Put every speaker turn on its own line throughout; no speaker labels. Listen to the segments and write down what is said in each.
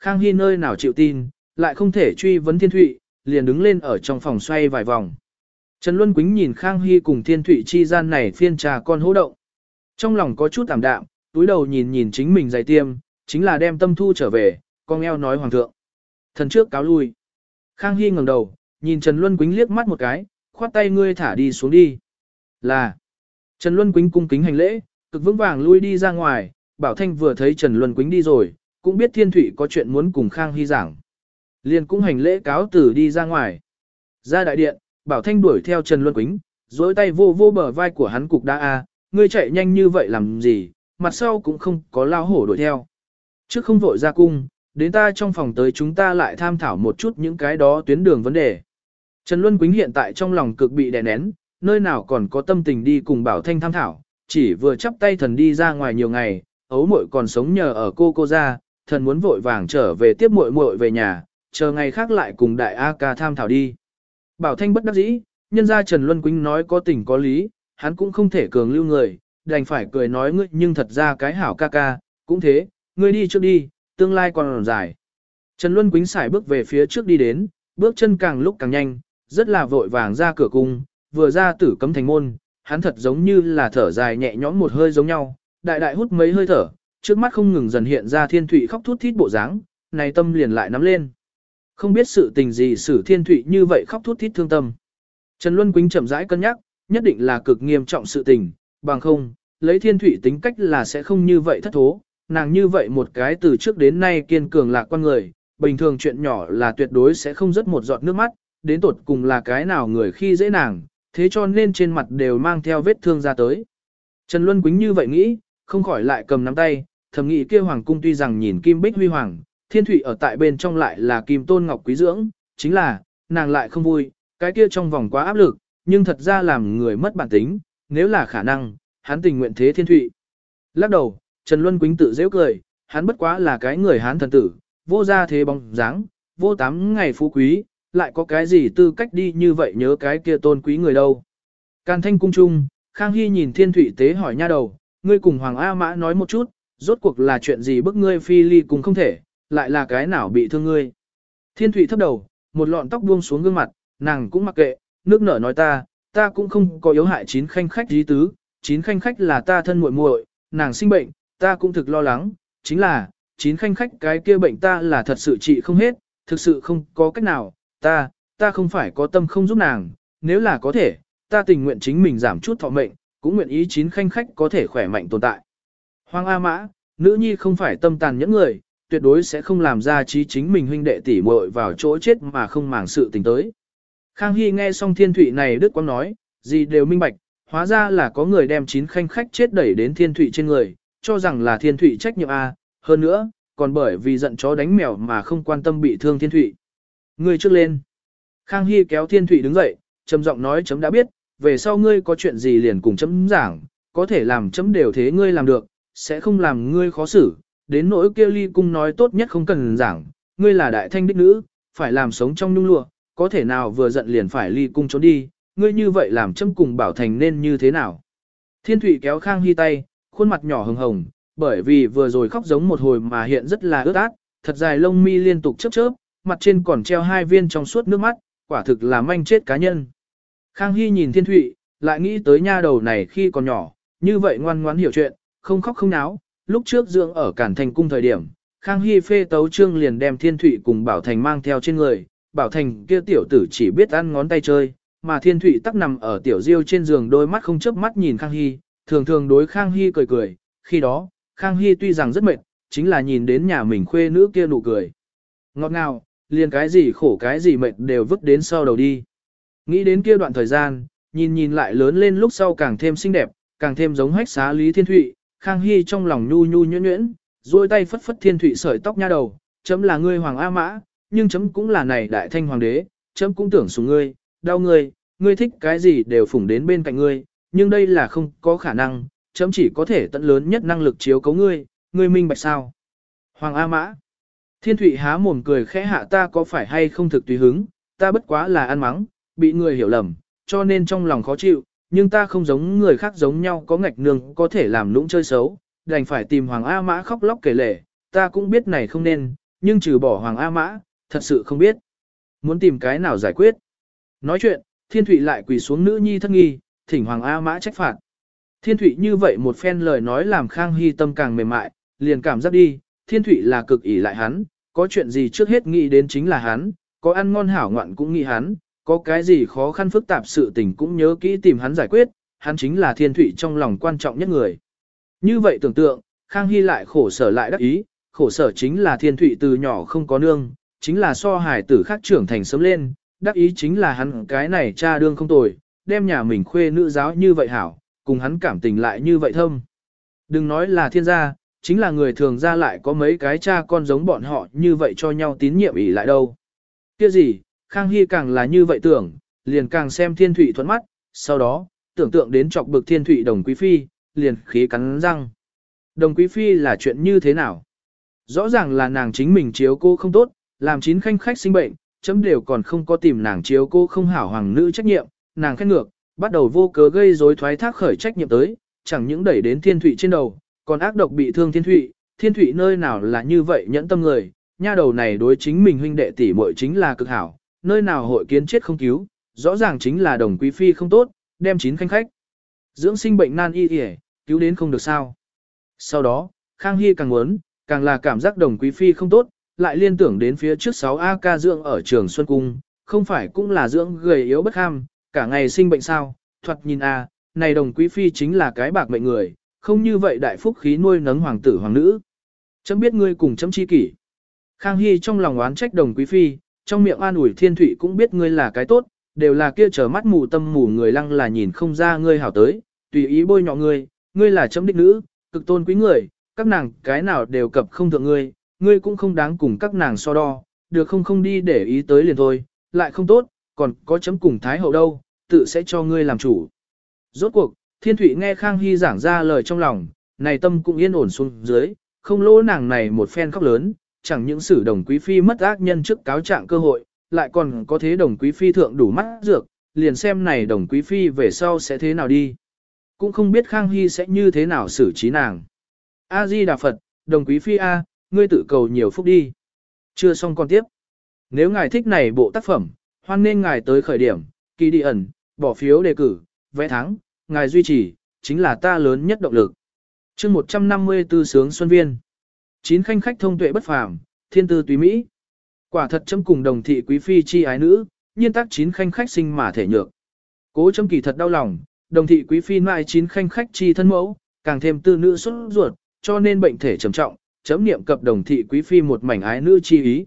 Khang Hy nơi nào chịu tin, lại không thể truy vấn Thiên Thụy, liền đứng lên ở trong phòng xoay vài vòng. Trần Luân Quýnh nhìn Khang Hy cùng Thiên Thụy chi gian này phiên trà con hỗ động. Trong lòng có chút tạm đạm, túi đầu nhìn nhìn chính mình giày tiêm, chính là đem tâm thu trở về, con eo nói hoàng thượng. Thần trước cáo lui. Khang Hy ngẩng đầu, nhìn Trần Luân Quýnh liếc mắt một cái, khoát tay ngươi thả đi xuống đi. Là. Trần Luân Quýnh cung kính hành lễ, cực vững vàng lui đi ra ngoài, Bảo Thanh vừa thấy Trần Luân Quýnh đi rồi, cũng biết Thiên Thụy có chuyện muốn cùng Khang Hy giảng. Liền cũng hành lễ cáo từ đi ra ngoài. Ra đại điện, Bảo Thanh đuổi theo Trần Luân Quýnh, dối tay vô vô bờ vai của hắn cục đa a, ngươi chạy nhanh như vậy làm gì, mặt sau cũng không có lao hổ đuổi theo. Trước không vội ra cung, đến ta trong phòng tới chúng ta lại tham thảo một chút những cái đó tuyến đường vấn đề. Trần Luân Quýnh hiện tại trong lòng cực bị đè nén, nơi nào còn có tâm tình đi cùng Bảo Thanh tham thảo, chỉ vừa chắp tay thần đi ra ngoài nhiều ngày, ấu muội còn sống nhờ ở cô cô ra, thần muốn vội vàng trở về tiếp muội muội về nhà, chờ ngày khác lại cùng đại A ca tham thảo đi. Bảo Thanh bất đắc dĩ, nhân ra Trần Luân Quýnh nói có tình có lý, hắn cũng không thể cường lưu người, đành phải cười nói ngươi nhưng thật ra cái hảo ca ca, cũng thế, ngươi đi trước đi, tương lai còn dài. Trần Luân Quýnh xài bước về phía trước đi đến, bước chân càng lúc càng nhanh, rất là vội vàng ra cửa cung, vừa ra tử cấm thành môn, hắn thật giống như là thở dài nhẹ nhõm một hơi giống nhau, đại đại hút mấy hơi thở, trước mắt không ngừng dần hiện ra thiên thụy khóc thút thít bộ dáng, này tâm liền lại nắm lên. Không biết sự tình gì xử thiên thụy như vậy khóc thút thít thương tâm. Trần Luân Quýnh chậm rãi cân nhắc, nhất định là cực nghiêm trọng sự tình, bằng không, lấy thiên thụy tính cách là sẽ không như vậy thất thố, nàng như vậy một cái từ trước đến nay kiên cường lạc quan người, bình thường chuyện nhỏ là tuyệt đối sẽ không rớt một giọt nước mắt, đến tột cùng là cái nào người khi dễ nàng, thế cho nên trên mặt đều mang theo vết thương ra tới. Trần Luân Quýnh như vậy nghĩ, không khỏi lại cầm nắm tay, thầm nghĩ kia hoàng cung tuy rằng nhìn kim bích huy hoàng, thiên thủy ở tại bên trong lại là kim tôn ngọc quý dưỡng, chính là, nàng lại không vui, cái kia trong vòng quá áp lực, nhưng thật ra làm người mất bản tính, nếu là khả năng, hắn tình nguyện thế thiên thủy. Lắc đầu, Trần Luân Quýnh tự dễ cười, hắn bất quá là cái người hán thần tử, vô gia thế bóng dáng, vô tám ngày phú quý, lại có cái gì tư cách đi như vậy nhớ cái kia tôn quý người đâu. Càn thanh cung trung, Khang Hy nhìn thiên thủy tế hỏi nha đầu, ngươi cùng Hoàng A Mã nói một chút, rốt cuộc là chuyện gì bức ngươi phi ly cùng không thể, lại là cái nào bị thương ngươi. Thiên Thụy thấp đầu, một lọn tóc buông xuống gương mặt, nàng cũng mặc kệ, nước nở nói ta, ta cũng không có yếu hại chín khanh khách dí tứ, chín khanh khách là ta thân muội muội, nàng sinh bệnh, ta cũng thực lo lắng, chính là, chín khanh khách cái kia bệnh ta là thật sự trị không hết, thực sự không có cách nào, ta, ta không phải có tâm không giúp nàng, nếu là có thể, ta tình nguyện chính mình giảm chút thọ mệnh, cũng nguyện ý chín khanh khách có thể khỏe mạnh tồn tại. Hoàng A Mã, nữ nhi không phải tâm tàn những người, tuyệt đối sẽ không làm ra trí chính mình huynh đệ tỷ muội vào chỗ chết mà không màng sự tình tới. Khang Hy nghe xong thiên thụy này Đức Quang nói, gì đều minh bạch, hóa ra là có người đem chín khanh khách chết đẩy đến thiên thụy trên người, cho rằng là thiên thụy trách nhiệm A, hơn nữa, còn bởi vì giận chó đánh mèo mà không quan tâm bị thương thiên thụy. Ngươi trước lên. Khang Hy kéo thiên thụy đứng dậy, trầm giọng nói chấm đã biết, về sau ngươi có chuyện gì liền cùng chấm giảng, có thể làm chấm đều thế ngươi làm được, sẽ không làm ngươi khó xử, đến nỗi kia ly cung nói tốt nhất không cần giảng, ngươi là đại thanh đích nữ, phải làm sống trong nhung lụa, có thể nào vừa giận liền phải ly cung trốn đi, ngươi như vậy làm chấm cùng bảo thành nên như thế nào. Thiên thủy kéo Khang Hy tay, khuôn mặt nhỏ hồng hồng, bởi vì vừa rồi khóc giống một hồi mà hiện rất là ướt át, thật dài lông mi liên tục chớp chớp, mặt trên còn treo hai viên trong suốt nước mắt, quả thực là manh chết cá nhân. Khang Hy nhìn Thiên Thụy, lại nghĩ tới nha đầu này khi còn nhỏ, như vậy ngoan ngoãn hiểu chuyện, không khóc không náo, lúc trước dưỡng ở Cản Thành cung thời điểm, Khang Hy phê tấu trương liền đem Thiên Thụy cùng Bảo Thành mang theo trên người, Bảo Thành kia tiểu tử chỉ biết ăn ngón tay chơi, mà Thiên Thụy tắc nằm ở tiểu diêu trên giường đôi mắt không chớp mắt nhìn Khang Hy, thường thường đối Khang Hy cười cười, khi đó, Khang Hy tuy rằng rất mệt, chính là nhìn đến nhà mình khuê nữ kia nụ cười. Ngọt ngào, liền cái gì khổ cái gì mệt đều vứt đến sau đầu đi. Nghĩ đến kia đoạn thời gian, nhìn nhìn lại lớn lên lúc sau càng thêm xinh đẹp, càng thêm giống hách xá Lý Thiên Thụy, Khang Hy trong lòng nhu nhu nhuyễn nhuyễn, duỗi tay phất phất Thiên Thụy sợi tóc nha đầu, chấm là ngươi hoàng A mã, nhưng chấm cũng là này đại thanh hoàng đế, chấm cũng tưởng xuống ngươi, đau ngươi, ngươi thích cái gì đều phủng đến bên cạnh ngươi, nhưng đây là không có khả năng, chấm chỉ có thể tận lớn nhất năng lực chiếu cấu ngươi, ngươi minh bạch sao. Hoàng A Mã Thiên Thụy há mồm cười khẽ hạ ta có phải hay không thực tùy hứng, ta bất quá là ăn mắng, bị người hiểu lầm, cho nên trong lòng khó chịu, nhưng ta không giống người khác giống nhau có ngạch nương có thể làm lũng chơi xấu, đành phải tìm Hoàng A Mã khóc lóc kể lể, ta cũng biết này không nên, nhưng trừ bỏ Hoàng A Mã, thật sự không biết. Muốn tìm cái nào giải quyết. Nói chuyện, Thiên Thụy lại quỳ xuống nữ nhi thất nghi, thỉnh Hoàng A Mã trách phạt. Thiên Thụy như vậy một phen lời nói làm Khang Hy tâm càng mềm mại, liền cảm giác đi, Thiên Thụy là cực ỷ lại hắn, có chuyện gì trước hết nghĩ đến chính là hắn, có ăn ngon hảo ngoạn cũng nghĩ hắn, có cái gì khó khăn phức tạp sự tình cũng nhớ kỹ tìm hắn giải quyết, hắn chính là Thiên thủy trong lòng quan trọng nhất người. Như vậy tưởng tượng, Khang Hy lại khổ sở lại đắc ý, khổ sở chính là Thiên thủy từ nhỏ không có nương, chính là so hải tử khác trưởng thành sớm lên, đắc ý chính là hắn cái này cha đương không tồi, đem nhà mình khuê nữ giáo như vậy hảo, cùng hắn cảm tình lại như vậy thâm. Đừng nói là thiên gia, chính là người thường ra lại có mấy cái cha con giống bọn họ như vậy cho nhau tín nhiệm ỷ lại đâu. Kia gì, Khang Hy càng là như vậy tưởng, liền càng xem thiên Thụy thuận mắt, sau đó, tưởng tượng đến chọc bực thiên Thụy đồng quý phi, liền khí cắn răng. Đồng quý phi là chuyện như thế nào? Rõ ràng là nàng chính mình chiếu cô không tốt, làm chín khanh khách sinh bệnh, chấm đều còn không có tìm nàng chiếu cô không hảo hoàng nữ trách nhiệm, nàng khét ngược, bắt đầu vô cớ gây rối thoái thác khởi trách nhiệm tới, chẳng những đẩy đến thiên Thụy trên đầu, còn ác độc bị thương thiên Thụy. thiên Thụy nơi nào là như vậy nhẫn tâm người, nha đầu này đối chính mình huynh đệ tỷ muội chính là cực hảo, nơi nào hội kiến chết không cứu, rõ ràng chính là đồng quý phi không tốt, đem chín khanh khách. Dưỡng sinh bệnh nan y y, cứu đến không được sao. Sau đó, Khang Hy càng muốn, càng là cảm giác đồng quý phi không tốt, lại liên tưởng đến phía trước 6 A ca dưỡng ở trường Xuân Cung, không phải cũng là dưỡng gầy yếu bất ham, cả ngày sinh bệnh sao, thoạt nhìn A, này đồng quý phi chính là cái bạc mệnh người, không như vậy đại phúc khí nuôi nấng hoàng tử hoàng nữ. Chấm biết ngươi cùng chấm chi kỷ. Khang Hy trong lòng oán trách đồng quý phi, trong miệng an ủi thiên thủy cũng biết ngươi là cái tốt, đều là kia trở mắt mù tâm mù người lăng là nhìn không ra ngươi hảo tới, tùy ý bôi nhọ ngươi, ngươi là chấm đích nữ, cực tôn quý người, các nàng cái nào đều cập không thượng ngươi, ngươi cũng không đáng cùng các nàng so đo, được không không đi để ý tới liền thôi, lại không tốt, còn có chấm cùng thái hậu đâu, tự sẽ cho ngươi làm chủ. Rốt cuộc, thiên thủy nghe Khang Hy giảng ra lời trong lòng, này tâm cũng yên ổn xuống dưới, không lỗ nàng này một phen khóc lớn, chẳng những sử đồng quý phi mất ác nhân trước cáo trạng cơ hội, lại còn có thế đồng quý phi thượng đủ mắt dược, liền xem này đồng quý phi về sau sẽ thế nào đi. Cũng không biết Khang Hy sẽ như thế nào xử trí nàng. A-di Đà Phật, đồng quý phi A, ngươi tự cầu nhiều phúc đi. Chưa xong con tiếp. Nếu ngài thích này bộ tác phẩm, hoan nên ngài tới khởi điểm, kỳ đi ẩn, bỏ phiếu đề cử, vẽ thắng, ngài duy trì, chính là ta lớn nhất động lực. chương 154 sướng Xuân Viên. Chín khanh khách thông tuệ bất phàm, thiên tư tùy Mỹ. Quả thật chấm cùng đồng thị quý phi chi ái nữ, nhiên tác chín khanh khách sinh mà thể nhược. Cố chấm kỳ thật đau lòng, đồng thị quý phi mai chín khanh khách chi thân mẫu, càng thêm tư nữ xuất ruột, cho nên bệnh thể trầm trọng, chấm niệm cập đồng thị quý phi một mảnh ái nữ chi ý.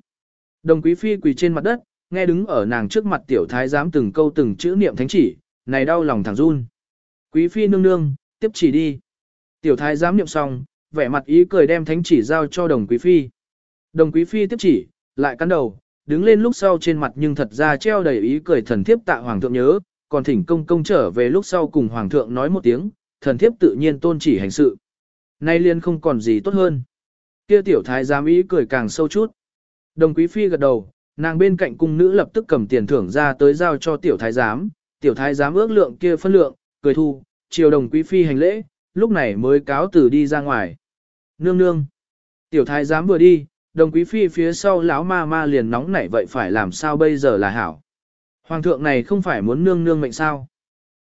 Đồng quý phi quỳ trên mặt đất, nghe đứng ở nàng trước mặt tiểu thái giám từng câu từng chữ niệm thánh chỉ, này đau lòng thẳng run. Quý phi nương nương, tiếp chỉ đi. Tiểu thái giám niệm xong, vẻ mặt ý cười đem thánh chỉ giao cho đồng quý phi. Đồng quý phi tiếp chỉ, lại cắn đầu, đứng lên lúc sau trên mặt nhưng thật ra treo đầy ý cười thần thiếp tạ hoàng thượng nhớ, còn thỉnh công công trở về lúc sau cùng hoàng thượng nói một tiếng, thần thiếp tự nhiên tôn chỉ hành sự. Nay liên không còn gì tốt hơn. Kia tiểu thái giám ý cười càng sâu chút. Đồng quý phi gật đầu, nàng bên cạnh cung nữ lập tức cầm tiền thưởng ra tới giao cho tiểu thái giám, tiểu thái giám ước lượng kia phân lượng, cười thu, chiều đồng quý phi hành lễ, lúc này mới cáo từ đi ra ngoài. Nương nương. Tiểu thái giám vừa đi, đồng quý phi phía sau lão ma ma liền nóng nảy vậy phải làm sao bây giờ là hảo. Hoàng thượng này không phải muốn nương nương mệnh sao.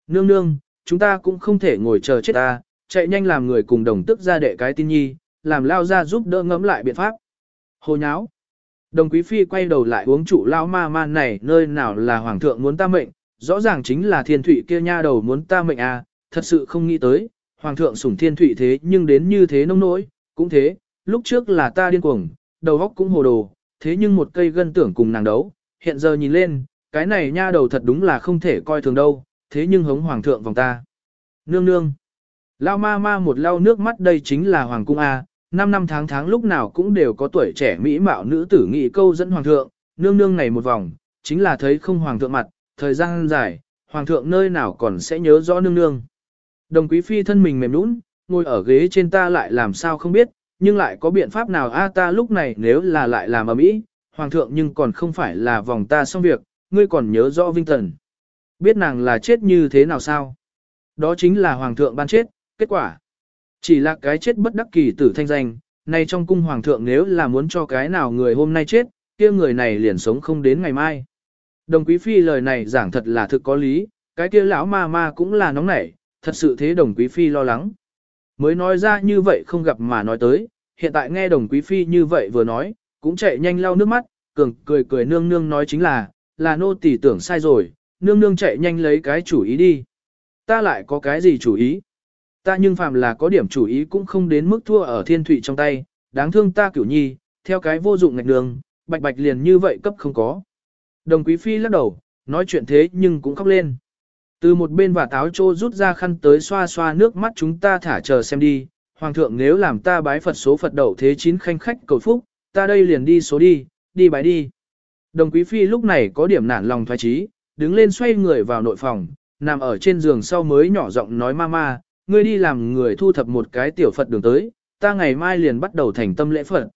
Nương nương, chúng ta cũng không thể ngồi chờ chết ta, chạy nhanh làm người cùng đồng tức ra đệ cái tin nhi, làm lao ra giúp đỡ ngẫm lại biện pháp. Hồ nháo. Đồng quý phi quay đầu lại uống trụ lao ma ma này nơi nào là hoàng thượng muốn ta mệnh, rõ ràng chính là thiên thủy kia nha đầu muốn ta mệnh à, thật sự không nghĩ tới, hoàng thượng sủng thiên thủy thế nhưng đến như thế nông nỗi, cũng thế, lúc trước là ta điên cuồng, đầu óc cũng hồ đồ, thế nhưng một cây gân tưởng cùng nàng đấu, hiện giờ nhìn lên, cái này nha đầu thật đúng là không thể coi thường đâu, thế nhưng hống hoàng thượng vòng ta. Nương nương. Lao ma ma một lau nước mắt đây chính là hoàng cung A, năm năm tháng tháng lúc nào cũng đều có tuổi trẻ mỹ mạo nữ tử nghị câu dẫn hoàng thượng, nương nương này một vòng, chính là thấy không hoàng thượng mặt, thời gian dài, hoàng thượng nơi nào còn sẽ nhớ rõ nương nương. Đồng quý phi thân mình mềm nũng, ngồi ở ghế trên ta lại làm sao không biết, nhưng lại có biện pháp nào a ta lúc này nếu là lại làm ở mỹ, hoàng thượng nhưng còn không phải là vòng ta xong việc, ngươi còn nhớ rõ vinh tần. Biết nàng là chết như thế nào sao? Đó chính là hoàng thượng ban chết, kết quả. Chỉ là cái chết bất đắc kỳ tử thanh danh, nay trong cung hoàng thượng nếu là muốn cho cái nào người hôm nay chết, kia người này liền sống không đến ngày mai. Đồng quý phi lời này giảng thật là thực có lý, cái kia lão ma ma cũng là nóng nảy, thật sự thế đồng quý phi lo lắng. Mới nói ra như vậy không gặp mà nói tới, hiện tại nghe đồng quý phi như vậy vừa nói, cũng chạy nhanh lau nước mắt, cường cười cười nương nương nói chính là, là nô tỳ tưởng sai rồi, nương nương chạy nhanh lấy cái chủ ý đi. Ta lại có cái gì chủ ý? Ta nhưng phàm là có điểm chủ ý cũng không đến mức thua ở thiên thụy trong tay, đáng thương ta cửu nhi, theo cái vô dụng ngạch đường, bạch bạch liền như vậy cấp không có. Đồng quý phi lắc đầu, nói chuyện thế nhưng cũng khóc lên. Từ một bên và táo trô rút ra khăn tới xoa xoa nước mắt chúng ta thả chờ xem đi, hoàng thượng nếu làm ta bái Phật số Phật đậu thế chín khanh khách cầu phúc, ta đây liền đi số đi, đi bái đi. Đồng quý phi lúc này có điểm nản lòng thoái trí, đứng lên xoay người vào nội phòng, nằm ở trên giường sau mới nhỏ giọng nói mama, ngươi đi làm người thu thập một cái tiểu Phật đường tới, ta ngày mai liền bắt đầu thành tâm lễ Phật.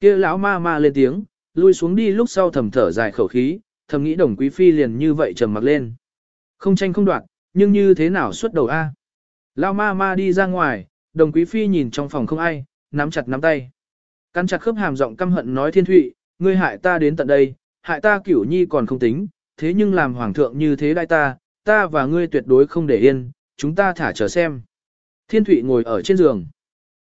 kia lão ma ma lên tiếng, lui xuống đi lúc sau thầm thở dài khẩu khí, thầm nghĩ đồng quý phi liền như vậy trầm mặc lên. Không tranh không đoạt, nhưng như thế nào xuất đầu a? Lao ma ma đi ra ngoài, đồng quý phi nhìn trong phòng không ai, nắm chặt nắm tay. Cắn chặt khớp hàm giọng căm hận nói thiên thụy, ngươi hại ta đến tận đây, hại ta cửu nhi còn không tính, thế nhưng làm hoàng thượng như thế đại ta, ta và ngươi tuyệt đối không để yên, chúng ta thả chờ xem. Thiên thụy ngồi ở trên giường.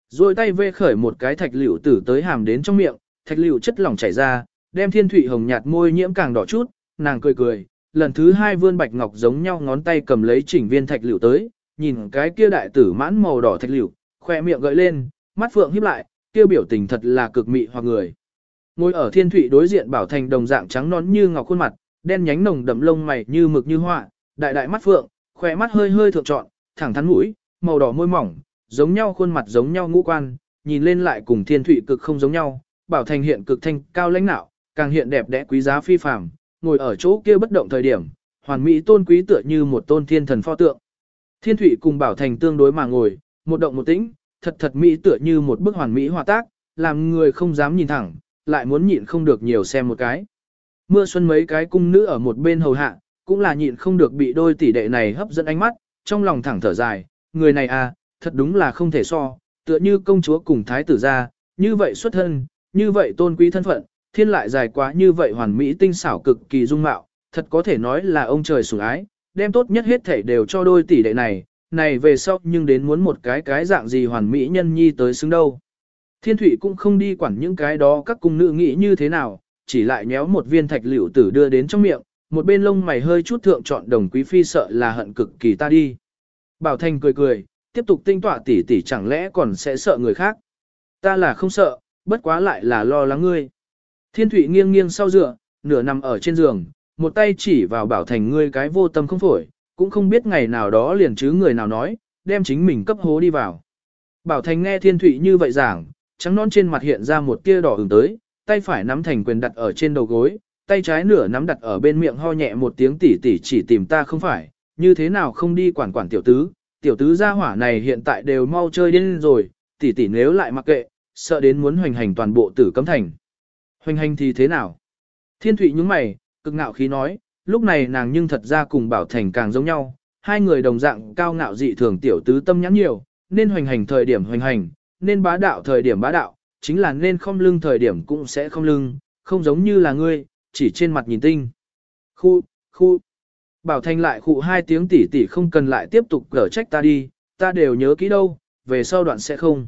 Rồi tay vê khởi một cái thạch liễu tử tới hàm đến trong miệng, thạch liễu chất lỏng chảy ra, đem thiên thụy hồng nhạt môi nhiễm càng đỏ chút, nàng cười cười, lần thứ hai vươn bạch ngọc giống nhau ngón tay cầm lấy chỉnh viên thạch liễu tới, nhìn cái kia đại tử mãn màu đỏ thạch liễu, khoe miệng gợi lên, mắt phượng híp lại, kia biểu tình thật là cực mị hoặc người. Ngồi ở thiên thủy đối diện bảo thành đồng dạng trắng nón như ngọc khuôn mặt, đen nhánh nồng đậm lông mày như mực như họa, đại đại mắt phượng, khoe mắt hơi hơi thượng trọn, thẳng thắn mũi, màu đỏ môi mỏng, giống nhau khuôn mặt giống nhau ngũ quan, nhìn lên lại cùng thiên thủy cực không giống nhau, bảo thành hiện cực thanh cao lãnh nạo, càng hiện đẹp đẽ quý giá phi phàm, ngồi ở chỗ kia bất động thời điểm, hoàn mỹ tôn quý tựa như một tôn thiên thần pho tượng. Thiên thụy cùng bảo thành tương đối mà ngồi, một động một tĩnh, thật thật mỹ tựa như một bức hoàn mỹ hòa tác, làm người không dám nhìn thẳng, lại muốn nhịn không được nhiều xem một cái. Mưa xuân mấy cái cung nữ ở một bên hầu hạ, cũng là nhịn không được bị đôi tỷ đệ này hấp dẫn ánh mắt, trong lòng thẳng thở dài, người này à, thật đúng là không thể so, tựa như công chúa cùng thái tử ra, như vậy xuất thân, như vậy tôn quý thân phận, thiên lại dài quá như vậy hoàn mỹ tinh xảo cực kỳ dung mạo, thật có thể nói là ông trời sủng ái, đem tốt nhất hết thể đều cho đôi tỷ đệ này, này về sau nhưng đến muốn một cái cái dạng gì hoàn mỹ nhân nhi tới xứng đâu. Thiên thủy cũng không đi quản những cái đó các cung nữ nghĩ như thế nào, chỉ lại nhéo một viên thạch liễu tử đưa đến trong miệng, một bên lông mày hơi chút thượng chọn đồng quý phi sợ là hận cực kỳ ta đi. Bảo Thành cười cười, tiếp tục tinh tọa tỷ tỷ chẳng lẽ còn sẽ sợ người khác. Ta là không sợ, bất quá lại là lo lắng ngươi. Thiên Thụy nghiêng nghiêng sau dựa, nửa nằm ở trên giường, một tay chỉ vào Bảo Thành ngươi cái vô tâm không phổi, cũng không biết ngày nào đó liền chứ người nào nói, đem chính mình cấp hố đi vào. Bảo Thành nghe Thiên Thụy như vậy giảng, trắng non trên mặt hiện ra một tia đỏ ửng tới, tay phải nắm thành quyền đặt ở trên đầu gối, tay trái nửa nắm đặt ở bên miệng ho nhẹ một tiếng tỉ tỉ chỉ tìm ta không phải, như thế nào không đi quản quản tiểu tứ, tiểu tứ gia hỏa này hiện tại đều mau chơi điên rồi, tỉ tỉ nếu lại mặc kệ, sợ đến muốn hoành hành toàn bộ tử cấm thành. Hoành hành thì thế nào? Thiên Thụy nhúng mày, cực ngạo khí nói, lúc này nàng nhưng thật ra cùng Bảo Thành càng giống nhau, hai người đồng dạng cao ngạo dị thường tiểu tứ tâm nhãn nhiều, nên hoành hành thời điểm hoành hành, nên bá đạo thời điểm bá đạo, chính là nên không lưng thời điểm cũng sẽ không lưng, không giống như là ngươi, chỉ trên mặt nhìn tinh. Khu, khu. Bảo Thành lại khụ hai tiếng tỉ tỉ không cần lại tiếp tục gỡ trách ta đi, ta đều nhớ kỹ đâu, về sau đoạn sẽ không.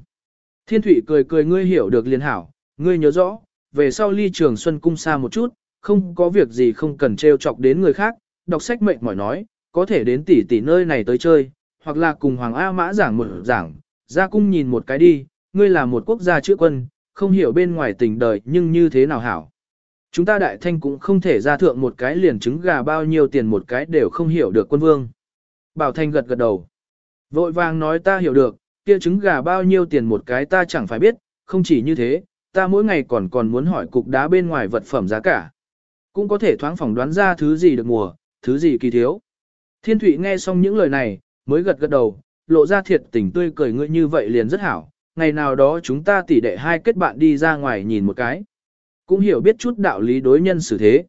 Thiên Thụy cười cười ngươi hiểu được liền hảo, ngươi nhớ rõ, về sau ly trường xuân cung xa một chút, không có việc gì không cần trêu chọc đến người khác, đọc sách mệnh mỏi nói, có thể đến tỉ tỉ nơi này tới chơi, hoặc là cùng Hoàng A Mã giảng một giảng, ra cung nhìn một cái đi, ngươi là một quốc gia chữa quân, không hiểu bên ngoài tình đời nhưng như thế nào hảo. Chúng ta đại thanh cũng không thể ra thượng một cái liền trứng gà bao nhiêu tiền một cái đều không hiểu được quân vương. Bảo Thanh gật gật đầu. Vội vàng nói ta hiểu được, kia trứng gà bao nhiêu tiền một cái ta chẳng phải biết, không chỉ như thế, ta mỗi ngày còn còn muốn hỏi cục đá bên ngoài vật phẩm giá cả. Cũng có thể thoáng phỏng đoán ra thứ gì được mùa, thứ gì kỳ thiếu. Thiên Thụy nghe xong những lời này, mới gật gật đầu, lộ ra thiệt tình tươi cười ngươi như vậy liền rất hảo. Ngày nào đó chúng ta tỉ đệ hai kết bạn đi ra ngoài nhìn một cái. Cũng hiểu biết chút đạo lý đối nhân xử thế.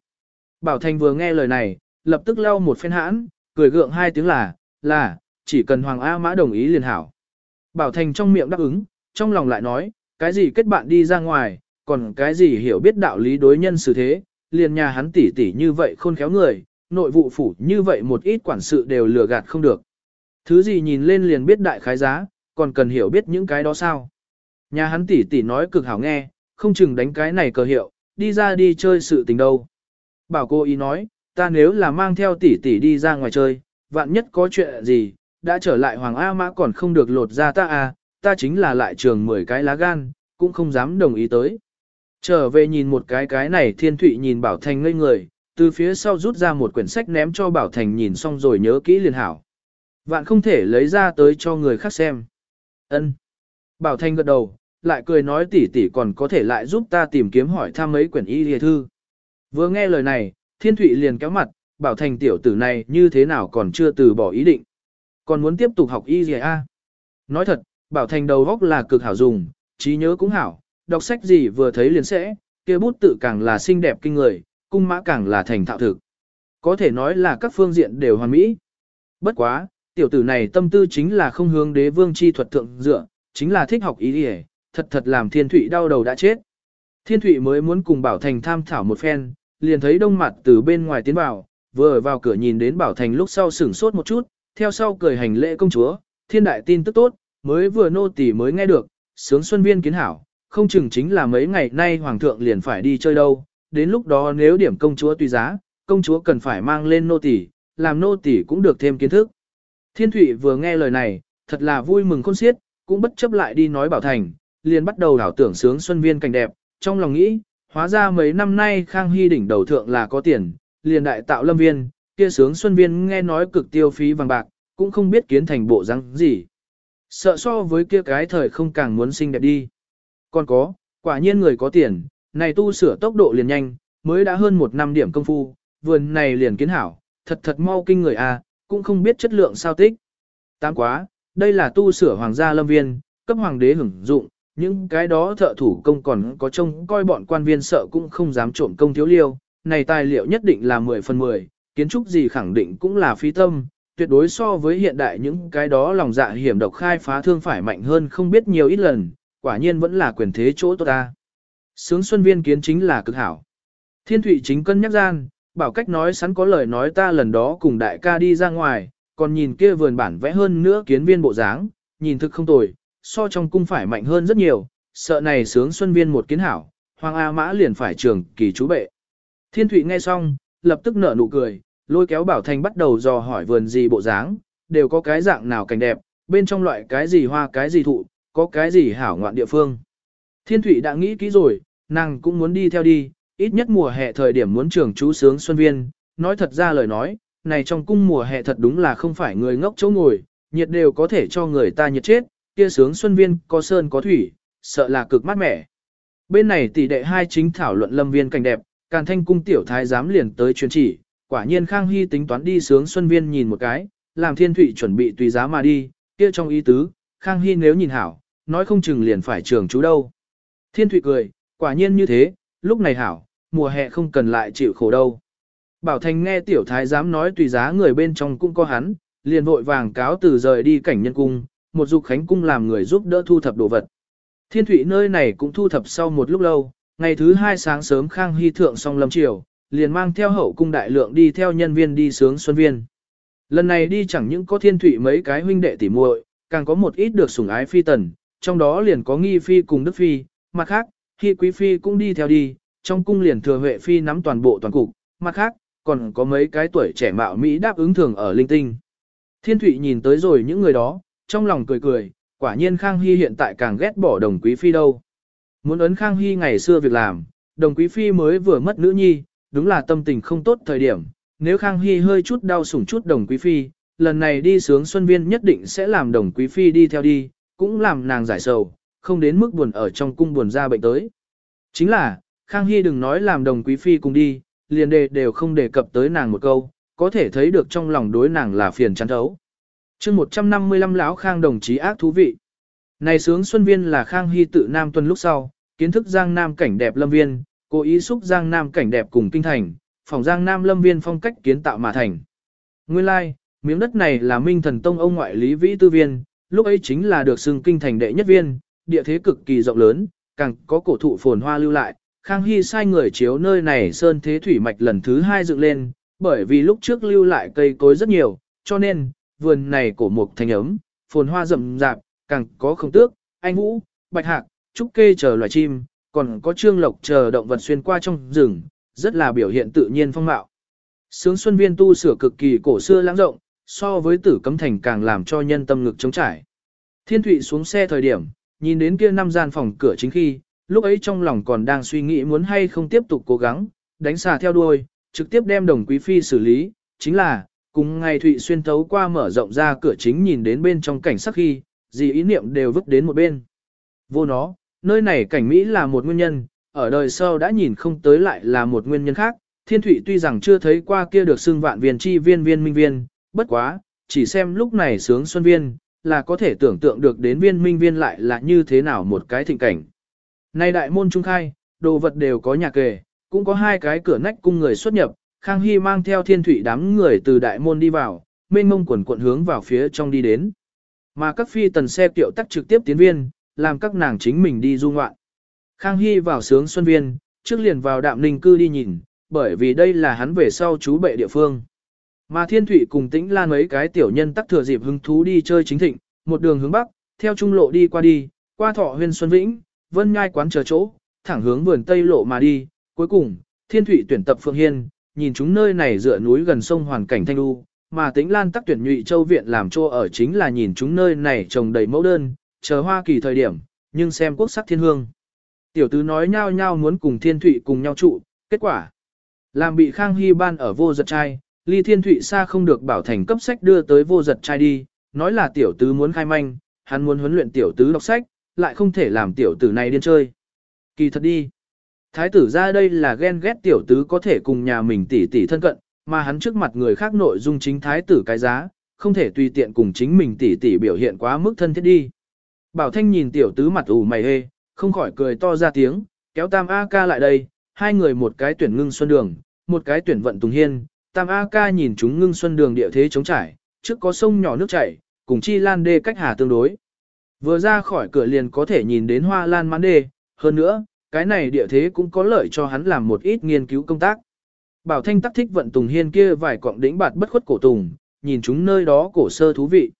Bảo Thành vừa nghe lời này, lập tức lau một phen hãn, cười gượng hai tiếng là, là, chỉ cần Hoàng A Mã đồng ý liền hảo. Bảo Thành trong miệng đáp ứng, trong lòng lại nói, cái gì kết bạn đi ra ngoài, còn cái gì hiểu biết đạo lý đối nhân xử thế, liền nhà hắn tỉ tỉ như vậy khôn khéo người, nội vụ phủ như vậy một ít quản sự đều lừa gạt không được. Thứ gì nhìn lên liền biết đại khái giá, còn cần hiểu biết những cái đó sao. Nhà hắn tỉ tỉ nói cực hảo nghe, không chừng đánh cái này cờ hiệu, đi ra đi chơi sự tình đâu. Bảo cô ý nói, ta nếu là mang theo tỷ tỷ đi ra ngoài chơi, vạn nhất có chuyện gì, đã trở lại Hoàng A Mã còn không được lột ra ta à, ta chính là lại trường 10 cái lá gan, cũng không dám đồng ý tới. Trở về nhìn một cái cái này thiên thụy nhìn Bảo Thành ngây người, từ phía sau rút ra một quyển sách ném cho Bảo Thành nhìn xong rồi nhớ kỹ liền hảo. Vạn không thể lấy ra tới cho người khác xem. Ân. Bảo Thành gật đầu, lại cười nói tỷ tỷ còn có thể lại giúp ta tìm kiếm hỏi thăm mấy quyển y lìa thư. Vừa nghe lời này, Thiên Thụy liền kéo mặt, Bảo Thành tiểu tử này như thế nào còn chưa từ bỏ ý định. Còn muốn tiếp tục học y lìa a. Nói thật, Bảo Thành đầu góc là cực hảo dùng, trí nhớ cũng hảo, đọc sách gì vừa thấy liền sẽ, kia bút tự càng là xinh đẹp kinh người, cung mã càng là thành thạo thực. Có thể nói là các phương diện đều hoàn mỹ. Bất quá, tiểu tử này tâm tư chính là không hướng đế vương chi thuật thượng dựa, chính là thích học ý đi thật thật làm thiên thụy đau đầu đã chết. Thiên thụy mới muốn cùng Bảo Thành tham thảo một phen, liền thấy đông mặt từ bên ngoài tiến vào, vừa ở vào cửa nhìn đến Bảo Thành lúc sau sửng sốt một chút, theo sau cười hành lễ công chúa, thiên đại tin tức tốt, mới vừa nô tỳ mới nghe được, sướng xuân viên kiến hảo, không chừng chính là mấy ngày nay hoàng thượng liền phải đi chơi đâu, đến lúc đó nếu điểm công chúa tùy giá, công chúa cần phải mang lên nô tỳ, làm nô tỳ cũng được thêm kiến thức. Thiên Thụy vừa nghe lời này, thật là vui mừng khôn xiết, cũng bất chấp lại đi nói bảo thành, liền bắt đầu đảo tưởng sướng xuân viên cảnh đẹp, trong lòng nghĩ, hóa ra mấy năm nay Khang Hy đỉnh đầu thượng là có tiền, liền đại tạo lâm viên, kia sướng xuân viên nghe nói cực tiêu phí vàng bạc, cũng không biết kiến thành bộ răng gì. Sợ so với kia cái thời không càng muốn xinh đẹp đi. Còn có, quả nhiên người có tiền, này tu sửa tốc độ liền nhanh, mới đã hơn một năm điểm công phu, vườn này liền kiến hảo, thật thật mau kinh người a, à, cũng không biết chất lượng sao tích. Tám quá, đây là tu sửa hoàng gia lâm viên, cấp hoàng đế hưởng dụng, những cái đó thợ thủ công còn có trông coi bọn quan viên sợ cũng không dám trộm công thiếu liêu, này tài liệu nhất định là 10 phần 10, kiến trúc gì khẳng định cũng là phí tâm, tuyệt đối so với hiện đại những cái đó lòng dạ hiểm độc khai phá thương phải mạnh hơn không biết nhiều ít lần, quả nhiên vẫn là quyền thế chỗ tốt ta. Sướng Xuân Viên kiến chính là cực hảo. Thiên Thụy chính cân nhắc gian, bảo cách nói sẵn có lời nói ta lần đó cùng đại ca đi ra ngoài, còn nhìn kia vườn bản vẽ hơn nữa kiến viên bộ dáng, nhìn thực không tồi, so trong cung phải mạnh hơn rất nhiều, sợ này sướng Xuân Viên một kiến hảo, Hoàng A Mã liền phải trường kỳ chú bệ. Thiên Thụy nghe xong, lập tức nở nụ cười, lôi kéo Bảo Thành bắt đầu dò hỏi vườn gì bộ dáng, đều có cái dạng nào cảnh đẹp, bên trong loại cái gì hoa cái gì thụ, có cái gì hảo ngoạn địa phương. Thiên Thụy đã nghĩ kỹ rồi, nàng cũng muốn đi theo đi, ít nhất mùa hè thời điểm muốn trường chú sướng xuân viên, nói thật ra lời nói, này trong cung mùa hè thật đúng là không phải người ngốc chỗ ngồi, nhiệt đều có thể cho người ta nhiệt chết, kia sướng xuân viên có sơn có thủy, sợ là cực mát mẻ. Bên này tỷ đệ hai chính thảo luận lâm viên cảnh đẹp, càn thanh cung tiểu thái giám liền tới truyền chỉ, quả nhiên Khang Hy tính toán đi sướng xuân viên nhìn một cái, làm thiên thụy chuẩn bị tùy giá mà đi, kia trong ý tứ, Khang Hy nếu nhìn hảo, nói không chừng liền phải trường chú đâu. Thiên Thụy cười, quả nhiên như thế, lúc này hảo, mùa hè không cần lại chịu khổ đâu. Bảo Thành nghe tiểu thái dám nói tùy giá người bên trong cũng có hắn, liền vội vàng cáo từ rời đi cảnh nhân cung, một dục khánh cung làm người giúp đỡ thu thập đồ vật. Thiên Thụy nơi này cũng thu thập sau một lúc lâu, ngày thứ hai sáng sớm Khang Hy thượng xong lâm triều, liền mang theo hậu cung đại lượng đi theo nhân viên đi sướng xuân viên. Lần này đi chẳng những có Thiên thủy mấy cái huynh đệ tỉ muội, càng có một ít được sủng ái phi tần, trong đó liền có nghi phi cùng đức phi, mặt khác, khi quý phi cũng đi theo đi, trong cung liền thừa huệ phi nắm toàn bộ toàn cục, mặt khác, còn có mấy cái tuổi trẻ mạo Mỹ đáp ứng thường ở linh tinh. Thiên thủy nhìn tới rồi những người đó, trong lòng cười cười, quả nhiên Khang Hy hiện tại càng ghét bỏ đồng quý phi đâu. Muốn ấn Khang Hy ngày xưa việc làm, đồng quý phi mới vừa mất nữ nhi, đúng là tâm tình không tốt thời điểm, nếu Khang Hy hơi chút đau sủng chút đồng quý phi, lần này đi sướng xuân viên nhất định sẽ làm đồng quý phi đi theo đi, cũng làm nàng giải sầu, không đến mức buồn ở trong cung buồn ra bệnh tới. Chính là, Khang Hy đừng nói làm đồng quý phi cùng đi, liền đề đều không đề cập tới nàng một câu, có thể thấy được trong lòng đối nàng là phiền chán thấu. chương 155 lão Khang đồng chí ác thú vị. Này sướng xuân viên là Khang Hy tự Nam tuần lúc sau, kiến thức Giang Nam cảnh đẹp lâm viên, cố ý xúc Giang Nam cảnh đẹp cùng kinh thành, phòng Giang Nam lâm viên phong cách kiến tạo mà thành. Nguyên lai, like, miếng đất này là Minh Thần Tông ông ngoại Lý Vĩ Tư Viên, lúc ấy chính là được xưng kinh thành đệ nhất viên, địa thế cực kỳ rộng lớn, càng có cổ thụ phồn hoa lưu lại. Khang Hy sai người chiếu nơi này sơn thế thủy mạch lần thứ hai dựng lên, bởi vì lúc trước lưu lại cây cối rất nhiều, cho nên, vườn này cổ mục thành ấm, phồn hoa rậm rạp, càng có không tước, anh vũ, bạch hạc, trúc kê chờ loài chim, còn có trương lộc chờ động vật xuyên qua trong rừng, rất là biểu hiện tự nhiên phong mạo. Sướng Xuân Viên tu sửa cực kỳ cổ xưa lãng rộng, so với tử cấm thành càng làm cho nhân tâm ngực chống trải. Thiên Thụy xuống xe thời điểm, nhìn đến kia năm gian phòng cửa chính khi, lúc ấy trong lòng còn đang suy nghĩ muốn hay không tiếp tục cố gắng, đánh xà theo đuôi, trực tiếp đem đồng quý phi xử lý, chính là, cùng ngày Thụy xuyên thấu qua mở rộng ra cửa chính nhìn đến bên trong cảnh sắc khi, gì ý niệm đều vứt đến một bên. Vô nó, nơi này cảnh Mỹ là một nguyên nhân, ở đời sau đã nhìn không tới lại là một nguyên nhân khác, Thiên Thụy tuy rằng chưa thấy qua kia được xưng vạn viên chi viên viên minh viên, bất quá, chỉ xem lúc này sướng xuân viên, là có thể tưởng tượng được đến viên minh viên lại là như thế nào một cái thịnh cảnh. Nay đại môn trung khai, đồ vật đều có nhà kề, cũng có hai cái cửa nách cung người xuất nhập, Khang Hy mang theo thiên thủy đám người từ đại môn đi vào, mênh mông quần cuộn hướng vào phía trong đi đến. Mà các phi tần xe tiệu tắc trực tiếp tiến viên, làm các nàng chính mình đi du ngoạn. Khang Hy vào sướng xuân viên, trước liền vào đạm ninh cư đi nhìn, bởi vì đây là hắn về sau chú bệ địa phương. Mà Thiên Thụy cùng Tĩnh Lan mấy cái tiểu nhân tắc thừa dịp hứng thú đi chơi chính thịnh, một đường hướng bắc, theo trung lộ đi qua đi, qua thọ huyên Xuân Vĩnh, vân nhai quán chờ chỗ, thẳng hướng vườn Tây lộ mà đi, cuối cùng, Thiên Thụy tuyển tập Phượng Hiên, nhìn chúng nơi này dựa núi gần sông hoàn cảnh thanh lưu, mà Tĩnh Lan tắc tuyển nhụy châu viện làm cho ở chính là nhìn chúng nơi này trồng đầy mẫu đơn, chờ hoa kỳ thời điểm, nhưng xem quốc sắc thiên hương. Tiểu tứ nói nhau nhau muốn cùng Thiên Thụy cùng nhau trụ, kết quả làm bị Khang Hy ban ở vô giật trai, Ly Thiên Thụy xa không được bảo thành cấp sách đưa tới vô giật trai đi, nói là tiểu tứ muốn khai manh, hắn muốn huấn luyện tiểu tứ đọc sách, lại không thể làm tiểu tử này điên chơi. Kỳ thật đi. Thái tử ra đây là ghen ghét tiểu tứ có thể cùng nhà mình tỉ tỉ thân cận, mà hắn trước mặt người khác nội dung chính thái tử cái giá, không thể tùy tiện cùng chính mình tỉ tỉ biểu hiện quá mức thân thiết đi. Bảo Thanh nhìn tiểu tứ mặt ủ mày hê, không khỏi cười to ra tiếng, kéo tam A ca lại đây, hai người một cái tuyển ngưng xuân đường, một cái tuyển vận tùng hiên, tam A ca nhìn chúng ngưng xuân đường địa thế chống trải, trước có sông nhỏ nước chảy, cùng chi lan đê cách hà tương đối. Vừa ra khỏi cửa liền có thể nhìn đến hoa lan mãn đê, hơn nữa, cái này địa thế cũng có lợi cho hắn làm một ít nghiên cứu công tác. Bảo Thanh tắc thích vận tùng hiên kia vài cọng đỉnh bạt bất khuất cổ tùng, nhìn chúng nơi đó cổ sơ thú vị.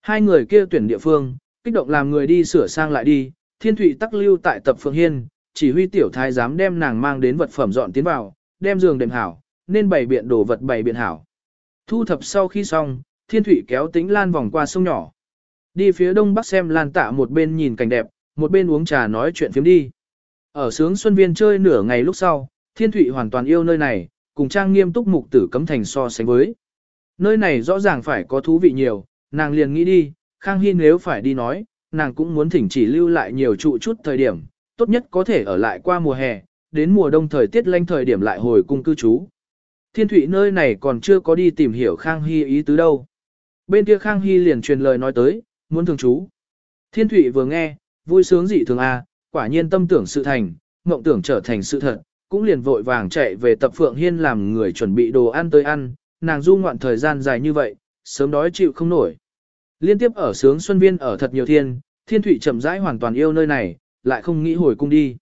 Hai người kia tuyển địa phương, kích động làm người đi sửa sang lại đi, thiên thụy tắc lưu tại tập phượng hiên, chỉ huy tiểu thái dám đem nàng mang đến vật phẩm dọn tiến vào, đem giường đệm hảo, nên bày biện đồ vật bày biện hảo. Thu thập sau khi xong, thiên thủy kéo tĩnh lan vòng qua sông nhỏ. Đi phía đông bắc xem lan tạ một bên nhìn cảnh đẹp, một bên uống trà nói chuyện phiếm đi. Ở sướng xuân viên chơi nửa ngày lúc sau, thiên thủy hoàn toàn yêu nơi này, cùng trang nghiêm túc mục tử cấm thành so sánh với. Nơi này rõ ràng phải có thú vị nhiều, nàng liền nghĩ đi, Khang Hy nếu phải đi nói, nàng cũng muốn thỉnh chỉ lưu lại nhiều trụ chút thời điểm, tốt nhất có thể ở lại qua mùa hè, đến mùa đông thời tiết lanh thời điểm lại hồi cung cư trú. Thiên Thụy nơi này còn chưa có đi tìm hiểu Khang Hy ý tứ đâu. Bên kia Khang Hy liền truyền lời nói tới, muốn thường trú. Thiên Thụy vừa nghe, vui sướng dị thường a, quả nhiên tâm tưởng sự thành, mộng tưởng trở thành sự thật, cũng liền vội vàng chạy về tập Phượng Hiên làm người chuẩn bị đồ ăn tới ăn, nàng du ngoạn thời gian dài như vậy, sớm đói chịu không nổi. Liên tiếp ở sướng Xuân Viên ở thật nhiều thiên, Thiên Thụy chậm rãi hoàn toàn yêu nơi này, lại không nghĩ hồi cung đi.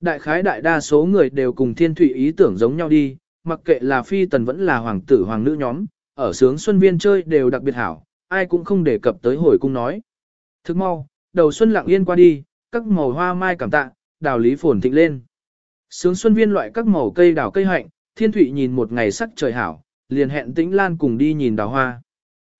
Đại khái đại đa số người đều cùng Thiên Thụy ý tưởng giống nhau đi, mặc kệ là phi tần vẫn là hoàng tử hoàng nữ nhóm, ở sướng xuân viên chơi đều đặc biệt hảo, ai cũng không đề cập tới hồi cung nói. Thức mau, đầu xuân lặng yên qua đi, các màu hoa mai cảm tạ, đào lý phồn thịnh lên. Sướng xuân viên loại các màu cây đào cây hạnh, thiên thụy nhìn một ngày sắc trời hảo, liền hẹn tĩnh lan cùng đi nhìn đào hoa.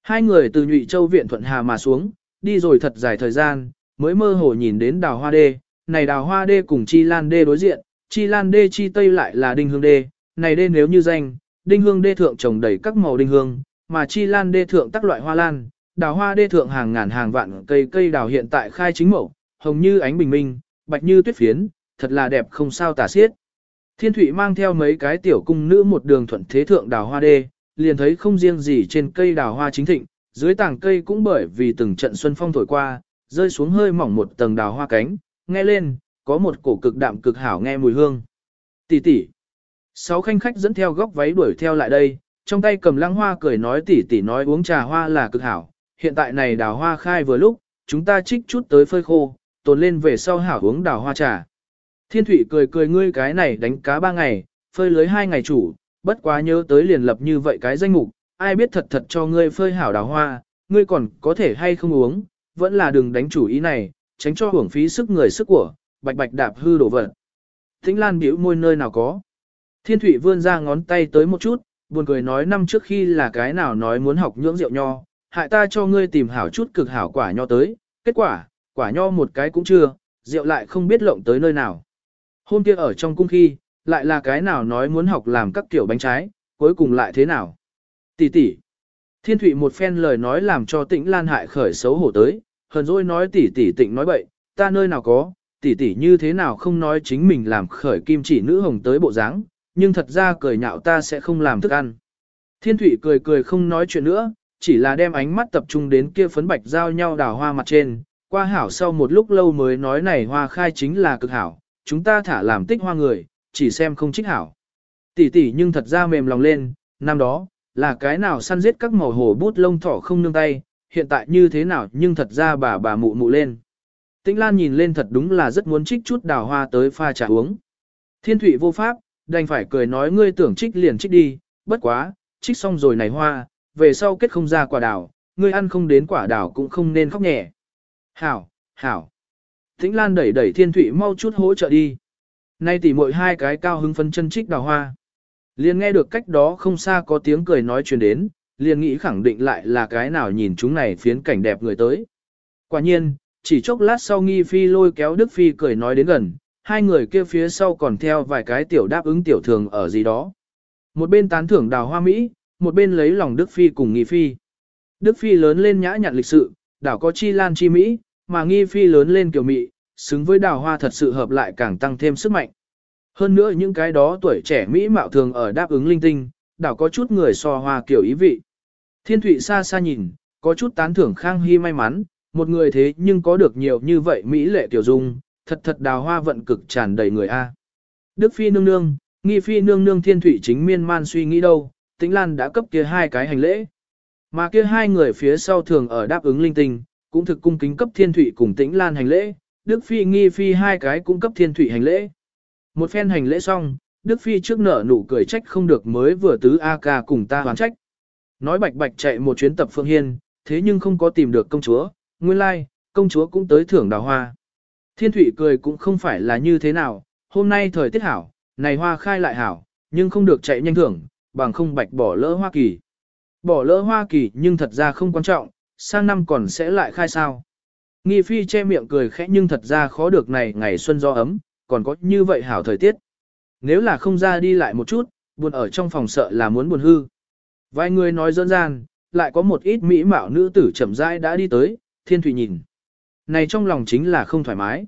Hai người từ nhụy châu viện thuận hà mà xuống, đi rồi thật dài thời gian, mới mơ hồ nhìn đến đào hoa đê, này đào hoa đê cùng chi lan đê đối diện, chi lan đê chi tây lại là đinh hương đê, này đê nếu như danh, đinh hương đê thượng trồng đầy các màu đinh hương, mà chi lan đê thượng tác loại hoa lan, đào hoa đê thượng hàng ngàn hàng vạn cây cây đào hiện tại khai chính mẫu, hồng như ánh bình minh, bạch như tuyết phiến, thật là đẹp không sao tả xiết. Thiên Thụy mang theo mấy cái tiểu cung nữ một đường thuận thế thượng đào hoa đê, liền thấy không riêng gì trên cây đào hoa chính thịnh, dưới tảng cây cũng bởi vì từng trận xuân phong thổi qua, rơi xuống hơi mỏng một tầng đào hoa cánh, nghe lên, có một cổ cực đạm cực hảo nghe mùi hương. Tỷ tỷ. Sáu khanh khách dẫn theo góc váy đuổi theo lại đây, trong tay cầm lăng hoa cười nói tỷ tỷ nói uống trà hoa là cực hảo, hiện tại này đào hoa khai vừa lúc, chúng ta trích chút tới phơi khô, tồn lên về sau hảo uống đào hoa trà. Thiên Thụy cười cười ngươi cái này đánh cá ba ngày, phơi lưới hai ngày chủ, bất quá nhớ tới liền lập như vậy cái danh mục, ai biết thật thật cho ngươi phơi hảo đào hoa, ngươi còn có thể hay không uống, vẫn là đừng đánh chủ ý này, tránh cho hưởng phí sức người sức của, bạch bạch đạp hư đổ vật. Tĩnh Lan biểu môi nơi nào có. Thiên Thụy vươn ra ngón tay tới một chút, buồn cười nói năm trước khi là cái nào nói muốn học nhưỡng rượu nho, hại ta cho ngươi tìm hảo chút cực hảo quả nho tới, kết quả, quả nho một cái cũng chưa, rượu lại không biết lộng tới nơi nào. Hôm kia ở trong cung khi, lại là cái nào nói muốn học làm các kiểu bánh trái, cuối cùng lại thế nào. Tỷ tỷ. Thiên Thụy một phen lời nói làm cho Tĩnh Lan hại khởi xấu hổ tới, hờn dỗi nói tỷ tỷ Tịnh nói bậy, ta nơi nào có, tỷ tỷ như thế nào không nói chính mình làm khởi kim chỉ nữ hồng tới bộ dáng, nhưng thật ra cười nhạo ta sẽ không làm thức ăn. Thiên Thụy cười cười không nói chuyện nữa, chỉ là đem ánh mắt tập trung đến kia phấn bạch giao nhau đào hoa mặt trên, qua hảo sau một lúc lâu mới nói này hoa khai chính là cực hảo, chúng ta thả làm tích hoa người, chỉ xem không trích hảo. Tỷ tỷ nhưng thật ra mềm lòng lên, năm đó, là cái nào săn giết các màu hồ bút lông thỏ không nương tay, hiện tại như thế nào nhưng thật ra bà bà mụ mụ lên. Tĩnh Lan nhìn lên thật đúng là rất muốn trích chút đào hoa tới pha trà uống. Thiên Thụy vô pháp, đành phải cười nói ngươi tưởng trích liền trích đi, bất quá, trích xong rồi này hoa, về sau kết không ra quả đào, ngươi ăn không đến quả đào cũng không nên khóc nhẹ. Hảo, hảo. Tĩnh Lan đẩy đẩy Thiên Thụy mau chút hỗ trợ đi. Nay tỉ muội hai cái cao hứng phấn chân trích đào hoa. Liền nghe được cách đó không xa có tiếng cười nói truyền đến, liền nghĩ khẳng định lại là cái nào nhìn chúng này phiến cảnh đẹp người tới. Quả nhiên, chỉ chốc lát sau nghi phi lôi kéo Đức Phi cười nói đến gần, hai người kia phía sau còn theo vài cái tiểu đáp ứng tiểu thường ở gì đó. Một bên tán thưởng đào hoa Mỹ, một bên lấy lòng Đức Phi cùng nghi phi. Đức Phi lớn lên nhã nhặn lịch sự, đảo có chi lan chi Mỹ, mà nghi phi lớn lên kiểu Mỹ, xứng với đào hoa thật sự hợp lại càng tăng thêm sức mạnh. Hơn nữa những cái đó tuổi trẻ Mỹ mạo thường ở đáp ứng linh tinh, đảo có chút người so hoa kiểu ý vị. Thiên Thụy xa xa nhìn, có chút tán thưởng Khang Hy may mắn, một người thế nhưng có được nhiều như vậy Mỹ lệ tiểu dung, thật thật đào hoa vận cực tràn đầy người A. Đức Phi nương nương, nghi Phi nương nương Thiên Thụy chính miên man suy nghĩ đâu, Tĩnh Lan đã cấp kia hai cái hành lễ. Mà kia hai người phía sau thường ở đáp ứng linh tinh, cũng thực cung kính cấp Thiên Thụy cùng Tĩnh Lan hành lễ, Đức Phi nghi Phi hai cái cũng cấp Thiên thủy hành lễ. Một phen hành lễ xong, Đức Phi trước nở nụ cười trách không được mới vừa tứ A ca cùng ta hoán trách. Nói bạch bạch chạy một chuyến tập phương Hiên, thế nhưng không có tìm được công chúa, nguyên lai, công chúa cũng tới thưởng đào hoa. Thiên thủy cười cũng không phải là như thế nào, hôm nay thời tiết hảo, này hoa khai lại hảo, nhưng không được chạy nhanh thưởng, bằng không bạch bỏ lỡ Hoa Kỳ. Bỏ lỡ Hoa Kỳ nhưng thật ra không quan trọng, sang năm còn sẽ lại khai sao. Nghi Phi che miệng cười khẽ nhưng thật ra khó được này ngày xuân do ấm, còn có như vậy hảo thời tiết. Nếu là không ra đi lại một chút, buồn ở trong phòng sợ là muốn buồn hư. Vài người nói dân gian, lại có một ít mỹ mạo nữ tử chậm rãi đã đi tới, thiên thủy nhìn. Này trong lòng chính là không thoải mái.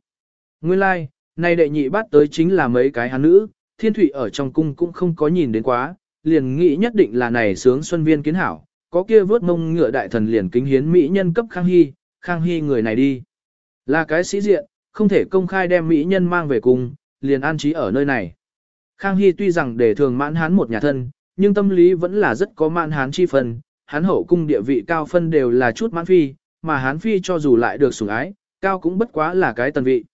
Nguyên lai, like, này đệ nhị bắt tới chính là mấy cái hắn nữ, thiên thủy ở trong cung cũng không có nhìn đến quá, liền nghĩ nhất định là này sướng xuân viên kiến hảo, có kia vớt mông ngựa đại thần liền kính hiến mỹ nhân cấp Khang Hy, Khang Hy người này đi. Là cái sĩ diện, không thể công khai đem mỹ nhân mang về cùng, liền an trí ở nơi này. Khang Hy tuy rằng để thường mãn hán một nhà thân, nhưng tâm lý vẫn là rất có mãn hán chi phần, hán hậu cung địa vị cao phân đều là chút mãn phi, mà hán phi cho dù lại được sủng ái, cao cũng bất quá là cái tần vị.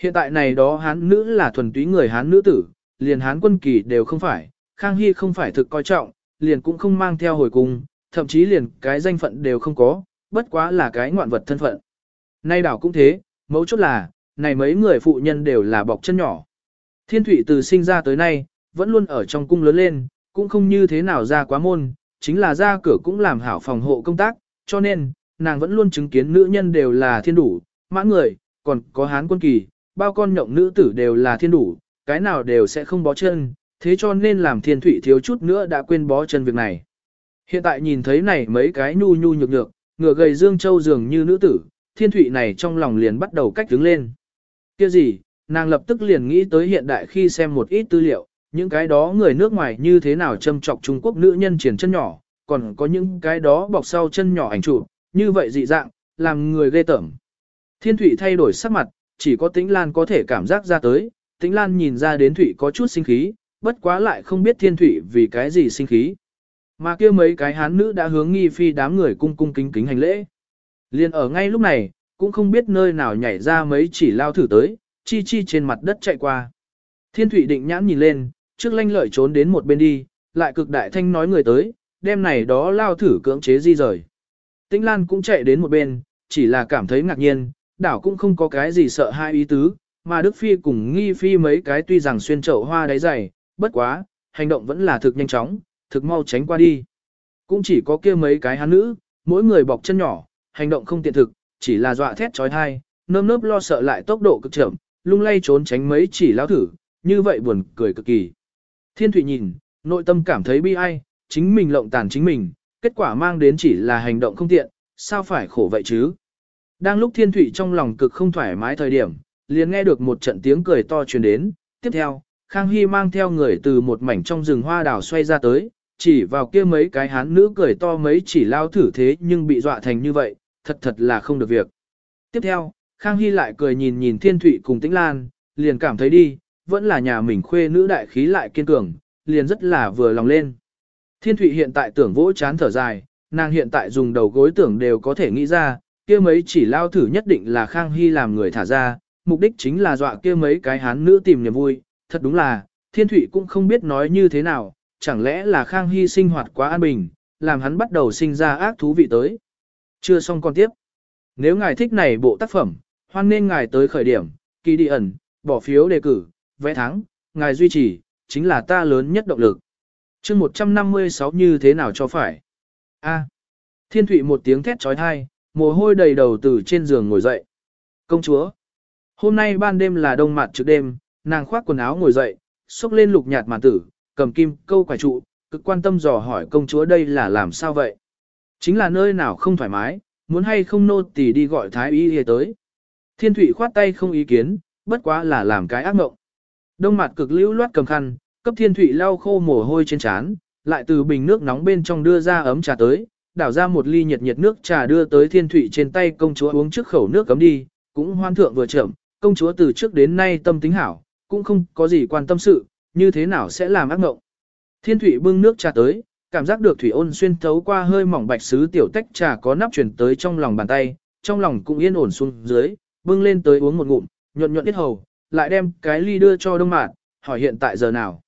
Hiện tại này đó hán nữ là thuần túy người hán nữ tử, liền hán quân kỳ đều không phải, Khang Hy không phải thực coi trọng, liền cũng không mang theo hồi cung, thậm chí liền cái danh phận đều không có, bất quá là cái ngoạn vật thân phận. Nay đảo cũng thế, mấu chốt là, này mấy người phụ nhân đều là bọc chân nhỏ. Thiên Thụy từ sinh ra tới nay, vẫn luôn ở trong cung lớn lên, cũng không như thế nào ra quá môn, chính là ra cửa cũng làm hảo phòng hộ công tác, cho nên, nàng vẫn luôn chứng kiến nữ nhân đều là thiên đủ, mã người, còn có hán quân kỳ, bao con nhộng nữ tử đều là thiên đủ, cái nào đều sẽ không bó chân, thế cho nên làm thiên thủy thiếu chút nữa đã quên bó chân việc này. Hiện tại nhìn thấy này mấy cái nhu nhu nhược nhược, ngựa gầy dương châu dường như nữ tử, thiên thủy này trong lòng liền bắt đầu cách đứng lên. kia gì, nàng lập tức liền nghĩ tới hiện đại khi xem một ít tư liệu, những cái đó người nước ngoài như thế nào châm trọc Trung Quốc nữ nhân triển chân nhỏ, còn có những cái đó bọc sau chân nhỏ ảnh chụp, như vậy dị dạng, làm người ghê tởm. Thiên Thụy thay đổi sắc mặt, chỉ có Tĩnh Lan có thể cảm giác ra tới, Tĩnh Lan nhìn ra đến Thụy có chút sinh khí, bất quá lại không biết Thiên Thụy vì cái gì sinh khí. Mà kia mấy cái hán nữ đã hướng nghi phi đám người cung cung kính kính hành lễ. Liên ở ngay lúc này, cũng không biết nơi nào nhảy ra mấy chỉ lao thử tới, chi chi trên mặt đất chạy qua. Thiên thủy định nhãn nhìn lên, trước lanh lợi trốn đến một bên đi, lại cực đại thanh nói người tới, đêm này đó lao thử cưỡng chế di rời. Tĩnh Lan cũng chạy đến một bên, chỉ là cảm thấy ngạc nhiên, đảo cũng không có cái gì sợ hai ý tứ, mà Đức Phi cùng Nghi Phi mấy cái tuy rằng xuyên chậu hoa đáy dày, bất quá, hành động vẫn là thực nhanh chóng, thực mau tránh qua đi. Cũng chỉ có kia mấy cái hắn nữ, mỗi người bọc chân nhỏ, hành động không tiện thực, chỉ là dọa thét trói thai, nơm nớp lo sợ lại tốc độ cực chậm, lung lay trốn tránh mấy chỉ lao thử, như vậy buồn cười cực kỳ. Thiên Thụy nhìn, nội tâm cảm thấy bi ai, chính mình lộng tàn chính mình, kết quả mang đến chỉ là hành động không tiện, sao phải khổ vậy chứ? Đang lúc Thiên Thụy trong lòng cực không thoải mái thời điểm, liền nghe được một trận tiếng cười to truyền đến, tiếp theo, Khang Hy mang theo người từ một mảnh trong rừng hoa đào xoay ra tới, chỉ vào kia mấy cái hán nữ cười to mấy chỉ lao thử thế nhưng bị dọa thành như vậy, thật thật là không được việc. Tiếp theo, Khang Hy lại cười nhìn nhìn Thiên Thụy cùng Tĩnh Lan, liền cảm thấy đi, vẫn là nhà mình khuê nữ đại khí lại kiên cường, liền rất là vừa lòng lên. Thiên Thụy hiện tại tưởng vỗ chán thở dài, nàng hiện tại dùng đầu gối tưởng đều có thể nghĩ ra, kia mấy chỉ lao thử nhất định là Khang Hy làm người thả ra, mục đích chính là dọa kia mấy cái hán nữ tìm niềm vui, thật đúng là, Thiên Thụy cũng không biết nói như thế nào, chẳng lẽ là Khang Hy sinh hoạt quá an bình, làm hắn bắt đầu sinh ra ác thú vị tới. Chưa xong con tiếp. Nếu ngài thích này bộ tác phẩm, hoan nên ngài tới khởi điểm, kỳ đi ẩn, bỏ phiếu đề cử, vẽ thắng, ngài duy trì, chính là ta lớn nhất động lực. chương 156 như thế nào cho phải? A. Thiên Thụy một tiếng thét trói thai, mồ hôi đầy đầu từ trên giường ngồi dậy. Công chúa. Hôm nay ban đêm là đông mặt trước đêm, nàng khoác quần áo ngồi dậy, xúc lên lục nhạt màn tử, cầm kim câu quả trụ, cực quan tâm dò hỏi công chúa đây là làm sao vậy? Chính là nơi nào không thoải mái, muốn hay không nô tỳ đi gọi thái y y tới. Thiên thủy khoát tay không ý kiến, bất quá là làm cái ác mộng. Đông mặt cực lưu loát cầm khăn, cấp Thiên thủy lau khô mồ hôi trên trán, lại từ bình nước nóng bên trong đưa ra ấm trà tới, đảo ra một ly nhiệt nhiệt nước trà đưa tới Thiên thủy trên tay công chúa uống trước khẩu nước cấm đi, cũng hoan thượng vừa chậm, công chúa từ trước đến nay tâm tính hảo, cũng không có gì quan tâm sự, như thế nào sẽ làm ác ngộng. Thiên thủy bưng nước trà tới, cảm giác được thủy ôn xuyên thấu qua hơi mỏng bạch sứ tiểu tách trà có nắp chuyển tới trong lòng bàn tay, trong lòng cũng yên ổn xuống dưới, bưng lên tới uống một ngụm, nhuận nhuận ít hầu, lại đem cái ly đưa cho Đông Mạt, hỏi hiện tại giờ nào.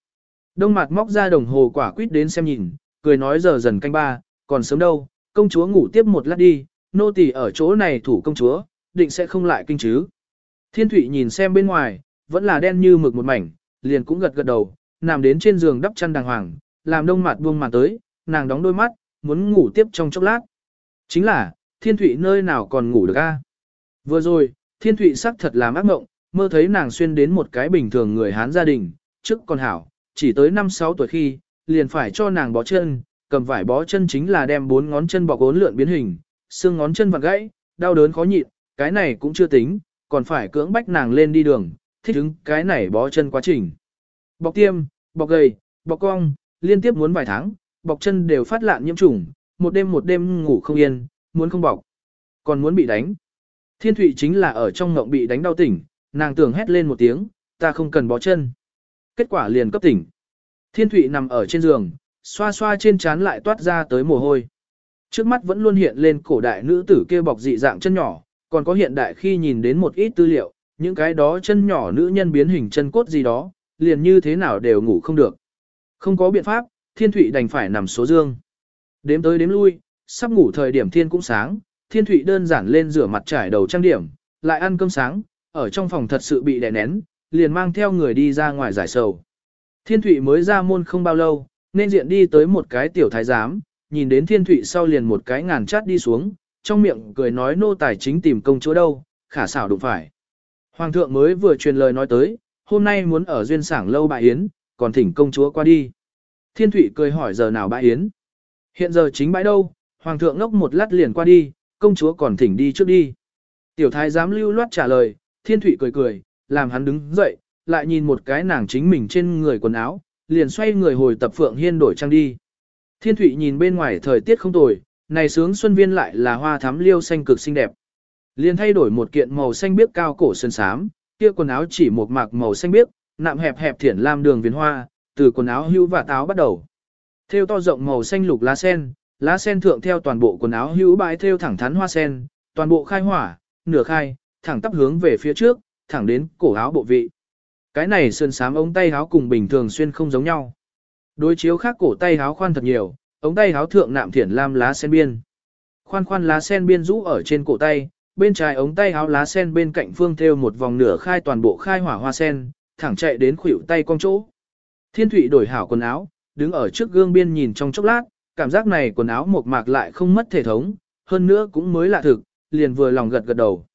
Đông Mạt móc ra đồng hồ quả quýt đến xem nhìn, cười nói giờ dần canh ba, còn sớm đâu, công chúa ngủ tiếp một lát đi, nô tỳ ở chỗ này thủ công chúa, định sẽ không lại kinh chứ. Thiên Thụy nhìn xem bên ngoài, vẫn là đen như mực một mảnh, liền cũng gật gật đầu, nằm đến trên giường đắp chăn đàng hoàng, làm đông mặt buông mặt tới, nàng đóng đôi mắt, muốn ngủ tiếp trong chốc lát. Chính là, thiên thụy nơi nào còn ngủ được a? Vừa rồi, thiên thụy sắc thật làm ác mộng, mơ thấy nàng xuyên đến một cái bình thường người Hán gia đình, trước còn hảo, chỉ tới 5-6 tuổi khi, liền phải cho nàng bó chân, cầm vải bó chân chính là đem bốn ngón chân bọc ốn lượn biến hình, xương ngón chân vặn gãy, đau đớn khó nhịn, cái này cũng chưa tính, còn phải cưỡng bách nàng lên đi đường, thích ứng cái này bó chân quá trình. Bọc tiêm, bọc gầy, bọc cong, liên tiếp muốn vài tháng, bọc chân đều phát lạn nhiễm trùng, một đêm một đêm ngủ không yên, muốn không bọc, còn muốn bị đánh. Thiên Thụy chính là ở trong ngộng bị đánh đau tỉnh, nàng tưởng hét lên một tiếng, ta không cần bó chân. Kết quả liền cấp tỉnh. Thiên Thụy nằm ở trên giường, xoa xoa trên trán lại toát ra tới mồ hôi. Trước mắt vẫn luôn hiện lên cổ đại nữ tử kia bọc dị dạng chân nhỏ, còn có hiện đại khi nhìn đến một ít tư liệu, những cái đó chân nhỏ nữ nhân biến hình chân cốt gì đó, liền như thế nào đều ngủ không được. Không có biện pháp, thiên thụy đành phải nằm số dương. Đếm tới đếm lui, sắp ngủ thời điểm thiên cũng sáng, thiên thụy đơn giản lên rửa mặt trải đầu trang điểm, lại ăn cơm sáng, ở trong phòng thật sự bị đè nén, liền mang theo người đi ra ngoài giải sầu. Thiên thụy mới ra môn không bao lâu, nên diện đi tới một cái tiểu thái giám, nhìn đến thiên thụy sau liền một cái ngàn chát đi xuống, trong miệng cười nói nô tài chính tìm công chúa đâu, khả xảo đụng phải. Hoàng thượng mới vừa truyền lời nói tới, hôm nay muốn ở duyên sảng lâu bại yến, còn thỉnh công chúa qua đi. Thiên thủy cười hỏi giờ nào bãi yến. Hiện giờ chính bãi đâu, Hoàng thượng ngốc một lát liền qua đi, công chúa còn thỉnh đi trước đi. Tiểu thái giám lưu loát trả lời, Thiên Thụy cười cười, làm hắn đứng dậy, lại nhìn một cái nàng chính mình trên người quần áo, liền xoay người hồi tập Phượng Hiên đổi trang đi. Thiên Thụy nhìn bên ngoài thời tiết không tồi, này sướng xuân viên lại là hoa thắm liêu xanh cực xinh đẹp. Liền thay đổi một kiện màu xanh biếc cao cổ sơn sám, kia quần áo chỉ một mạc màu xanh biếc, nạm hẹp hẹp thiển lam đường viền hoa, từ quần áo hữu và táo bắt đầu. Thêu to rộng màu xanh lục lá sen, lá sen thượng theo toàn bộ quần áo hữu bãi thêu thẳng thắn hoa sen, toàn bộ khai hỏa, nửa khai, thẳng tắp hướng về phía trước, thẳng đến cổ áo bộ vị. Cái này sơn sám ống tay áo cùng bình thường xuyên không giống nhau. Đối chiếu khác cổ tay áo khoan thật nhiều, ống tay áo thượng nạm thiển lam lá sen biên. Khoan khoan lá sen biên rũ ở trên cổ tay, bên trái ống tay áo lá sen bên cạnh phương thêu một vòng nửa khai toàn bộ khai hỏa hoa sen, thẳng chạy đến khuỷu tay cong chỗ. Thiên Thụy đổi hảo quần áo, đứng ở trước gương biên nhìn trong chốc lát, cảm giác này quần áo một mạc lại không mất thể thống, hơn nữa cũng mới lạ thực, liền vừa lòng gật gật đầu.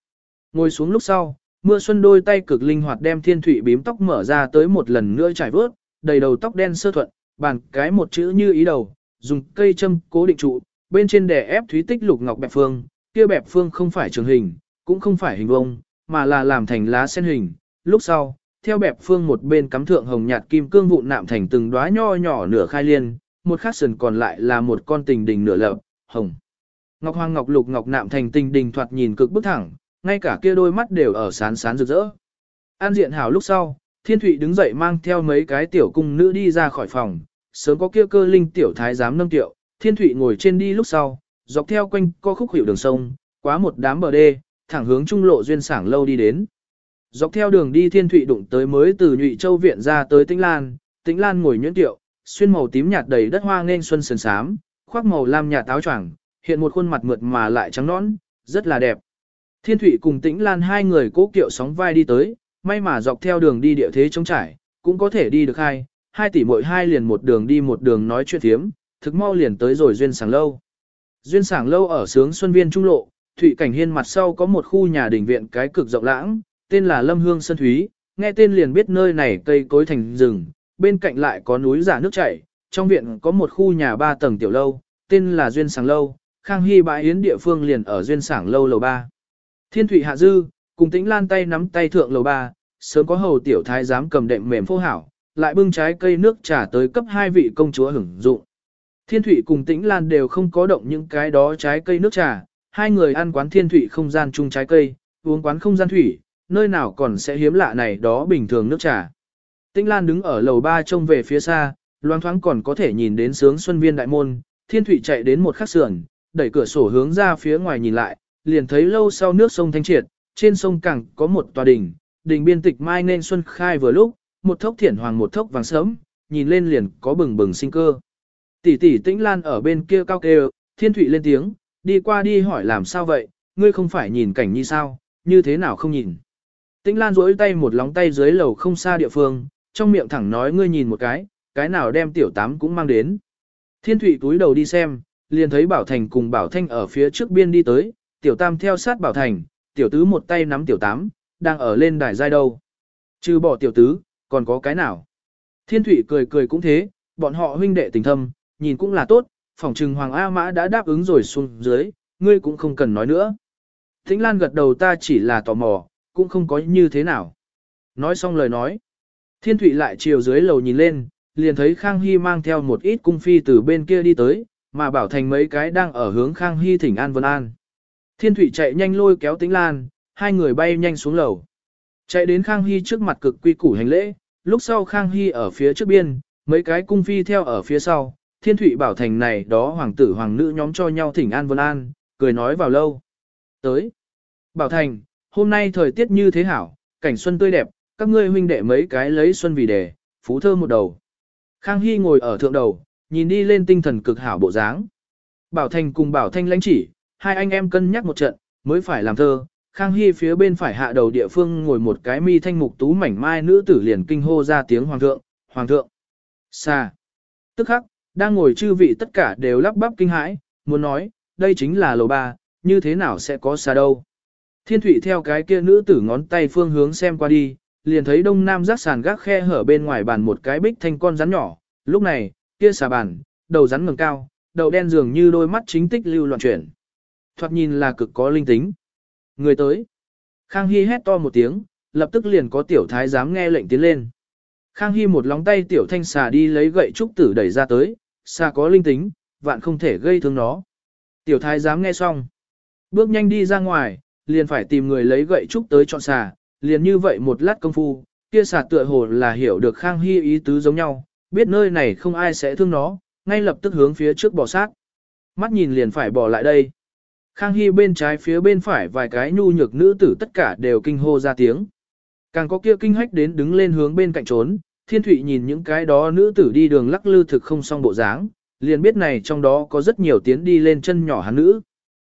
Ngồi xuống lúc sau, mưa xuân đôi tay cực linh hoạt đem Thiên Thụy bím tóc mở ra tới một lần nữa trải vớt, đầy đầu tóc đen sơ thuận, bàn cái một chữ như ý đầu, dùng cây châm cố định trụ, bên trên đè ép thúy tích lục ngọc bẹp phương, kia bẹp phương không phải trường hình, cũng không phải hình vông, mà là làm thành lá sen hình. Lúc sau, theo bẹp phương một bên cắm thượng hồng nhạt kim cương vụn nạm thành từng đóa nho nhỏ nửa khai liên, một khắc sườn còn lại là một con tình đình nửa lập, hồng. Ngọc hoàng ngọc lục ngọc nạm thành tình đình thoạt nhìn cực bức thẳng, ngay cả kia đôi mắt đều ở sán sán rực rỡ. An diện hảo lúc sau, thiên thụy đứng dậy mang theo mấy cái tiểu cung nữ đi ra khỏi phòng, sớm có kia cơ linh tiểu thái giám nâng tiệu, thiên thụy ngồi trên đi lúc sau, dọc theo quanh co khúc hiệu đường sông, quá một đám bờ đê, thẳng hướng trung lộ duyên sảng lâu đi đến. Dọc theo đường đi thiên thụy đụng tới mới từ nhụy châu viện ra tới tĩnh lan, tĩnh lan ngồi nhuyễn tiệu, xuyên màu tím nhạt đầy đất hoa nên xuân sườn sám, khoác màu lam nhạt áo choàng, hiện một khuôn mặt mượt mà lại trắng nõn, rất là đẹp. Thiên thụy cùng tĩnh lan hai người cố kiệu sóng vai đi tới, may mà dọc theo đường đi địa thế trống trải, cũng có thể đi được hai, hai tỷ mỗi hai liền một đường đi một đường nói chuyện thiếm, thực mau liền tới rồi duyên sàng lâu. Duyên sảng lâu ở sướng Xuân Viên Trung Lộ, Thụy Cảnh Hiên mặt sau có một khu nhà đình viện cái cực rộng lãng, tên là Lâm Hương Sơn Thúy, nghe tên liền biết nơi này cây cối thành rừng, bên cạnh lại có núi giả nước chảy, trong viện có một khu nhà ba tầng tiểu lâu, tên là Duyên Sảng Lâu, Khang Hy bãi yến địa phương liền ở Duyên Sảng Lâu lầu 3. Thiên Thụy Hạ Dư, cùng tĩnh lan tay nắm tay thượng lầu 3, sớm có hầu tiểu thái dám cầm đệm mềm phô hảo, lại bưng trái cây nước trà tới cấp hai vị công chúa hưởng dụng. Thiên Thụy cùng Tĩnh Lan đều không có động những cái đó trái cây nước trà, hai người ăn quán Thiên Thụy không gian chung trái cây, uống quán không gian thủy, nơi nào còn sẽ hiếm lạ này đó bình thường nước trà. Tĩnh Lan đứng ở lầu ba trông về phía xa, loang thoáng còn có thể nhìn đến sướng xuân viên đại môn, Thiên Thụy chạy đến một khắc sườn, đẩy cửa sổ hướng ra phía ngoài nhìn lại, liền thấy lâu sau nước sông thanh triệt, trên sông cảng có một tòa đình, đình biên tịch mai nên xuân khai vừa lúc, một thốc thiển hoàng một thốc vàng sớm, nhìn lên liền có bừng bừng sinh cơ. Tỷ tỷ tĩnh lan ở bên kia cao kêu, thiên thụy lên tiếng, đi qua đi hỏi làm sao vậy, ngươi không phải nhìn cảnh như sao, như thế nào không nhìn. Tĩnh lan rỗi tay một lóng tay dưới lầu không xa địa phương, trong miệng thẳng nói ngươi nhìn một cái, cái nào đem tiểu tám cũng mang đến. Thiên thụy túi đầu đi xem, liền thấy Bảo Thành cùng Bảo Thanh ở phía trước biên đi tới, tiểu tam theo sát Bảo Thành, tiểu tứ một tay nắm tiểu tám, đang ở lên đài giai đâu. Trừ bỏ tiểu tứ, còn có cái nào? Thiên thụy cười cười cũng thế, bọn họ huynh đệ tình thâm, nhìn cũng là tốt, phòng trừng Hoàng A Mã đã đáp ứng rồi xuống dưới, ngươi cũng không cần nói nữa. Thính Lan gật đầu ta chỉ là tò mò, cũng không có như thế nào. Nói xong lời nói. Thiên Thụy lại chiều dưới lầu nhìn lên, liền thấy Khang Hy mang theo một ít cung phi từ bên kia đi tới, mà bảo thành mấy cái đang ở hướng Khang Hy thỉnh An Vân An. Thiên Thụy chạy nhanh lôi kéo Tĩnh Lan, hai người bay nhanh xuống lầu. Chạy đến Khang Hy trước mặt cực quy củ hành lễ, lúc sau Khang Hy ở phía trước biên, mấy cái cung phi theo ở phía sau, thiên thủy bảo thành này đó hoàng tử hoàng nữ nhóm cho nhau thỉnh an vân an, cười nói vào lâu. Tới. Bảo thành, hôm nay thời tiết như thế hảo, cảnh xuân tươi đẹp, các ngươi huynh đệ mấy cái lấy xuân vì đề, phú thơ một đầu. Khang Hy ngồi ở thượng đầu, nhìn đi lên tinh thần cực hảo bộ dáng. Bảo Thành cùng Bảo Thanh lãnh chỉ, hai anh em cân nhắc một trận, mới phải làm thơ. Khang Hy phía bên phải hạ đầu địa phương ngồi một cái mi thanh mục tú mảnh mai nữ tử liền kinh hô ra tiếng hoàng thượng, hoàng thượng. Xa. Tức khắc, đang ngồi chư vị tất cả đều lắp bắp kinh hãi, muốn nói, đây chính là lầu ba, như thế nào sẽ có xa đâu. Thiên thủy theo cái kia nữ tử ngón tay phương hướng xem qua đi, liền thấy đông nam rác sàn gác khe hở bên ngoài bàn một cái bích thanh con rắn nhỏ, lúc này, kia xà bàn, đầu rắn ngẩng cao, đầu đen dường như đôi mắt chính tích lưu loạn chuyển. Thoạt nhìn là cực có linh tính. Người tới. Khang Hy hét to một tiếng, lập tức liền có tiểu thái dám nghe lệnh tiến lên. Khang Hy một lóng tay tiểu thanh xà đi lấy gậy trúc tử đẩy ra tới, xa có linh tính, vạn không thể gây thương nó. Tiểu thái dám nghe xong. Bước nhanh đi ra ngoài, liền phải tìm người lấy gậy trúc tới chọn xà, liền như vậy một lát công phu, kia xà tựa hồ là hiểu được Khang Hy ý tứ giống nhau, biết nơi này không ai sẽ thương nó, ngay lập tức hướng phía trước bỏ sát. Mắt nhìn liền phải bỏ lại đây. Khang Hy bên trái phía bên phải vài cái nhu nhược nữ tử tất cả đều kinh hô ra tiếng. Càng có kia kinh hách đến đứng lên hướng bên cạnh trốn, Thiên Thụy nhìn những cái đó nữ tử đi đường lắc lư thực không xong bộ dáng, liền biết này trong đó có rất nhiều tiến đi lên chân nhỏ hắn nữ.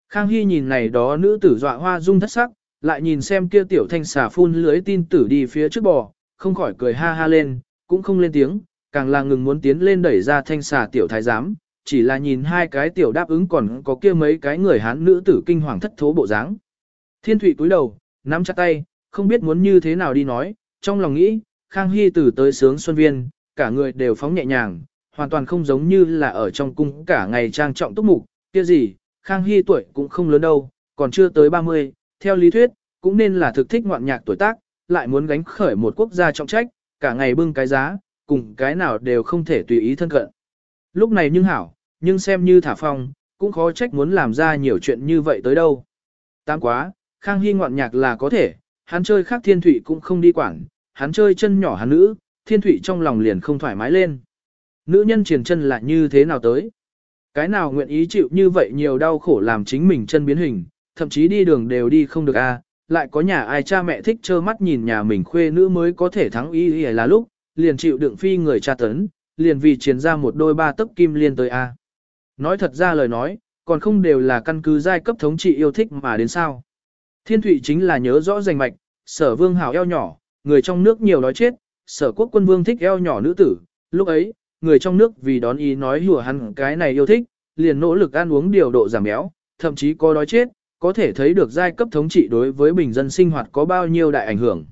Khang Hy nhìn này đó nữ tử dọa hoa dung thất sắc, lại nhìn xem kia tiểu thanh xà phun lưới tin tử đi phía trước bò, không khỏi cười ha ha lên, cũng không lên tiếng, càng là ngừng muốn tiến lên đẩy ra thanh xà tiểu thái giám, chỉ là nhìn hai cái tiểu đáp ứng còn có kia mấy cái người hán nữ tử kinh hoàng thất thố bộ dáng. Thiên Thụy cúi đầu, nắm chặt tay, không biết muốn như thế nào đi nói, trong lòng nghĩ, Khang Hy từ tới sướng xuân viên, cả người đều phóng nhẹ nhàng, hoàn toàn không giống như là ở trong cung cả ngày trang trọng túc mục, kia gì, Khang Hy tuổi cũng không lớn đâu, còn chưa tới 30, theo lý thuyết, cũng nên là thực thích ngoạn nhạc tuổi tác, lại muốn gánh khởi một quốc gia trọng trách, cả ngày bưng cái giá, cùng cái nào đều không thể tùy ý thân cận. Lúc này nhưng hảo, nhưng xem như thả phong, cũng khó trách muốn làm ra nhiều chuyện như vậy tới đâu. Tám quá, Khang Hy ngoạn nhạc là có thể, hắn chơi khác thiên thủy cũng không đi quảng hắn chơi chân nhỏ hắn nữ, thiên thủy trong lòng liền không thoải mái lên. Nữ nhân triển chân là như thế nào tới? Cái nào nguyện ý chịu như vậy nhiều đau khổ làm chính mình chân biến hình, thậm chí đi đường đều đi không được a lại có nhà ai cha mẹ thích trơ mắt nhìn nhà mình khuê nữ mới có thể thắng ý ý là lúc, liền chịu đựng phi người cha tấn, liền vì chiến ra một đôi ba tấc kim liên tới a. Nói thật ra lời nói, còn không đều là căn cứ giai cấp thống trị yêu thích mà đến sao. Thiên thủy chính là nhớ rõ rành mạch, sở vương hào eo nhỏ, người trong nước nhiều nói chết, sở quốc quân vương thích eo nhỏ nữ tử, lúc ấy, người trong nước vì đón ý nói hùa hắn cái này yêu thích, liền nỗ lực ăn uống điều độ giảm béo, thậm chí có đói chết, có thể thấy được giai cấp thống trị đối với bình dân sinh hoạt có bao nhiêu đại ảnh hưởng.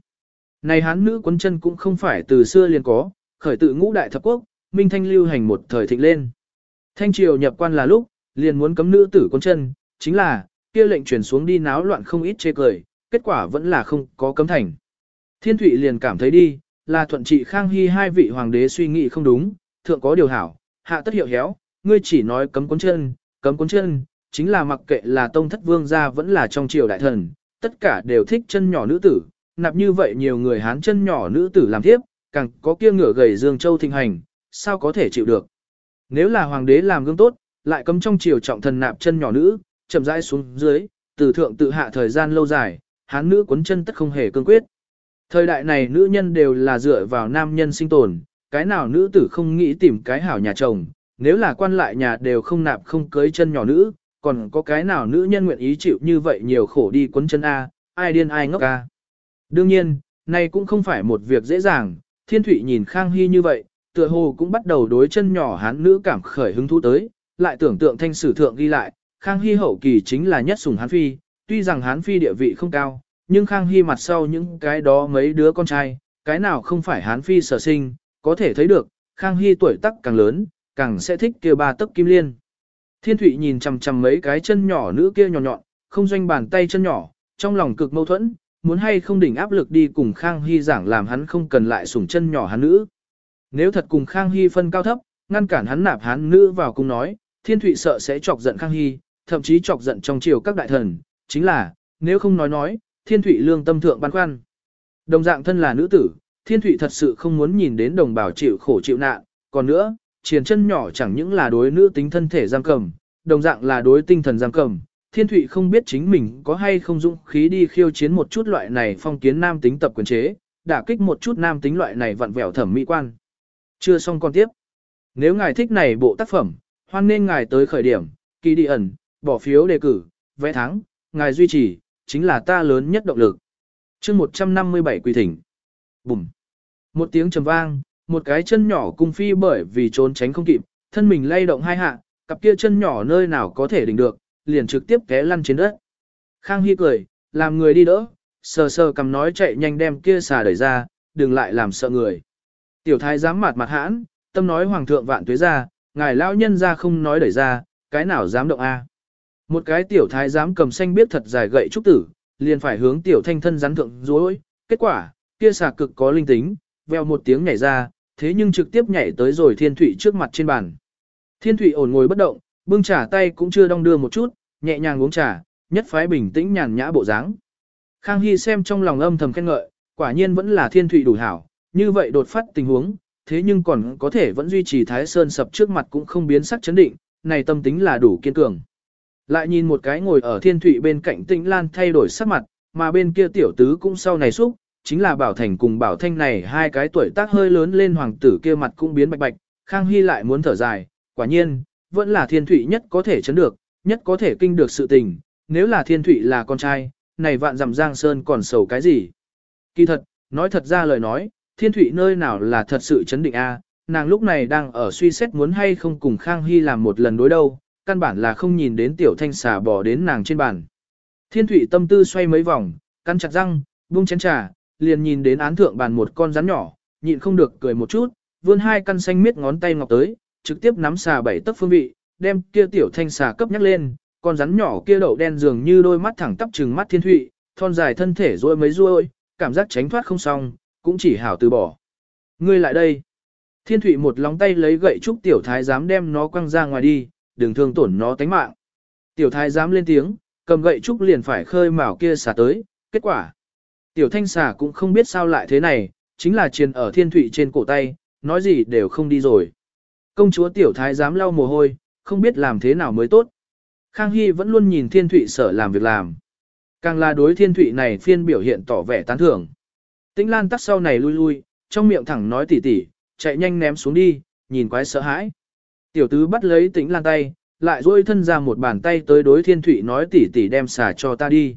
Này hán nữ quân chân cũng không phải từ xưa liền có, khởi tự ngũ đại thập quốc, minh thanh lưu hành một thời thịnh lên. Thanh triều nhập quan là lúc, liền muốn cấm nữ tử quân chân, chính là, kia lệnh chuyển xuống đi náo loạn không ít chê cười, kết quả vẫn là không có cấm thành. Thiên Thụy liền cảm thấy đi, là thuận trị Khang Hy hai vị hoàng đế suy nghĩ không đúng, thượng có điều hảo, hạ tất hiệu héo, ngươi chỉ nói cấm cuốn chân, cấm cuốn chân, chính là mặc kệ là tông thất vương gia vẫn là trong triều đại thần, tất cả đều thích chân nhỏ nữ tử, nạp như vậy nhiều người hán chân nhỏ nữ tử làm tiếp, càng có kia ngửa gầy dương châu thịnh hành, sao có thể chịu được. Nếu là hoàng đế làm gương tốt, lại cấm trong triều trọng thần nạp chân nhỏ nữ, chậm rãi xuống dưới, từ thượng tự hạ thời gian lâu dài, hán nữ cuốn chân tất không hề cương quyết. Thời đại này nữ nhân đều là dựa vào nam nhân sinh tồn, cái nào nữ tử không nghĩ tìm cái hảo nhà chồng, nếu là quan lại nhà đều không nạp không cưới chân nhỏ nữ, còn có cái nào nữ nhân nguyện ý chịu như vậy nhiều khổ đi quấn chân A, ai điên ai ngốc A. Đương nhiên, này cũng không phải một việc dễ dàng, thiên thủy nhìn Khang Hy như vậy, tựa hồ cũng bắt đầu đối chân nhỏ hán nữ cảm khởi hứng thú tới, lại tưởng tượng thanh sử thượng ghi lại, Khang Hy hậu kỳ chính là nhất sủng hán phi, tuy rằng hán phi địa vị không cao, nhưng Khang Hy mặt sau những cái đó mấy đứa con trai, cái nào không phải hán phi sở sinh, có thể thấy được, Khang Hy tuổi tác càng lớn, càng sẽ thích kia ba tấc kim liên. Thiên Thụy nhìn chằm chằm mấy cái chân nhỏ nữ kia nhỏ nhọn, không doanh bàn tay chân nhỏ, trong lòng cực mâu thuẫn, muốn hay không đỉnh áp lực đi cùng Khang Hy giảng làm hắn không cần lại sủng chân nhỏ hắn nữ. Nếu thật cùng Khang Hy phân cao thấp, ngăn cản hắn nạp hắn nữ vào cung nói, Thiên Thụy sợ sẽ chọc giận Khang Hy, thậm chí chọc giận trong triều các đại thần, chính là, nếu không nói nói, Thiên thủy lương tâm thượng băn khoăn. Đồng dạng thân là nữ tử, Thiên thủy thật sự không muốn nhìn đến đồng bào chịu khổ chịu nạn, còn nữa, triền chân nhỏ chẳng những là đối nữ tính thân thể giam cầm, đồng dạng là đối tinh thần giam cầm. Thiên Thụy không biết chính mình có hay không dũng khí đi khiêu chiến một chút loại này phong kiến nam tính tập quyền chế, đả kích một chút nam tính loại này vặn vẹo thẩm mỹ quan. Chưa xong con tiếp. Nếu ngài thích này bộ tác phẩm, hoan nên ngài tới khởi điểm, kỳ đi ẩn, bỏ phiếu đề cử, vẽ thắng, ngài duy trì, chính là ta lớn nhất động lực. chương 157 quỳ thỉnh. Bùm. Một tiếng trầm vang, một cái chân nhỏ cung phi bởi vì trốn tránh không kịp, thân mình lay động hai hạ, cặp kia chân nhỏ nơi nào có thể đỉnh được, liền trực tiếp té lăn trên đất. Khang Hy cười, làm người đi đỡ, sờ sờ cầm nói chạy nhanh đem kia xà đẩy ra, đừng lại làm sợ người. Tiểu thái dám mặt mặt hãn, tâm nói hoàng thượng vạn tuế ra, ngài lão nhân ra không nói đẩy ra, cái nào dám động a? Một cái tiểu thái dám cầm xanh biết thật dài gậy trúc tử, liền phải hướng tiểu thanh thân rắn thượng dối, kết quả, kia xà cực có linh tính, veo một tiếng nhảy ra, thế nhưng trực tiếp nhảy tới rồi thiên thủy trước mặt trên bàn. Thiên thủy ổn ngồi bất động, bưng trà tay cũng chưa đong đưa một chút, nhẹ nhàng uống trà, nhất phái bình tĩnh nhàn nhã bộ dáng. Khang Hy xem trong lòng âm thầm khen ngợi, quả nhiên vẫn là thiên thủy đủ hảo, như vậy đột phát tình huống, thế nhưng còn có thể vẫn duy trì Thái Sơn sập trước mặt cũng không biến sắc chấn định, này tâm tính là đủ kiên cường. Lại nhìn một cái ngồi ở thiên thụy bên cạnh tĩnh lan thay đổi sắc mặt, mà bên kia tiểu tứ cũng sau này xúc, chính là bảo thành cùng bảo thanh này hai cái tuổi tác hơi lớn lên hoàng tử kia mặt cũng biến bạch bạch, Khang Hy lại muốn thở dài, quả nhiên, vẫn là thiên thụy nhất có thể chấn được, nhất có thể kinh được sự tình, nếu là thiên thụy là con trai, này vạn dặm giang sơn còn sầu cái gì. Kỳ thật, nói thật ra lời nói, thiên thụy nơi nào là thật sự chấn định a nàng lúc này đang ở suy xét muốn hay không cùng Khang Hy làm một lần đối đâu, căn bản là không nhìn đến tiểu thanh xà bỏ đến nàng trên bàn. Thiên thủy tâm tư xoay mấy vòng, căn chặt răng, buông chén trà, liền nhìn đến án thượng bàn một con rắn nhỏ, nhịn không được cười một chút, vươn hai căn xanh miết ngón tay ngọc tới, trực tiếp nắm xà bảy tấc phương vị, đem kia tiểu thanh xà cấp nhắc lên, con rắn nhỏ kia đậu đen dường như đôi mắt thẳng tắp trừng mắt thiên thụy, thon dài thân thể rôi mấy ruôi, cảm giác tránh thoát không xong, cũng chỉ hảo từ bỏ. Ngươi lại đây. Thiên thụy một lóng tay lấy gậy trúc tiểu thái dám đem nó quăng ra ngoài đi, đừng thương tổn nó tánh mạng. Tiểu thái dám lên tiếng, cầm gậy trúc liền phải khơi mào kia xả tới, kết quả. Tiểu thanh xả cũng không biết sao lại thế này, chính là chiền ở thiên thụy trên cổ tay, nói gì đều không đi rồi. Công chúa tiểu thái dám lau mồ hôi, không biết làm thế nào mới tốt. Khang Hy vẫn luôn nhìn thiên thụy sở làm việc làm. Càng là đối thiên thụy này phiên biểu hiện tỏ vẻ tán thưởng. Tĩnh Lan tắt sau này lui lui, trong miệng thẳng nói tỉ tỉ, chạy nhanh ném xuống đi, nhìn quái sợ hãi. Tiểu tứ bắt lấy Tĩnh Lan tay, lại duỗi thân ra một bàn tay tới đối thiên thụy nói tỷ tỷ đem xả cho ta đi.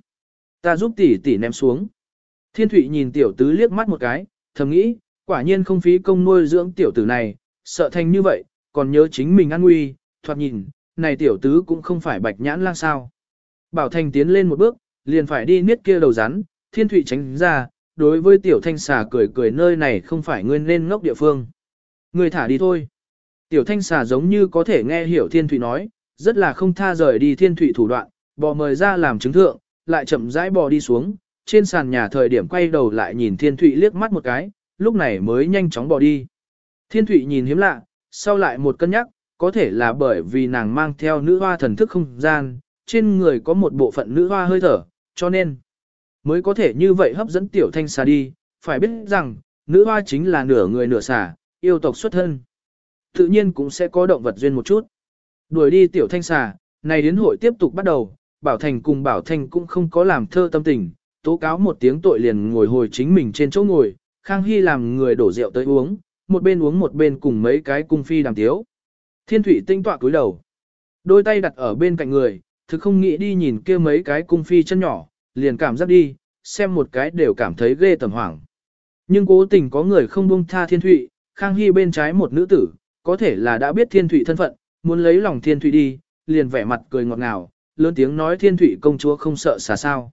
Ta giúp tỷ tỷ ném xuống. Thiên thụy nhìn tiểu tứ liếc mắt một cái, thầm nghĩ, quả nhiên không phí công nuôi dưỡng tiểu tử này, sợ thành như vậy, còn nhớ chính mình ăn nguy, thoạt nhìn, này tiểu tứ cũng không phải bạch nhãn lang sao. Bảo Thành tiến lên một bước, liền phải đi niết kia đầu rắn, thiên thụy tránh ra, đối với tiểu thanh xà cười cười nơi này không phải ngươi nên ngốc địa phương. Ngươi thả đi thôi. Tiểu thanh xà giống như có thể nghe hiểu thiên thụy nói, rất là không tha rời đi thiên thụy thủ đoạn, bò mời ra làm chứng thượng, lại chậm rãi bò đi xuống, trên sàn nhà thời điểm quay đầu lại nhìn thiên thụy liếc mắt một cái, lúc này mới nhanh chóng bò đi. Thiên thụy nhìn hiếm lạ, sau lại một cân nhắc, có thể là bởi vì nàng mang theo nữ hoa thần thức không gian, trên người có một bộ phận nữ hoa hơi thở, cho nên mới có thể như vậy hấp dẫn tiểu thanh xà đi, phải biết rằng, nữ hoa chính là nửa người nửa xà, yêu tộc xuất thân. Tự nhiên cũng sẽ có động vật duyên một chút. Đuổi đi tiểu thanh xà, này đến hội tiếp tục bắt đầu, Bảo Thành cùng Bảo Thanh cũng không có làm thơ tâm tình, tố cáo một tiếng tội liền ngồi hồi chính mình trên chỗ ngồi, Khang Hy làm người đổ rượu tới uống, một bên uống một bên cùng mấy cái cung phi đàm tiếu. Thiên thủy tinh tọa cúi đầu. Đôi tay đặt ở bên cạnh người, thực không nghĩ đi nhìn kia mấy cái cung phi chân nhỏ, liền cảm giác đi, xem một cái đều cảm thấy ghê tầm hoảng. Nhưng cố tình có người không buông tha thiên thủy, Khang Hy bên trái một nữ tử, có thể là đã biết thiên thủy thân phận, muốn lấy lòng thiên thủy đi, liền vẻ mặt cười ngọt ngào, lớn tiếng nói thiên thủy công chúa không sợ xà sao.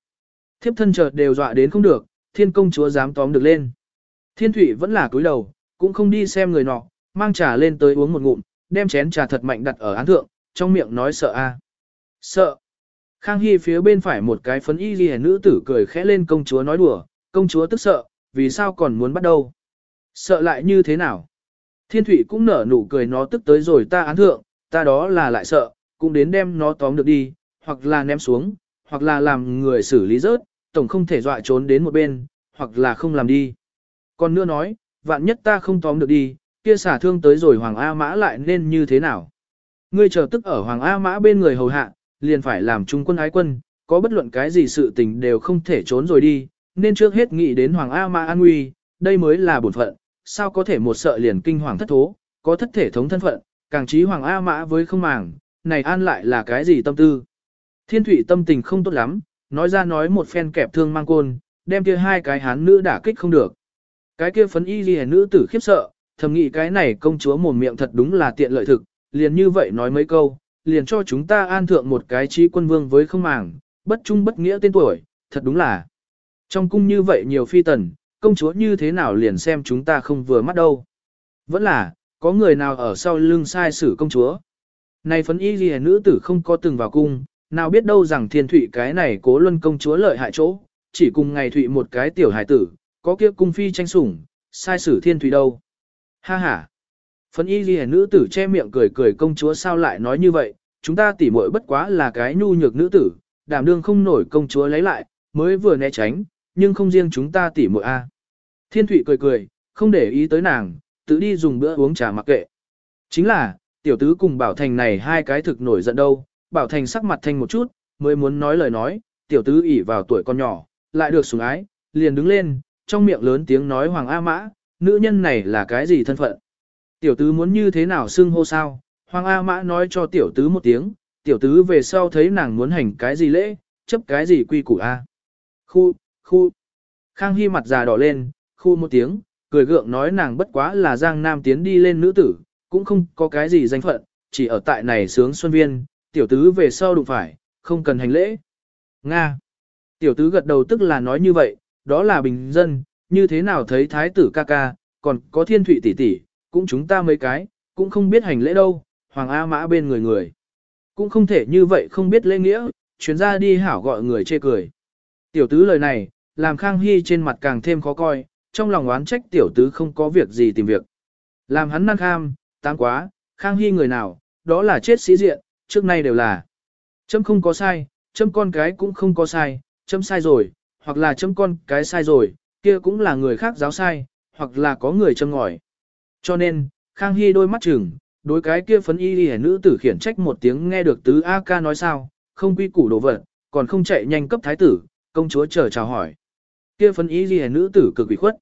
Thiếp thân chợt đều dọa đến không được, thiên công chúa dám tóm được lên. Thiên thủy vẫn là cúi đầu, cũng không đi xem người nọ, mang trà lên tới uống một ngụm, đem chén trà thật mạnh đặt ở án thượng, trong miệng nói sợ a. Sợ. Khang Hy phía bên phải một cái phấn y ghi nữ tử cười khẽ lên công chúa nói đùa, công chúa tức sợ, vì sao còn muốn bắt đầu? Sợ lại như thế nào? Thiên thủy cũng nở nụ cười nó tức tới rồi ta án thượng, ta đó là lại sợ, cũng đến đem nó tóm được đi, hoặc là ném xuống, hoặc là làm người xử lý rớt, tổng không thể dọa trốn đến một bên, hoặc là không làm đi. Còn nữa nói, vạn nhất ta không tóm được đi, kia xả thương tới rồi Hoàng A Mã lại nên như thế nào? Ngươi chờ tức ở Hoàng A Mã bên người hầu hạ, liền phải làm trung quân ái quân, có bất luận cái gì sự tình đều không thể trốn rồi đi, nên trước hết nghĩ đến Hoàng A Mã an nguy, đây mới là bổn phận, sao có thể một sợ liền kinh hoàng thất thố, có thất thể thống thân phận, càng trí Hoàng A Mã với không màng, này an lại là cái gì tâm tư? Thiên thủy tâm tình không tốt lắm, nói ra nói một phen kẹp thương mang côn, đem kia hai cái hán nữ đả kích không được. Cái kia phấn y ghi nữ tử khiếp sợ, thầm nghĩ cái này công chúa mồm miệng thật đúng là tiện lợi thực, liền như vậy nói mấy câu, liền cho chúng ta an thượng một cái trí quân vương với không màng, bất trung bất nghĩa tên tuổi, thật đúng là. Trong cung như vậy nhiều phi tần, công chúa như thế nào liền xem chúng ta không vừa mắt đâu. Vẫn là, có người nào ở sau lưng sai xử công chúa. Này phấn y ghi nữ tử không có từng vào cung, nào biết đâu rằng thiên thụy cái này cố luân công chúa lợi hại chỗ, chỉ cùng ngày thụy một cái tiểu hải tử, có kia cung phi tranh sủng, sai sử thiên thụy đâu. Ha ha. Phấn y ghi nữ tử che miệng cười cười công chúa sao lại nói như vậy, chúng ta tỉ muội bất quá là cái nhu nhược nữ tử, đảm đương không nổi công chúa lấy lại, mới vừa né tránh, nhưng không riêng chúng ta tỉ muội a. Thiên Thụy cười cười, không để ý tới nàng, tự đi dùng bữa uống trà mặc kệ. Chính là, tiểu tứ cùng bảo thành này hai cái thực nổi giận đâu, Bảo Thành sắc mặt thanh một chút, mới muốn nói lời nói, tiểu tứ ỉ vào tuổi con nhỏ, lại được sủng ái, liền đứng lên, trong miệng lớn tiếng nói Hoàng A Mã, nữ nhân này là cái gì thân phận? Tiểu tứ muốn như thế nào xưng hô sao? Hoàng A Mã nói cho tiểu tứ một tiếng, tiểu tứ về sau thấy nàng muốn hành cái gì lễ, chấp cái gì quy củ A. Khu, khu. Khang Hy mặt già đỏ lên, khu một tiếng, cười gượng nói nàng bất quá là Giang Nam tiến đi lên nữ tử, cũng không có cái gì danh phận, chỉ ở tại này sướng xuân viên, tiểu tứ về sau đụng phải, không cần hành lễ. Nga. Tiểu tứ gật đầu tức là nói như vậy, đó là bình dân, như thế nào thấy thái tử ca ca, còn có thiên thụy tỷ tỷ, cũng chúng ta mấy cái, cũng không biết hành lễ đâu, hoàng A mã bên người người. Cũng không thể như vậy không biết lễ nghĩa, chuyến ra đi hảo gọi người chê cười. Tiểu tứ lời này, làm Khang Hy trên mặt càng thêm khó coi, trong lòng oán trách tiểu tứ không có việc gì tìm việc. Làm hắn năng kham, tăng quá, Khang Hy người nào, đó là chết sĩ diện, trước nay đều là. Châm không có sai, châm con cái cũng không có sai, châm sai rồi, hoặc là châm con cái sai rồi, kia cũng là người khác giáo sai, hoặc là có người châm ngòi. Cho nên, Khang Hy đôi mắt chừng, đối cái kia phấn y đi nữ tử khiển trách một tiếng nghe được tứ A ca nói sao, không quy củ đồ vật, còn không chạy nhanh cấp thái tử, công chúa chờ chào hỏi. Kia phân ý gì đi nữ tử cực quỷ khuất.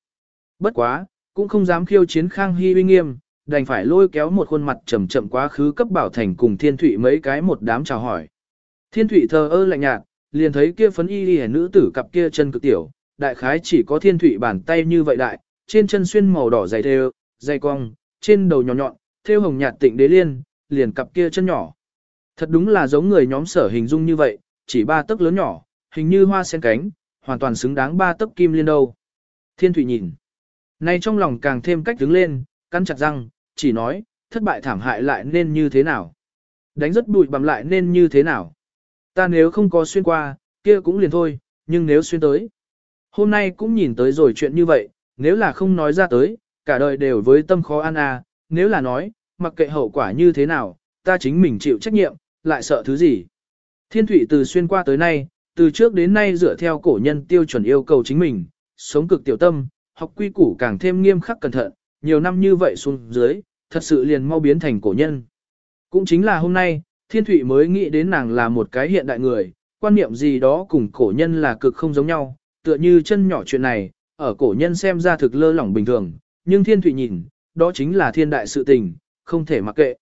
Bất quá, cũng không dám khiêu chiến Khang Hy uy nghiêm, đành phải lôi kéo một khuôn mặt chậm chậm quá khứ cấp bảo thành cùng thiên thụy mấy cái một đám chào hỏi. Thiên thụy thờ ơ lạnh nhạt, liền thấy kia phấn y đi nữ tử cặp kia chân cực tiểu, đại khái chỉ có thiên thụy bàn tay như vậy đại, trên chân xuyên màu đỏ dày thêu, dày cong, trên đầu nhỏ nhọn, thêu hồng nhạt tịnh đế liên, liền cặp kia chân nhỏ. Thật đúng là giống người nhóm sở hình dung như vậy, chỉ ba tấc lớn nhỏ, hình như hoa sen cánh, hoàn toàn xứng đáng ba tấc kim liên đâu. Thiên thụy nhìn. Nay trong lòng càng thêm cách đứng lên, cắn chặt răng, chỉ nói, thất bại thảm hại lại nên như thế nào. Đánh rất bụi bằm lại nên như thế nào. Ta nếu không có xuyên qua, kia cũng liền thôi, nhưng nếu xuyên tới. Hôm nay cũng nhìn tới rồi chuyện như vậy, nếu là không nói ra tới, cả đời đều với tâm khó ăn à, nếu là nói, mặc kệ hậu quả như thế nào, ta chính mình chịu trách nhiệm, lại sợ thứ gì. Thiên thủy từ xuyên qua tới nay, từ trước đến nay dựa theo cổ nhân tiêu chuẩn yêu cầu chính mình, sống cực tiểu tâm, học quy củ càng thêm nghiêm khắc cẩn thận, nhiều năm như vậy xuống dưới, thật sự liền mau biến thành cổ nhân. Cũng chính là hôm nay, Thiên Thụy mới nghĩ đến nàng là một cái hiện đại người, quan niệm gì đó cùng cổ nhân là cực không giống nhau, tựa như chân nhỏ chuyện này, ở cổ nhân xem ra thực lơ lỏng bình thường, nhưng Thiên Thụy nhìn, đó chính là thiên đại sự tình, không thể mặc kệ.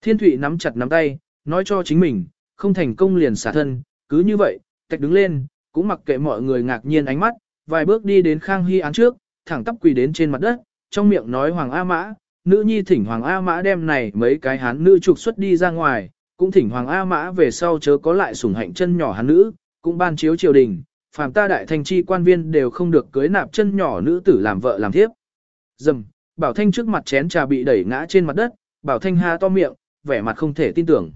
Thiên Thụy nắm chặt nắm tay, nói cho chính mình, không thành công liền xả thân, cứ như vậy, tạch đứng lên, cũng mặc kệ mọi người ngạc nhiên ánh mắt, vài bước đi đến Khang Hy án trước, thẳng tắp quỳ đến trên mặt đất, trong miệng nói Hoàng A Mã, nữ nhi thỉnh Hoàng A Mã đem này mấy cái hán nữ trục xuất đi ra ngoài, cũng thỉnh Hoàng A Mã về sau chớ có lại sủng hạnh chân nhỏ hán nữ, cũng ban chiếu triều đình, phàm ta đại thanh chi quan viên đều không được cưới nạp chân nhỏ nữ tử làm vợ làm thiếp. Dầm, Bảo Thanh trước mặt chén trà bị đẩy ngã trên mặt đất, Bảo Thanh ha to miệng, vẻ mặt không thể tin tưởng.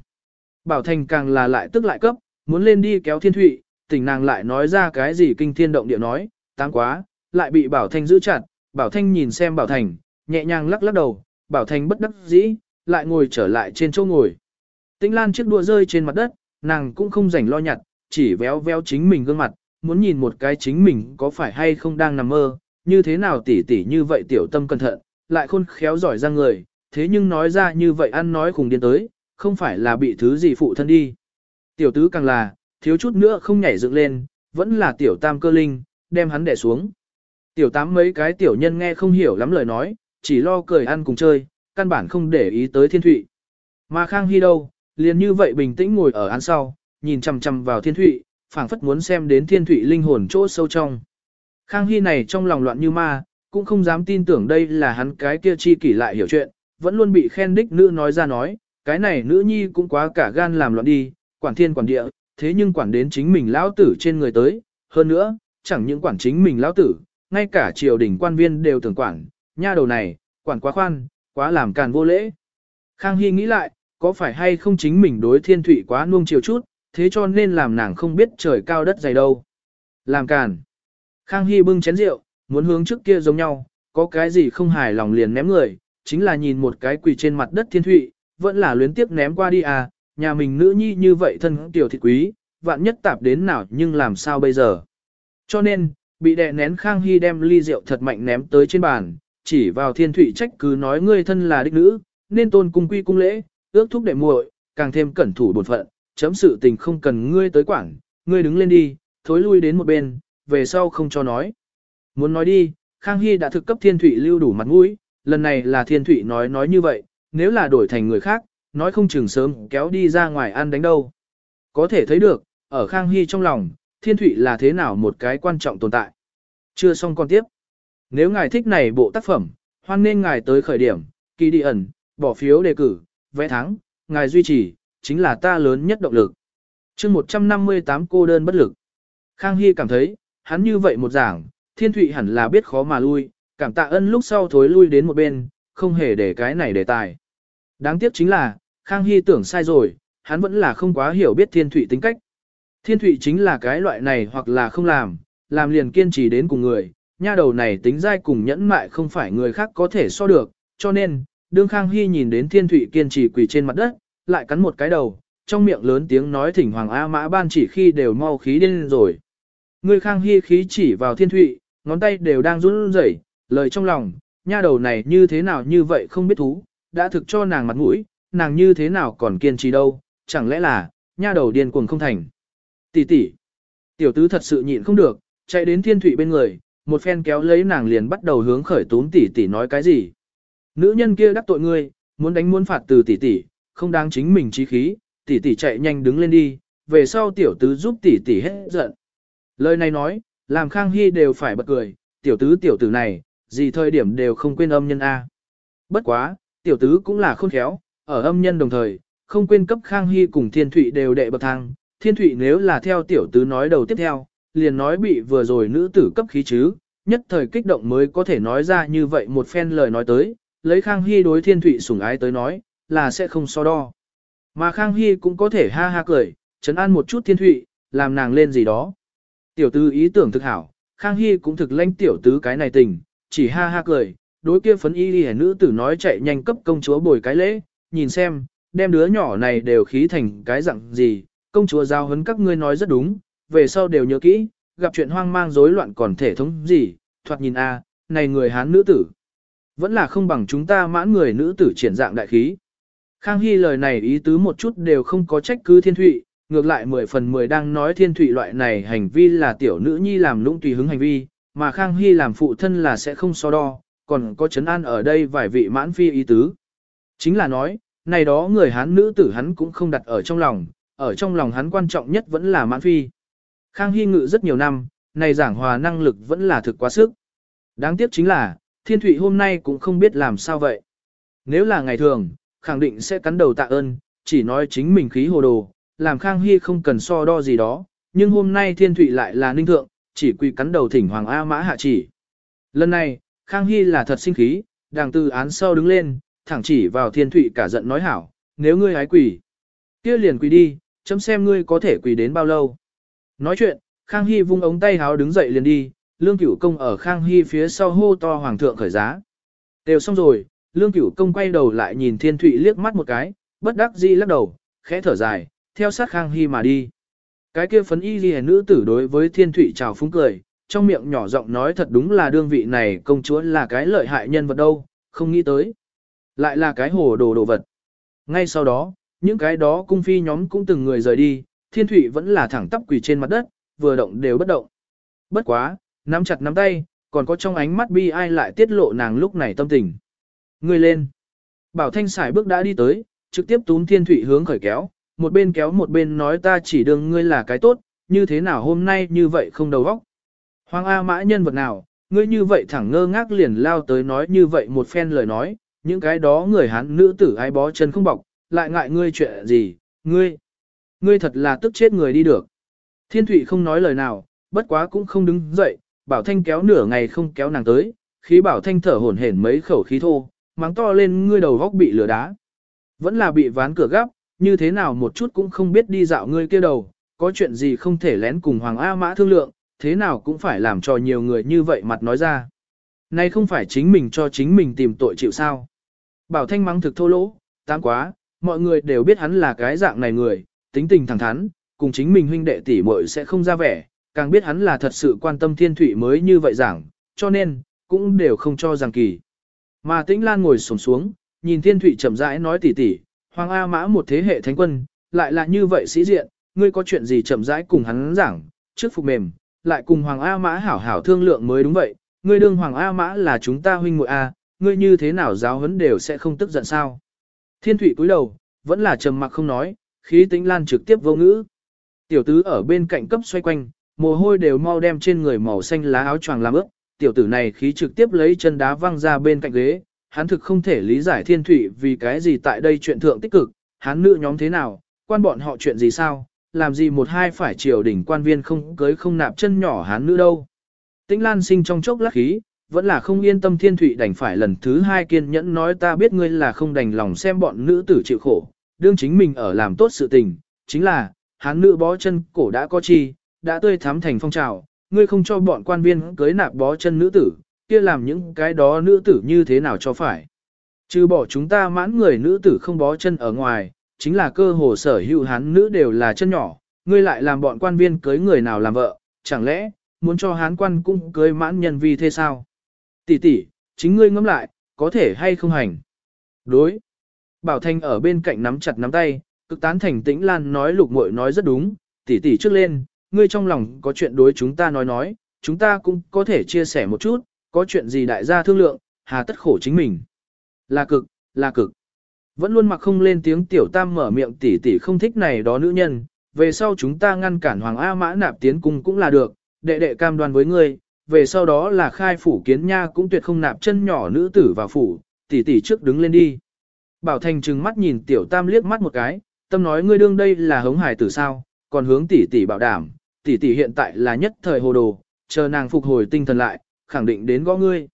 Bảo Thanh càng là lại tức lại cấp, muốn lên đi kéo thiên thụy, tỉnh nàng lại nói ra cái gì kinh thiên động địa nói, tăng quá, lại bị Bảo Thanh giữ chặt, Bảo Thanh nhìn xem Bảo Thành, nhẹ nhàng lắc lắc đầu, Bảo Thanh bất đắc dĩ, lại ngồi trở lại trên chỗ ngồi. Tĩnh Lan chiếc đũa rơi trên mặt đất, nàng cũng không rảnh lo nhặt, chỉ véo véo chính mình gương mặt, muốn nhìn một cái chính mình có phải hay không đang nằm mơ, như thế nào tỉ tỉ như vậy tiểu tâm cẩn thận, lại khôn khéo giỏi ra người, thế nhưng nói ra như vậy ăn nói khùng điên tới, không phải là bị thứ gì phụ thân đi. Tiểu tứ càng là, thiếu chút nữa không nhảy dựng lên, vẫn là tiểu tam cơ linh, đem hắn đè xuống. Tiểu tám mấy cái tiểu nhân nghe không hiểu lắm lời nói, chỉ lo cười ăn cùng chơi, căn bản không để ý tới thiên thụy. Mà Khang Hy đâu, liền như vậy bình tĩnh ngồi ở án sau, nhìn chằm chằm vào thiên thụy, phảng phất muốn xem đến thiên thụy linh hồn chỗ sâu trong. Khang Hy này trong lòng loạn như ma, cũng không dám tin tưởng đây là hắn cái kia chi kỷ lại hiểu chuyện, vẫn luôn bị khen đích nữ nói ra nói, cái này nữ nhi cũng quá cả gan làm loạn đi, quản thiên quản địa, thế nhưng quản đến chính mình lão tử trên người tới, hơn nữa, chẳng những quản chính mình lão tử, ngay cả triều đình quan viên đều tưởng quản, nha đầu này, quản quá khoan, quá làm càn vô lễ. Khang Hy nghĩ lại, có phải hay không chính mình đối thiên thủy quá nuông chiều chút, thế cho nên làm nàng không biết trời cao đất dày đâu. Làm càn. Khang Hy bưng chén rượu, muốn hướng trước kia giống nhau, có cái gì không hài lòng liền ném người, chính là nhìn một cái quỳ trên mặt đất thiên thủy, vẫn là luyến tiếp ném qua đi à, nhà mình nữ nhi như vậy thân tiểu thị quý, vạn nhất tạp đến nào nhưng làm sao bây giờ. Cho nên, bị đè nén Khang Hy đem ly rượu thật mạnh ném tới trên bàn, chỉ vào thiên thủy trách cứ nói ngươi thân là đích nữ, nên tôn cung quy cung lễ, ước thúc đệ muội, càng thêm cẩn thủ bổn phận, chấm sự tình không cần ngươi tới quản, ngươi đứng lên đi, thối lui đến một bên, về sau không cho nói. Muốn nói đi, Khang Hy đã thực cấp Thiên thủy lưu đủ mặt mũi, lần này là Thiên thủy nói nói như vậy, nếu là đổi thành người khác, nói không chừng sớm kéo đi ra ngoài ăn đánh đâu. Có thể thấy được, ở Khang Hy trong lòng, Thiên Thụy là thế nào một cái quan trọng tồn tại. Chưa xong con tiếp. Nếu ngài thích này bộ tác phẩm, hoan nên ngài tới khởi điểm, kỳ đi ẩn, bỏ phiếu đề cử, vẽ thắng, ngài duy trì, chính là ta lớn nhất động lực. chương 158 cô đơn bất lực. Khang Hy cảm thấy, hắn như vậy một giảng, thiên thụy hẳn là biết khó mà lui, cảm tạ ân lúc sau thối lui đến một bên, không hề để cái này đề tài. Đáng tiếc chính là, Khang Hy tưởng sai rồi, hắn vẫn là không quá hiểu biết thiên thụy tính cách. Thiên thụy chính là cái loại này hoặc là không làm, làm liền kiên trì đến cùng người, nha đầu này tính dai cùng nhẫn mại không phải người khác có thể so được, cho nên, đương Khang Hy nhìn đến thiên thụy kiên trì quỳ trên mặt đất, lại cắn một cái đầu, trong miệng lớn tiếng nói thỉnh Hoàng A Mã ban chỉ khi đều mau khí điên rồi. Người Khang Hy khí chỉ vào thiên thụy, ngón tay đều đang run rẩy, lời trong lòng, nha đầu này như thế nào như vậy không biết thú, đã thực cho nàng mặt mũi, nàng như thế nào còn kiên trì đâu, chẳng lẽ là, nha đầu điên cuồng không thành. Tỷ tỷ, tiểu tứ thật sự nhịn không được, chạy đến thiên thụy bên người, một phen kéo lấy nàng liền bắt đầu hướng khởi tún tỷ tỷ nói cái gì. Nữ nhân kia đắc tội ngươi, muốn đánh muốn phạt từ tỷ tỷ, không đáng chính mình trí khí, tỷ tỷ chạy nhanh đứng lên đi, về sau tiểu tứ giúp tỷ tỷ hết giận. Lời này nói, làm Khang Hy đều phải bật cười, tiểu tứ tiểu tử này, gì thời điểm đều không quên âm nhân A. Bất quá, tiểu tứ cũng là khôn khéo, ở âm nhân đồng thời, không quên cấp Khang Hy cùng Thiên Thụy đều đệ bậc thang. Thiên Thụy nếu là theo tiểu tứ nói đầu tiếp theo, liền nói bị vừa rồi nữ tử cấp khí chứ, nhất thời kích động mới có thể nói ra như vậy một phen lời nói tới, lấy Khang Hy đối Thiên Thụy sủng ái tới nói, là sẽ không so đo. Mà Khang Hy cũng có thể ha ha cười, chấn an một chút Thiên Thụy, làm nàng lên gì đó. Tiểu tứ ý tưởng thực hảo, Khang Hy cũng thực lãnh tiểu tứ cái này tình, chỉ ha ha cười, đối kia phấn y đi nữ tử nói chạy nhanh cấp công chúa bồi cái lễ, nhìn xem, đem đứa nhỏ này đều khí thành cái dạng gì, công chúa giao hấn các ngươi nói rất đúng, về sau đều nhớ kỹ, gặp chuyện hoang mang rối loạn còn thể thống gì, thoạt nhìn a, này người Hán nữ tử. Vẫn là không bằng chúng ta mãn người nữ tử triển dạng đại khí. Khang Hy lời này ý tứ một chút đều không có trách cứ thiên thụy, ngược lại 10 phần 10 đang nói thiên thụy loại này hành vi là tiểu nữ nhi làm lũng tùy hứng hành vi, mà Khang Hy làm phụ thân là sẽ không so đo, còn có chấn an ở đây vài vị mãn phi ý tứ. Chính là nói, này đó người Hán nữ tử hắn cũng không đặt ở trong lòng, ở trong lòng hắn quan trọng nhất vẫn là mãn phi. Khang Hy ngự rất nhiều năm, này giảng hòa năng lực vẫn là thực quá sức. Đáng tiếc chính là, thiên thủy hôm nay cũng không biết làm sao vậy. Nếu là ngày thường, khẳng định sẽ cắn đầu tạ ơn, chỉ nói chính mình khí hồ đồ, làm Khang Hy không cần so đo gì đó, nhưng hôm nay thiên thủy lại là ninh thượng, chỉ quy cắn đầu thỉnh Hoàng A Mã hạ chỉ. Lần này, Khang Hy là thật sinh khí, đàng từ án sau đứng lên, thẳng chỉ vào thiên thụy cả giận nói hảo, nếu ngươi hái quỷ, kia liền quỳ đi, chấm xem ngươi có thể quỳ đến bao lâu. Nói chuyện, Khang Hy vung ống tay háo đứng dậy liền đi, Lương Cửu Công ở Khang Hy phía sau hô to Hoàng thượng khởi giá. Đều xong rồi, Lương Cửu Công quay đầu lại nhìn Thiên Thụy liếc mắt một cái, bất đắc dĩ lắc đầu, khẽ thở dài, theo sát Khang Hy mà đi. Cái kia phấn y ghi nữ tử đối với Thiên Thụy chào phúng cười, trong miệng nhỏ giọng nói thật đúng là đương vị này công chúa là cái lợi hại nhân vật đâu, không nghĩ tới. Lại là cái hồ đồ đồ vật. Ngay sau đó, những cái đó cung phi nhóm cũng từng người rời đi, Thiên Thụy vẫn là thẳng tắp quỳ trên mặt đất, vừa động đều bất động. Bất quá, nắm chặt nắm tay, còn có trong ánh mắt bi ai lại tiết lộ nàng lúc này tâm tình. Người lên. Bảo Thanh xài bước đã đi tới, trực tiếp túm Thiên Thụy hướng khởi kéo, một bên kéo một bên nói ta chỉ đương ngươi là cái tốt, như thế nào hôm nay như vậy không đầu óc. Hoàng A mã nhân vật nào, ngươi như vậy thẳng ngơ ngác liền lao tới nói như vậy một phen lời nói, những cái đó người hán nữ tử ai bó chân không bọc, lại ngại ngươi chuyện gì, ngươi, ngươi thật là tức chết người đi được. Thiên Thụy không nói lời nào, bất quá cũng không đứng dậy, Bảo Thanh kéo nửa ngày không kéo nàng tới, khí Bảo Thanh thở hổn hển mấy khẩu khí thô, mắng to lên ngươi đầu góc bị lửa đá. Vẫn là bị ván cửa gấp, như thế nào một chút cũng không biết đi dạo ngươi kia đầu, có chuyện gì không thể lén cùng Hoàng A Mã thương lượng, thế nào cũng phải làm cho nhiều người như vậy mặt nói ra. Nay không phải chính mình cho chính mình tìm tội chịu sao. Bảo Thanh mắng thực thô lỗ, tám quá, mọi người đều biết hắn là cái dạng này người, tính tình thẳng thắn, cùng chính mình huynh đệ tỷ muội sẽ không ra vẻ, càng biết hắn là thật sự quan tâm thiên thủy mới như vậy giảng, cho nên, cũng đều không cho rằng kỳ. Mà tĩnh lan ngồi sổng xuống, nhìn thiên thủy chậm rãi nói tỉ tỉ, hoàng A mã một thế hệ thánh quân, lại là như vậy sĩ diện, ngươi có chuyện gì chậm rãi cùng hắn giảng, trước phục mềm, lại cùng Hoàng A Mã hảo hảo thương lượng mới đúng vậy, ngươi đương Hoàng A Mã là chúng ta huynh muội A, ngươi như thế nào giáo huấn đều sẽ không tức giận sao. Thiên thủy cúi đầu, vẫn là trầm mặc không nói, khí tĩnh lan trực tiếp vô ngữ. Tiểu tứ ở bên cạnh cấp xoay quanh, mồ hôi đều mau đem trên người màu xanh lá áo choàng làm ướt, tiểu tử này khí trực tiếp lấy chân đá văng ra bên cạnh ghế, hắn thực không thể lý giải thiên thủy vì cái gì tại đây chuyện thượng tích cực, hắn nữ nhóm thế nào, quan bọn họ chuyện gì sao, làm gì một hai phải triều đỉnh quan viên không cưới không nạp chân nhỏ hắn nữ đâu. Tĩnh Lan sinh trong chốc lát khí, vẫn là không yên tâm thiên thủy đành phải lần thứ hai kiên nhẫn nói ta biết ngươi là không đành lòng xem bọn nữ tử chịu khổ, đương chính mình ở làm tốt sự tình, chính là, hắn nữ bó chân cổ đã có chi, đã tươi thắm thành phong trào, ngươi không cho bọn quan viên cưới nạp bó chân nữ tử, kia làm những cái đó nữ tử như thế nào cho phải. Trừ bỏ chúng ta mãn người nữ tử không bó chân ở ngoài, chính là cơ hồ sở hữu hán nữ đều là chân nhỏ, ngươi lại làm bọn quan viên cưới người nào làm vợ, chẳng lẽ, muốn cho hán quan cũng cưới mãn nhân vi thế sao? Tỷ tỷ, chính ngươi ngẫm lại, có thể hay không hành? Đối. Bảo Thanh ở bên cạnh nắm chặt nắm tay, cực tán thành tĩnh lan nói lục muội nói rất đúng, tỷ tỷ trước lên, ngươi trong lòng có chuyện đối chúng ta nói nói, chúng ta cũng có thể chia sẻ một chút, có chuyện gì đại gia thương lượng, hà tất khổ chính mình. Là cực, là cực. Vẫn luôn mặc không lên tiếng tiểu tam mở miệng tỷ tỷ không thích này đó nữ nhân, về sau chúng ta ngăn cản Hoàng A Mã nạp tiến cung cũng là được, đệ đệ cam đoan với ngươi, về sau đó là khai phủ kiến nha cũng tuyệt không nạp chân nhỏ nữ tử vào phủ, tỷ tỷ trước đứng lên đi. Bảo Thành trừng mắt nhìn tiểu tam liếc mắt một cái, tâm nói ngươi đương đây là hống hài tử sao, còn hướng tỷ tỷ bảo đảm, tỷ tỷ hiện tại là nhất thời hồ đồ, chờ nàng phục hồi tinh thần lại, khẳng định đến gõ ngươi.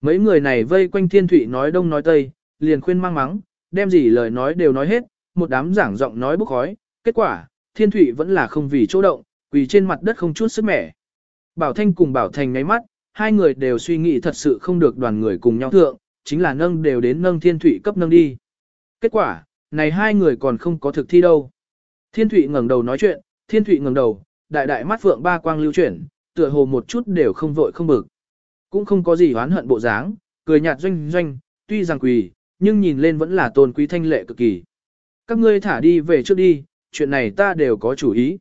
Mấy người này vây quanh thiên thủy nói đông nói tây, liền khuyên mang mắng, đem gì lời nói đều nói hết, một đám giảng giọng nói bốc khói, kết quả, thiên thủy vẫn là không vì chỗ động, quỳ trên mặt đất không chút sức mẻ. Bảo Thanh cùng Bảo Thành ngáy mắt, hai người đều suy nghĩ thật sự không được đoàn người cùng nhau thượng, chính là nâng đều đến nâng thiên thủy cấp nâng đi. Kết quả, này hai người còn không có thực thi đâu. Thiên thủy ngẩng đầu nói chuyện, thiên thủy ngẩng đầu, đại đại mắt phượng ba quang lưu chuyển, tựa hồ một chút đều không vội không bực. Cũng không có gì oán hận bộ dáng, cười nhạt doanh doanh, tuy rằng quỳ, nhưng nhìn lên vẫn là tôn quý thanh lệ cực kỳ. Các ngươi thả đi về trước đi, chuyện này ta đều có chủ ý.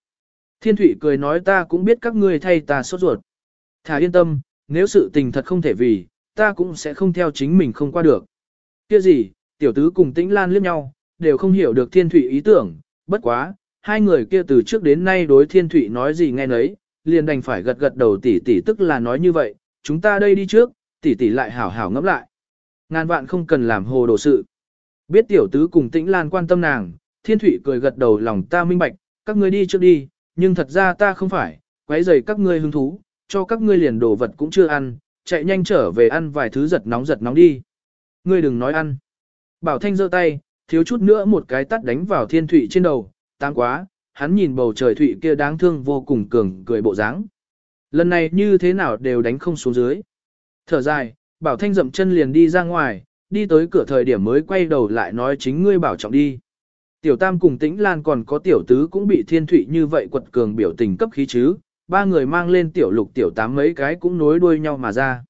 Thiên Thụy cười nói ta cũng biết các ngươi thay ta sốt ruột. Thả yên tâm, nếu sự tình thật không thể vì, ta cũng sẽ không theo chính mình không qua được. Kia gì, tiểu tứ cùng tĩnh lan liếc nhau, đều không hiểu được Thiên Thụy ý tưởng, bất quá, hai người kia từ trước đến nay đối Thiên Thụy nói gì nghe nấy, liền đành phải gật gật đầu tỷ tỷ tức là nói như vậy, chúng ta đây đi trước, tỷ tỷ lại hảo hảo ngẫm lại. Ngàn vạn không cần làm hồ đồ sự. Biết tiểu tứ cùng tĩnh lan quan tâm nàng, thiên Thụy cười gật đầu lòng ta minh bạch, các ngươi đi trước đi, nhưng thật ra ta không phải, quấy rầy các ngươi hứng thú, cho các ngươi liền đồ vật cũng chưa ăn, chạy nhanh trở về ăn vài thứ giật nóng giật nóng đi. Ngươi đừng nói ăn. Bảo Thanh giơ tay, thiếu chút nữa một cái tắt đánh vào thiên Thụy trên đầu, tăng quá, hắn nhìn bầu trời Thụy kia đáng thương vô cùng cường cười bộ dáng. Lần này như thế nào đều đánh không xuống dưới. Thở dài, Bảo Thanh dậm chân liền đi ra ngoài, đi tới cửa thời điểm mới quay đầu lại nói chính ngươi bảo trọng đi. Tiểu Tam cùng Tĩnh Lan còn có tiểu tứ cũng bị thiên Thụy như vậy quật cường biểu tình cấp khí chứ, ba người mang lên tiểu lục tiểu tám mấy cái cũng nối đuôi nhau mà ra.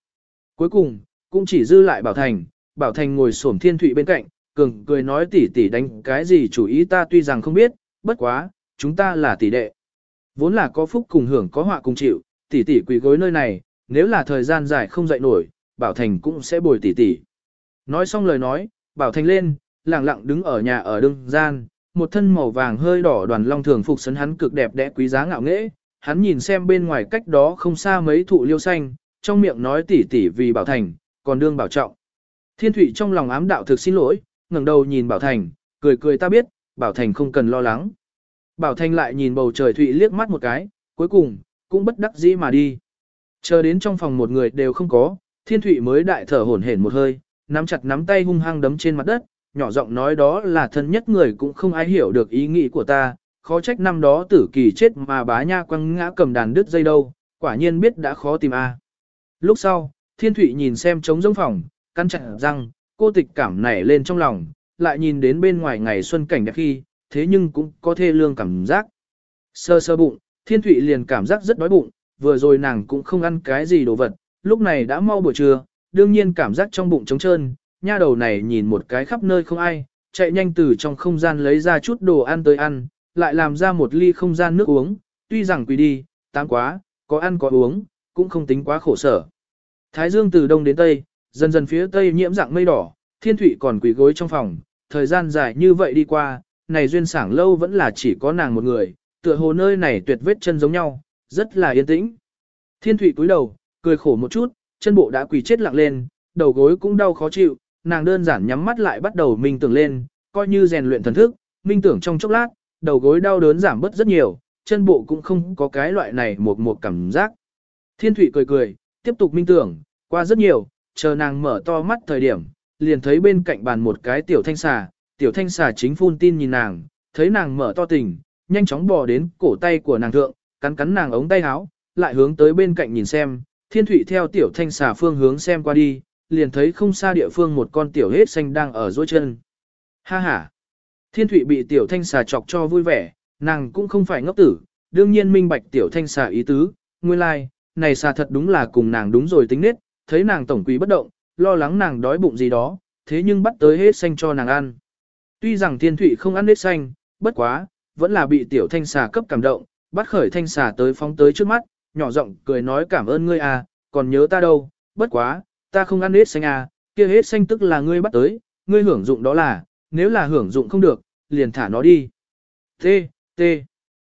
Cuối cùng, cũng chỉ dư lại Bảo Thành, Bảo Thành ngồi xổm thiên Thụy bên cạnh, cường cười nói tỉ tỉ đánh cái gì chủ ý ta tuy rằng không biết, bất quá, chúng ta là tỷ đệ. Vốn là có phúc cùng hưởng có họa cùng chịu, tỷ tỷ quỳ gối nơi này, nếu là thời gian dài không dậy nổi, Bảo Thành cũng sẽ bồi tỷ tỷ. Nói xong lời nói, Bảo Thành lên, lặng lặng đứng ở nhà ở đương gian, một thân màu vàng hơi đỏ đoàn long thường phục sấn hắn cực đẹp đẽ quý giá ngạo nghễ, hắn nhìn xem bên ngoài cách đó không xa mấy thụ liêu xanh, trong miệng nói tỉ tỉ vì Bảo Thành, còn đương bảo trọng. Thiên Thụy trong lòng ám đạo thực xin lỗi, ngẩng đầu nhìn Bảo Thành, cười cười ta biết, Bảo Thành không cần lo lắng. Bảo Thành lại nhìn bầu trời Thụy liếc mắt một cái, cuối cùng, cũng bất đắc dĩ mà đi. Chờ đến trong phòng một người đều không có, Thiên Thụy mới đại thở hổn hển một hơi, nắm chặt nắm tay hung hăng đấm trên mặt đất, nhỏ giọng nói đó là thân nhất người cũng không ai hiểu được ý nghĩ của ta, khó trách năm đó tử kỳ chết mà bá nha quăng ngã cầm đàn đứt dây đâu, quả nhiên biết đã khó tìm a. Lúc sau, Thiên Thụy nhìn xem trống giống phòng, căn chặt răng, cô tịch cảm nảy lên trong lòng, lại nhìn đến bên ngoài ngày xuân cảnh đẹp khi, thế nhưng cũng có thê lương cảm giác. Sơ sơ bụng, Thiên Thụy liền cảm giác rất đói bụng, vừa rồi nàng cũng không ăn cái gì đồ vật, lúc này đã mau buổi trưa, đương nhiên cảm giác trong bụng trống trơn, nha đầu này nhìn một cái khắp nơi không ai, chạy nhanh từ trong không gian lấy ra chút đồ ăn tới ăn, lại làm ra một ly không gian nước uống, tuy rằng quỳ đi, tám quá, có ăn có uống, cũng không tính quá khổ sở. Thái dương từ đông đến tây, dần dần phía tây nhiễm dạng mây đỏ, thiên thủy còn quỳ gối trong phòng, thời gian dài như vậy đi qua, này duyên sảng lâu vẫn là chỉ có nàng một người, tựa hồ nơi này tuyệt vết chân giống nhau, rất là yên tĩnh. Thiên thủy cúi đầu, cười khổ một chút, chân bộ đã quỳ chết lặng lên, đầu gối cũng đau khó chịu, nàng đơn giản nhắm mắt lại bắt đầu minh tưởng lên, coi như rèn luyện thần thức, minh tưởng trong chốc lát, đầu gối đau đớn giảm bớt rất nhiều, chân bộ cũng không có cái loại này một một cảm giác. Thiên thủy cười cười, tiếp tục minh tưởng, qua rất nhiều, chờ nàng mở to mắt thời điểm, liền thấy bên cạnh bàn một cái tiểu thanh xà, tiểu thanh xà chính phun tin nhìn nàng, thấy nàng mở to tình, nhanh chóng bò đến cổ tay của nàng thượng, cắn cắn nàng ống tay áo, lại hướng tới bên cạnh nhìn xem, thiên thủy theo tiểu thanh xà phương hướng xem qua đi, liền thấy không xa địa phương một con tiểu hết xanh đang ở dối chân. Ha ha! Thiên thủy bị tiểu thanh xà chọc cho vui vẻ, nàng cũng không phải ngốc tử, đương nhiên minh bạch tiểu thanh xà ý tứ, nguyên lai, like, này xà thật đúng là cùng nàng đúng rồi tính nết, thấy nàng tổng quý bất động, lo lắng nàng đói bụng gì đó, thế nhưng bắt tới hết xanh cho nàng ăn. Tuy rằng thiên thủy không ăn hết xanh, bất quá, vẫn là bị tiểu thanh xà cấp cảm động, bắt khởi thanh xà tới phóng tới trước mắt, nhỏ giọng cười nói cảm ơn ngươi à, còn nhớ ta đâu, bất quá, ta không ăn hết xanh à, kia hết xanh tức là ngươi bắt tới, ngươi hưởng dụng đó là, nếu là hưởng dụng không được, liền thả nó đi. T, T.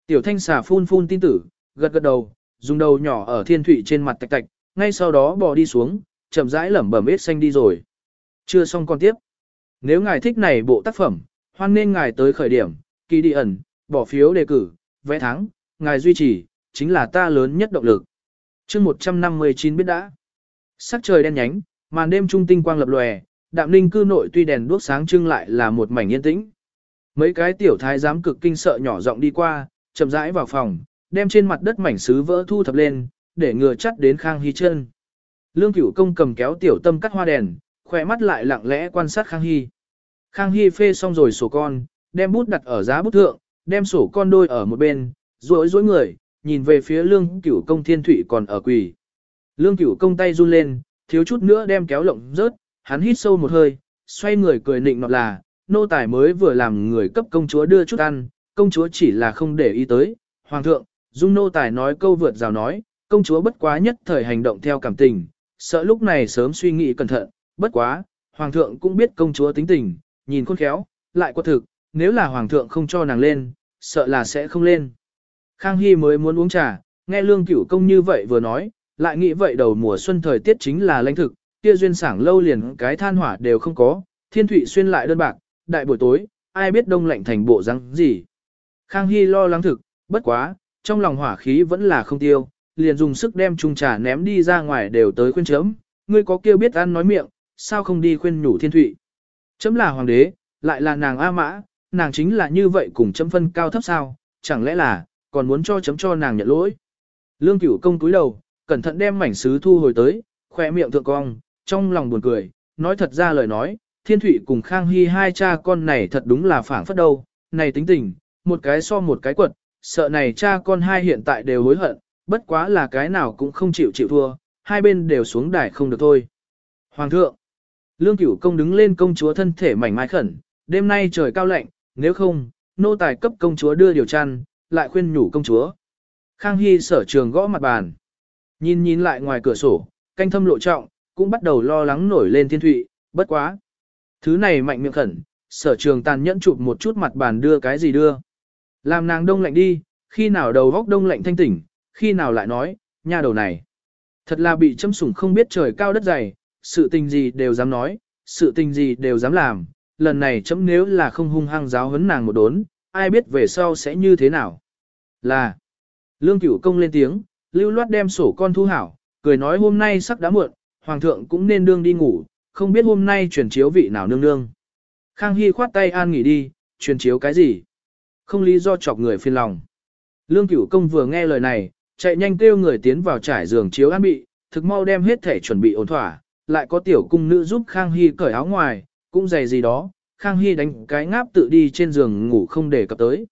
Tiểu thanh xà phun phun tin tử, gật gật đầu, dùng đầu nhỏ ở thiên thủy trên mặt tạch tạch, ngay sau đó bò đi xuống, chậm rãi lẩm bẩm hết xanh đi rồi. Chưa xong con tiếp. Nếu ngài thích này bộ tác phẩm, hoan nên ngài tới khởi điểm, kỳ đi ẩn, bỏ phiếu đề cử, vẽ thắng, ngài duy trì, chính là ta lớn nhất động lực. chương 159 biết đã. Sắc trời đen nhánh, màn đêm trung tinh quang lập lòe, đạm ninh cư nội tuy đèn đuốc sáng trưng lại là một mảnh yên tĩnh. Mấy cái tiểu thái giám cực kinh sợ nhỏ giọng đi qua, chậm rãi vào phòng, đem trên mặt đất mảnh sứ vỡ thu thập lên, để ngừa chắt đến Khang Hy chân. Lương Cửu Công cầm kéo tiểu tâm cắt hoa đèn, khỏe mắt lại lặng lẽ quan sát Khang Hy. Khang Hy phê xong rồi sổ con, đem bút đặt ở giá bút thượng, đem sổ con đôi ở một bên, rối rối người, nhìn về phía Lương Cửu Công Thiên Thụy còn ở quỳ. Lương Cửu Công tay run lên, thiếu chút nữa đem kéo lộng rớt, hắn hít sâu một hơi, xoay người cười nịnh nọt là, nô tài mới vừa làm người cấp công chúa đưa chút ăn, công chúa chỉ là không để ý tới. Hoàng thượng, dung nô tài nói câu vượt rào nói, công chúa bất quá nhất thời hành động theo cảm tình, sợ lúc này sớm suy nghĩ cẩn thận, bất quá, hoàng thượng cũng biết công chúa tính tình, nhìn khôn khéo, lại quật thực, nếu là hoàng thượng không cho nàng lên, sợ là sẽ không lên. Khang Hy mới muốn uống trà, nghe lương cửu công như vậy vừa nói, lại nghĩ vậy đầu mùa xuân thời tiết chính là lãnh thực, kia duyên sảng lâu liền cái than hỏa đều không có, thiên thụy xuyên lại đơn bạc, đại buổi tối, ai biết đông lạnh thành bộ răng gì. Khang Hy lo lắng thực, bất quá, trong lòng hỏa khí vẫn là không tiêu, liền dùng sức đem chung trà ném đi ra ngoài đều tới khuyên chấm, ngươi có kêu biết ăn nói miệng, sao không đi khuyên nhủ thiên thụy. Chấm là hoàng đế, lại là nàng A Mã, nàng chính là như vậy cùng chấm phân cao thấp sao, chẳng lẽ là, còn muốn cho chấm cho nàng nhận lỗi. Lương cửu công túi đầu, cẩn thận đem mảnh sứ thu hồi tới, khỏe miệng thượng cong, trong lòng buồn cười, nói thật ra lời nói, thiên thụy cùng Khang Hy hai cha con này thật đúng là phảng phất đâu, này tính tình, một cái so một cái quật, sợ này cha con hai hiện tại đều hối hận, bất quá là cái nào cũng không chịu chịu thua, hai bên đều xuống đài không được thôi. Hoàng thượng, lương cửu công đứng lên công chúa thân thể mảnh mai khẩn, đêm nay trời cao lạnh, nếu không, nô tài cấp công chúa đưa điều chăn, lại khuyên nhủ công chúa. Khang Hy sở trường gõ mặt bàn. Nhìn nhìn lại ngoài cửa sổ, canh thâm lộ trọng, cũng bắt đầu lo lắng nổi lên thiên thụy, bất quá. Thứ này mạnh miệng khẩn, sở trường tàn nhẫn chụp một chút mặt bàn đưa cái gì đưa. Làm nàng đông lạnh đi, khi nào đầu góc đông lạnh thanh tỉnh, khi nào lại nói, nha đầu này. Thật là bị châm sủng không biết trời cao đất dày, sự tình gì đều dám nói, sự tình gì đều dám làm, lần này chấm nếu là không hung hăng giáo huấn nàng một đốn, ai biết về sau sẽ như thế nào. Là, lương cửu công lên tiếng, lưu loát đem sổ con thu hảo, cười nói hôm nay sắc đã muộn, hoàng thượng cũng nên đương đi ngủ, không biết hôm nay chuyển chiếu vị nào nương nương. Khang Hy khoát tay an nghỉ đi, chuyển chiếu cái gì? Không lý do chọc người phiền lòng. Lương cửu công vừa nghe lời này, chạy nhanh kêu người tiến vào trải giường chiếu an bị, thực mau đem hết thể chuẩn bị ổn thỏa, lại có tiểu cung nữ giúp Khang Hy cởi áo ngoài, cũng giày gì đó, Khang Hy đánh cái ngáp tự đi trên giường ngủ không để cập tới.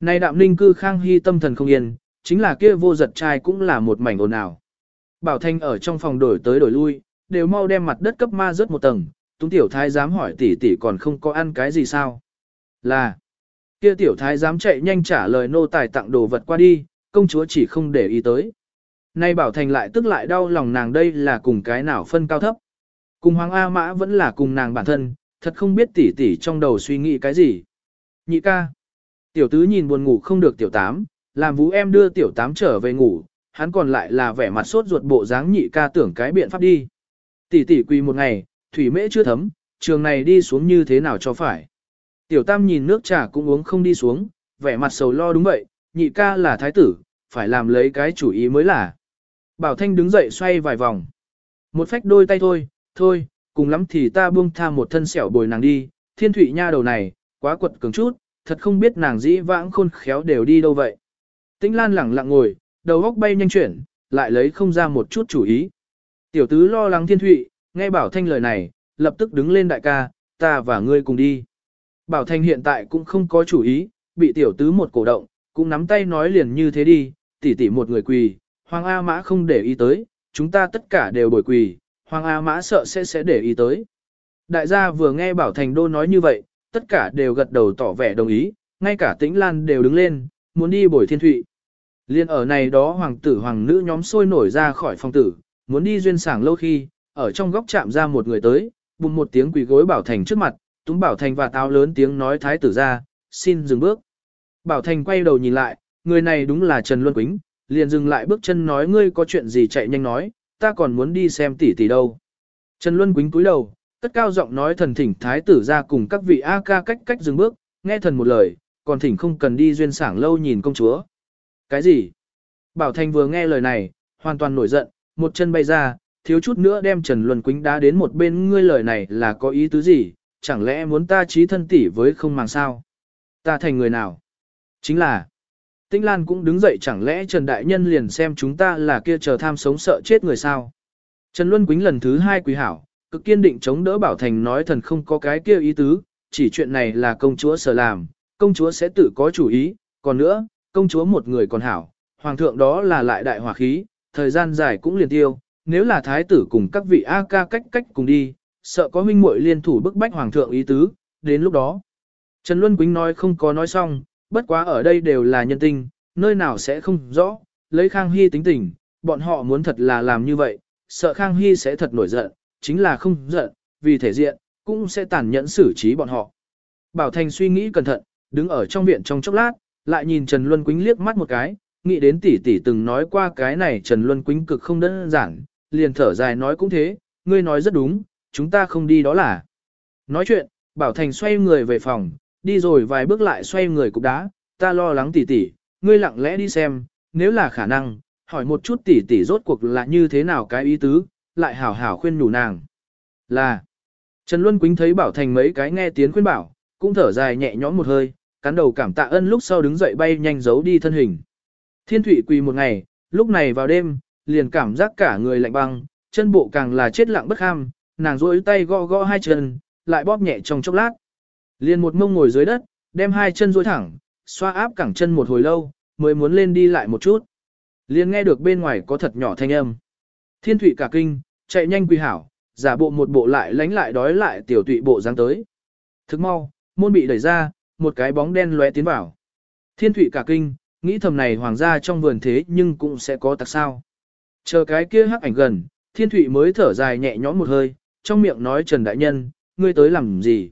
Này đạm ninh cư Khang Hy tâm thần không yên, chính là kia vô giật trai cũng là một mảnh ồn ào. Bảo Thanh ở trong phòng đổi tới đổi lui, đều mau đem mặt đất cấp ma rớt một tầng, Túng tiểu thái dám hỏi tỷ tỷ còn không có ăn cái gì sao? Là, kia tiểu thái dám chạy nhanh trả lời nô tài tặng đồ vật qua đi, công chúa chỉ không để ý tới. Nay bảo thành lại tức lại đau lòng nàng đây là cùng cái nào phân cao thấp. Cùng Hoàng A Mã vẫn là cùng nàng bản thân, thật không biết tỷ tỷ trong đầu suy nghĩ cái gì. Nhị ca. Tiểu tứ nhìn buồn ngủ không được tiểu tám, làm vũ em đưa tiểu tám trở về ngủ, hắn còn lại là vẻ mặt sốt ruột bộ dáng nhị ca tưởng cái biện pháp đi. Tỷ tỷ quỳ một ngày, thủy mễ chưa thấm, trường này đi xuống như thế nào cho phải. Tiểu tam nhìn nước trà cũng uống không đi xuống, vẻ mặt sầu lo đúng vậy, nhị ca là thái tử, phải làm lấy cái chủ ý mới là. Bảo Thanh đứng dậy xoay vài vòng. Một phách đôi tay thôi, thôi, cùng lắm thì ta buông tha một thân sẹo bồi nàng đi, thiên thủy nha đầu này, quá quật cứng chút, thật không biết nàng dĩ vãng khôn khéo đều đi đâu vậy. Tĩnh Lan lẳng lặng ngồi, đầu óc bay nhanh chuyển, lại lấy không ra một chút chủ ý. Tiểu tứ lo lắng thiên thụy, nghe Bảo Thanh lời này, lập tức đứng lên đại ca, ta và ngươi cùng đi. Bảo Thanh hiện tại cũng không có chủ ý, bị tiểu tứ một cổ động, cũng nắm tay nói liền như thế đi, tỉ tỉ một người quỳ, Hoàng A Mã không để ý tới, chúng ta tất cả đều bồi quỳ, Hoàng A Mã sợ sẽ sẽ để ý tới. Đại gia vừa nghe Bảo Thành Đô nói như vậy, tất cả đều gật đầu tỏ vẻ đồng ý, ngay cả tĩnh lan đều đứng lên, muốn đi bồi thiên thụy. Liên ở này đó hoàng tử hoàng nữ nhóm sôi nổi ra khỏi phòng tử, muốn đi duyên sảng lâu khi, ở trong góc chạm ra một người tới, bùng một tiếng quỳ gối Bảo Thành trước mặt, túm Bảo Thành và táo lớn tiếng nói thái tử ra, xin dừng bước. Bảo Thành quay đầu nhìn lại, người này đúng là Trần Luân Quýnh, liền dừng lại bước chân nói ngươi có chuyện gì chạy nhanh nói, ta còn muốn đi xem tỷ tỷ đâu. Trần Luân Quýnh cúi đầu, cất cao giọng nói thần thỉnh thái tử ra cùng các vị A ca cách cách dừng bước, nghe thần một lời, còn thỉnh không cần đi duyên sảng lâu nhìn công chúa. Cái gì? Bảo Thành vừa nghe lời này, hoàn toàn nổi giận, một chân bay ra, thiếu chút nữa đem Trần Luân Quýnh đá đến một bên ngươi lời này là có ý tứ gì, chẳng lẽ muốn ta trí thân tỷ với không màng sao? Ta thành người nào? Chính là, Tĩnh Lan cũng đứng dậy chẳng lẽ Trần Đại Nhân liền xem chúng ta là kia chờ tham sống sợ chết người sao? Trần Luân Quýnh lần thứ hai quý hảo, cực kiên định chống đỡ Bảo Thành nói thần không có cái kia ý tứ, chỉ chuyện này là công chúa sở làm, công chúa sẽ tự có chủ ý, còn nữa, công chúa một người còn hảo, hoàng thượng đó là lại đại hòa khí, thời gian dài cũng liền tiêu, nếu là thái tử cùng các vị A ca cách cách cùng đi, sợ có huynh muội liên thủ bức bách hoàng thượng ý tứ, đến lúc đó. Trần Luân Quýnh nói không có nói xong, bất quá ở đây đều là nhân tinh, nơi nào sẽ không rõ, lấy Khang Hy tính tình, bọn họ muốn thật là làm như vậy, sợ Khang Hy sẽ thật nổi giận, chính là không giận, vì thể diện, cũng sẽ tàn nhẫn xử trí bọn họ. Bảo Thành suy nghĩ cẩn thận, đứng ở trong viện trong chốc lát, lại nhìn Trần Luân Quýnh liếc mắt một cái, nghĩ đến tỷ tỷ từng nói qua cái này Trần Luân Quýnh cực không đơn giản, liền thở dài nói cũng thế, ngươi nói rất đúng, chúng ta không đi đó là. Nói chuyện, Bảo Thành xoay người về phòng, đi rồi vài bước lại xoay người cục đá, ta lo lắng tỷ tỷ, ngươi lặng lẽ đi xem, nếu là khả năng, hỏi một chút tỷ tỷ rốt cuộc là như thế nào cái ý tứ, lại hảo hảo khuyên nhủ nàng. Là, Trần Luân Quýnh thấy Bảo Thành mấy cái nghe tiếng khuyên bảo, cũng thở dài nhẹ nhõm một hơi, cắn đầu cảm tạ ân lúc sau đứng dậy bay nhanh giấu đi thân hình. Thiên thủy quỳ một ngày, lúc này vào đêm, liền cảm giác cả người lạnh băng, chân bộ càng là chết lặng bất ham, nàng duỗi tay gõ gõ hai chân, lại bóp nhẹ trong chốc lát. Liền một mông ngồi dưới đất, đem hai chân duỗi thẳng, xoa áp cẳng chân một hồi lâu, mới muốn lên đi lại một chút. Liền nghe được bên ngoài có thật nhỏ thanh âm. Thiên thủy cả kinh, chạy nhanh quỳ hảo, giả bộ một bộ lại lánh lại đói lại tiểu tụy bộ dáng tới. Thức mau, môn bị đẩy ra, một cái bóng đen lóe tiến vào. Thiên Thụy cả kinh, nghĩ thầm này hoàng gia trong vườn thế nhưng cũng sẽ có tặc sao. Chờ cái kia hắc ảnh gần, Thiên Thụy mới thở dài nhẹ nhõm một hơi, trong miệng nói Trần Đại Nhân, ngươi tới làm gì?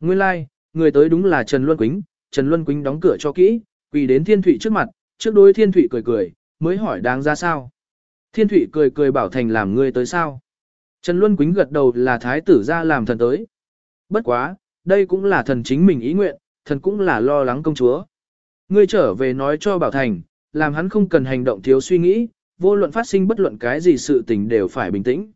Nguyên lai, like, người tới đúng là Trần Luân Quýnh, Trần Luân Quýnh đóng cửa cho kỹ, quỳ đến Thiên Thụy trước mặt, trước đối Thiên Thụy cười cười, mới hỏi đáng ra sao. Thiên Thụy cười cười bảo thành làm ngươi tới sao. Trần Luân Quýnh gật đầu là thái tử ra làm thần tới. Bất quá, đây cũng là thần chính mình ý nguyện, thần cũng là lo lắng công chúa. Ngươi trở về nói cho Bảo Thành, làm hắn không cần hành động thiếu suy nghĩ, vô luận phát sinh bất luận cái gì sự tình đều phải bình tĩnh.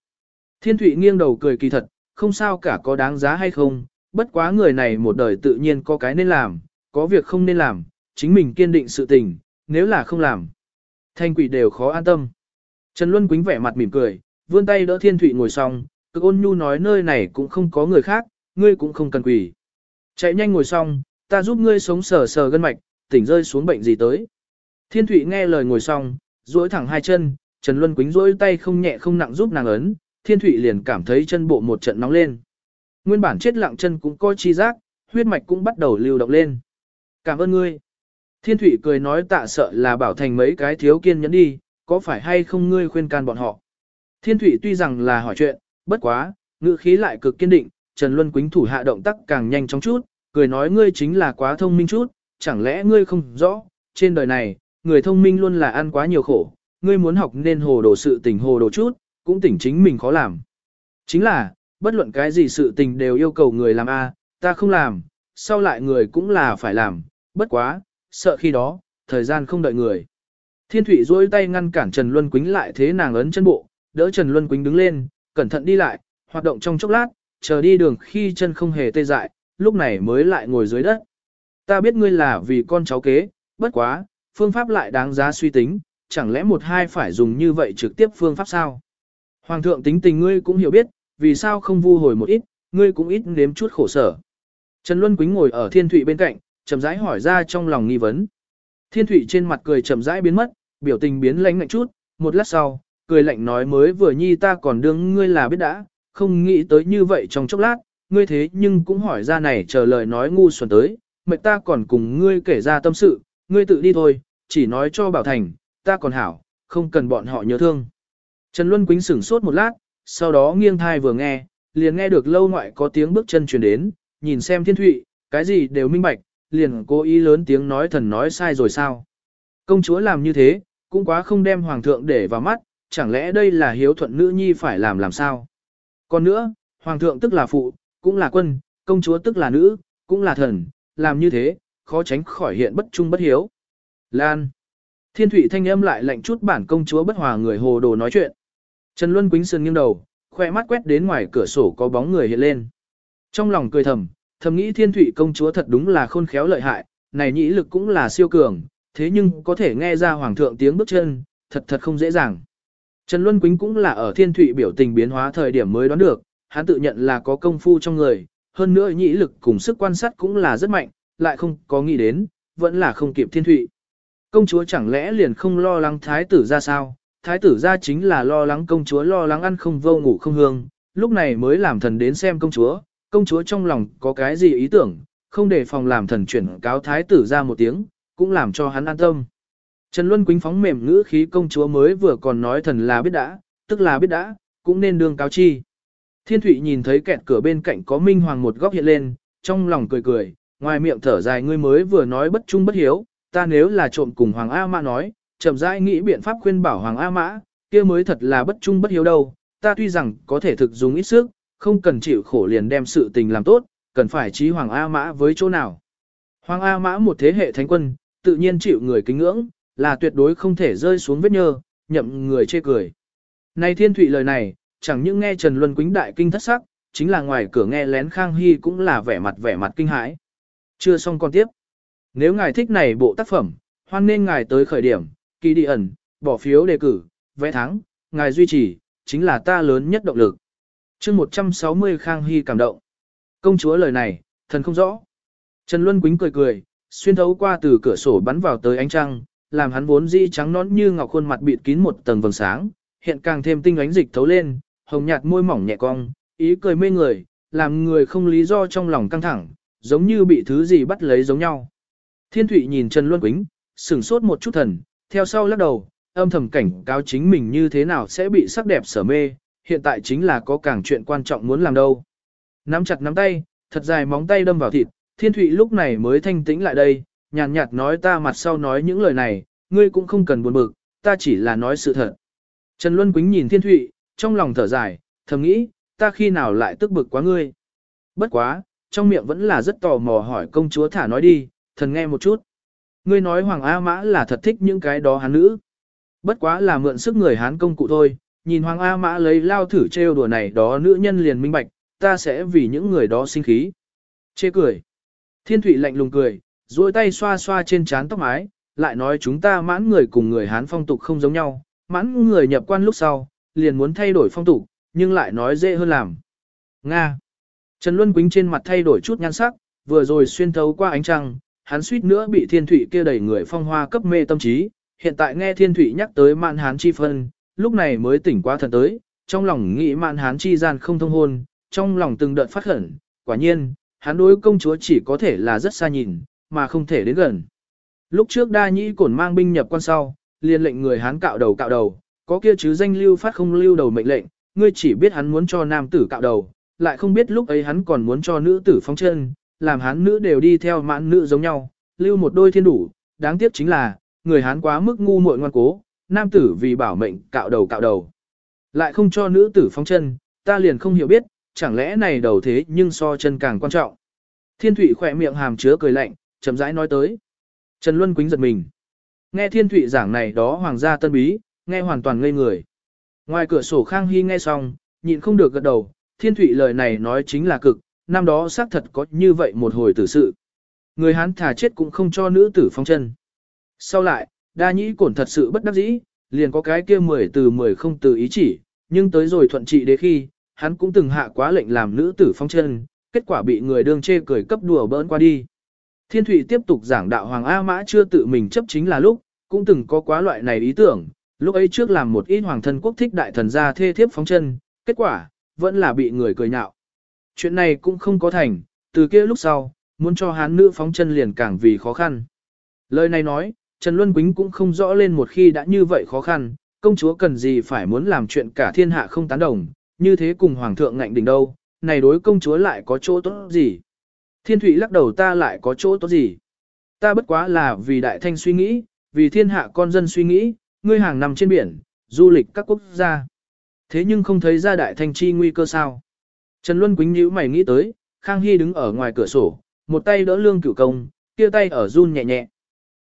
Thiên Thụy nghiêng đầu cười kỳ thật, không sao cả có đáng giá hay không, bất quá người này một đời tự nhiên có cái nên làm, có việc không nên làm, chính mình kiên định sự tình, nếu là không làm. Thanh quỷ đều khó an tâm. Trần Luân Quýnh vẻ mặt mỉm cười, vươn tay đỡ Thiên Thụy ngồi xong, cực ôn nhu nói nơi này cũng không có người khác, ngươi cũng không cần quỷ. Chạy nhanh ngồi xong, ta giúp ngươi sống sờ sờ gân mạch, tỉnh rơi xuống bệnh gì tới. Thiên Thụy nghe lời ngồi xong, duỗi thẳng hai chân, Trần Luân Quýnh duỗi tay không nhẹ không nặng giúp nàng ấn, Thiên Thụy liền cảm thấy chân bộ một trận nóng lên. Nguyên bản chết lặng chân cũng coi chi giác, huyết mạch cũng bắt đầu lưu động lên. Cảm ơn ngươi. Thiên Thụy cười nói tạ sợ là bảo thành mấy cái thiếu kiên nhẫn đi, có phải hay không ngươi khuyên can bọn họ. Thiên Thụy tuy rằng là hỏi chuyện, bất quá, ngữ khí lại cực kiên định, Trần Luân Quýnh thủ hạ động tác càng nhanh chóng chút, cười nói ngươi chính là quá thông minh chút, chẳng lẽ ngươi không rõ, trên đời này, người thông minh luôn là ăn quá nhiều khổ, ngươi muốn học nên hồ đồ sự tình hồ đồ chút, cũng tỉnh chính mình khó làm. Chính là, bất luận cái gì sự tình đều yêu cầu người làm a, ta không làm, sau lại người cũng là phải làm, bất quá, sợ khi đó, thời gian không đợi người. Thiên Thụy duỗi tay ngăn cản Trần Luân Quýnh lại thế nàng ấn chân bộ, đỡ Trần Luân Quýnh đứng lên, cẩn thận đi lại, hoạt động trong chốc lát, chờ đi đường khi chân không hề tê dại, lúc này mới lại ngồi dưới đất. Ta biết ngươi là vì con cháu kế, bất quá, phương pháp lại đáng giá suy tính, chẳng lẽ một hai phải dùng như vậy trực tiếp phương pháp sao? Hoàng thượng tính tình ngươi cũng hiểu biết, vì sao không vu hồi một ít, ngươi cũng ít nếm chút khổ sở. Trần Luân Quýnh ngồi ở Thiên Thụy bên cạnh, chậm rãi hỏi ra trong lòng nghi vấn. Thiên Thụy trên mặt cười chậm rãi biến mất, biểu tình biến lãnh lạnh chút, một lát sau, cười lạnh nói mới vừa nhi ta còn đương ngươi là biết đã, không nghĩ tới như vậy trong chốc lát, ngươi thế nhưng cũng hỏi ra này chờ lời nói ngu xuẩn tới, mệt ta còn cùng ngươi kể ra tâm sự, ngươi tự đi thôi, chỉ nói cho Bảo Thành, ta còn hảo, không cần bọn họ nhớ thương. Trần Luân Quýnh sửng sốt một lát, sau đó nghiêng thai vừa nghe, liền nghe được lâu ngoại có tiếng bước chân truyền đến, nhìn xem thiên thụy, cái gì đều minh bạch, liền cố ý lớn tiếng nói thần nói sai rồi sao. Công chúa làm như thế, cũng quá không đem hoàng thượng để vào mắt, chẳng lẽ đây là hiếu thuận nữ nhi phải làm làm sao. Còn nữa, hoàng thượng tức là phụ, cũng là quân, công chúa tức là nữ, cũng là thần, làm như thế, khó tránh khỏi hiện bất trung bất hiếu. Lan. Thiên thủy thanh âm lại lạnh chút bản công chúa bất hòa người hồ đồ nói chuyện. Trần Luân Quýnh Sơn nghiêng đầu, khoe mắt quét đến ngoài cửa sổ có bóng người hiện lên. Trong lòng cười thầm, thầm nghĩ thiên thủy công chúa thật đúng là khôn khéo lợi hại, này nhĩ lực cũng là siêu cường, thế nhưng có thể nghe ra hoàng thượng tiếng bước chân, thật thật không dễ dàng. Trần Luân Quýnh cũng là ở thiên thủy biểu tình biến hóa thời điểm mới đoán được, hắn tự nhận là có công phu trong người, hơn nữa nhĩ lực cùng sức quan sát cũng là rất mạnh, lại không có nghĩ đến, vẫn là không kịp thiên thụy. Công chúa chẳng lẽ liền không lo lắng thái tử ra sao, thái tử ra chính là lo lắng công chúa lo lắng ăn không vô ngủ không hương, lúc này mới làm thần đến xem công chúa, công chúa trong lòng có cái gì ý tưởng, không để phòng làm thần chuyển cáo thái tử ra một tiếng, cũng làm cho hắn an tâm. Trần Luân Quýnh phóng mềm ngữ khí công chúa mới vừa còn nói thần là biết đã, tức là biết đã, cũng nên đương cáo chi. Thiên Thụy nhìn thấy kẹt cửa bên cạnh có Minh Hoàng một góc hiện lên, trong lòng cười cười, ngoài miệng thở dài ngươi mới vừa nói bất trung bất hiếu, ta nếu là trộm cùng Hoàng A Mã nói, chậm rãi nghĩ biện pháp khuyên bảo Hoàng A Mã, kia mới thật là bất trung bất hiếu đâu, ta tuy rằng có thể thực dùng ít sức, không cần chịu khổ liền đem sự tình làm tốt, cần phải trí Hoàng A Mã với chỗ nào. Hoàng A Mã một thế hệ thánh quân, tự nhiên chịu người kính ngưỡng, là tuyệt đối không thể rơi xuống vết nhơ, nhậm người chê cười. Này thiên thụy lời này, chẳng những nghe Trần Luân Quýnh đại kinh thất sắc, chính là ngoài cửa nghe lén Khang Hy cũng là vẻ mặt vẻ mặt kinh hãi. Chưa xong con tiếp. Nếu ngài thích này bộ tác phẩm, hoan nên ngài tới khởi điểm, kỳ đi ẩn, bỏ phiếu đề cử, vẽ thắng, ngài duy trì, chính là ta lớn nhất động lực. chương 160 Khang Hy cảm động. Công chúa lời này, thần không rõ. Trần Luân Quýnh cười cười, xuyên thấu qua từ cửa sổ bắn vào tới ánh trăng, làm hắn vốn di trắng nón như ngọc khuôn mặt bịt kín một tầng vầng sáng, hiện càng thêm tinh ánh dịch thấu lên, hồng nhạt môi mỏng nhẹ cong, ý cười mê người, làm người không lý do trong lòng căng thẳng, giống như bị thứ gì bắt lấy giống nhau. Thiên Thụy nhìn Trần Luân Quýnh, sửng sốt một chút thần, theo sau lắc đầu, âm thầm cảnh cáo chính mình như thế nào sẽ bị sắc đẹp sở mê, hiện tại chính là có càng chuyện quan trọng muốn làm đâu. Nắm chặt nắm tay, thật dài móng tay đâm vào thịt, Thiên Thụy lúc này mới thanh tĩnh lại đây, nhàn nhạt nói ta mặt sau nói những lời này, ngươi cũng không cần buồn bực, ta chỉ là nói sự thật. Trần Luân Quýnh nhìn Thiên Thụy, trong lòng thở dài, thầm nghĩ, ta khi nào lại tức bực quá ngươi. Bất quá, trong miệng vẫn là rất tò mò hỏi công chúa thả nói đi, thần nghe một chút. Ngươi nói Hoàng A Mã là thật thích những cái đó hán nữ. Bất quá là mượn sức người hán công cụ thôi, nhìn Hoàng A Mã lấy lao thử trêu đùa này đó nữ nhân liền minh bạch, ta sẽ vì những người đó sinh khí. Chê cười. Thiên Thụy lạnh lùng cười, duỗi tay xoa xoa trên trán tóc mái, lại nói chúng ta mãn người cùng người hán phong tục không giống nhau, mãn người nhập quan lúc sau, liền muốn thay đổi phong tục, nhưng lại nói dễ hơn làm. Nga. Trần Luân Quýnh trên mặt thay đổi chút nhan sắc, vừa rồi xuyên thấu qua ánh trăng, hắn suýt nữa bị thiên thủy kia đẩy người phong hoa cấp mê tâm trí, hiện tại nghe thiên thủy nhắc tới mạn hán chi phân, lúc này mới tỉnh qua thần tới, trong lòng nghĩ mạn hán chi gian không thông hôn, trong lòng từng đợt phát khẩn, quả nhiên, hắn đối công chúa chỉ có thể là rất xa nhìn, mà không thể đến gần. Lúc trước đa nhĩ cổn mang binh nhập quan sau, liền lệnh người hắn cạo đầu cạo đầu, có kia chứ danh lưu phát không lưu đầu mệnh lệnh, ngươi chỉ biết hắn muốn cho nam tử cạo đầu, lại không biết lúc ấy hắn còn muốn cho nữ tử phóng chân, làm hắn nữ đều đi theo mãn nữ giống nhau, lưu một đôi thiên đủ, đáng tiếc chính là, người hắn quá mức ngu muội ngoan cố, nam tử vì bảo mệnh cạo đầu cạo đầu. Lại không cho nữ tử phóng chân, ta liền không hiểu biết, chẳng lẽ này đầu thế nhưng so chân càng quan trọng. Thiên Thụy khỏe miệng hàm chứa cười lạnh, chậm rãi nói tới. Trần Luân Quýnh giật mình. Nghe Thiên Thụy giảng này đó hoàng gia tân bí, nghe hoàn toàn ngây người. Ngoài cửa sổ Khang Hy nghe xong, nhịn không được gật đầu, Thiên Thụy lời này nói chính là cực, năm đó xác thật có như vậy một hồi tử sự. Người Hán thả chết cũng không cho nữ tử phong chân. Sau lại, đa nhĩ cổn thật sự bất đắc dĩ, liền có cái kia mười từ mười không từ ý chỉ, nhưng tới rồi thuận trị đế khi, hắn cũng từng hạ quá lệnh làm nữ tử phong chân, kết quả bị người đương chê cười cấp đùa bỡn qua đi. Thiên Thụy tiếp tục giảng đạo Hoàng A Mã chưa tự mình chấp chính là lúc, cũng từng có quá loại này ý tưởng, lúc ấy trước làm một ít hoàng thân quốc thích đại thần gia thê thiếp phóng chân, kết quả, vẫn là bị người cười nhạo. Chuyện này cũng không có thành, từ kia lúc sau, muốn cho hán nữ phóng chân liền càng vì khó khăn. Lời này nói, Trần Luân Quýnh cũng không rõ lên một khi đã như vậy khó khăn, công chúa cần gì phải muốn làm chuyện cả thiên hạ không tán đồng, như thế cùng hoàng thượng ngạnh đỉnh đâu, này đối công chúa lại có chỗ tốt gì. Thiên thủy lắc đầu ta lại có chỗ tốt gì. Ta bất quá là vì đại thanh suy nghĩ, vì thiên hạ con dân suy nghĩ, ngươi hàng nằm trên biển, du lịch các quốc gia. Thế nhưng không thấy ra đại thanh chi nguy cơ sao. Trần Luân Quýnh nhíu mày nghĩ tới, Khang Hy đứng ở ngoài cửa sổ, một tay đỡ lương cửu công, kia tay ở run nhẹ nhẹ.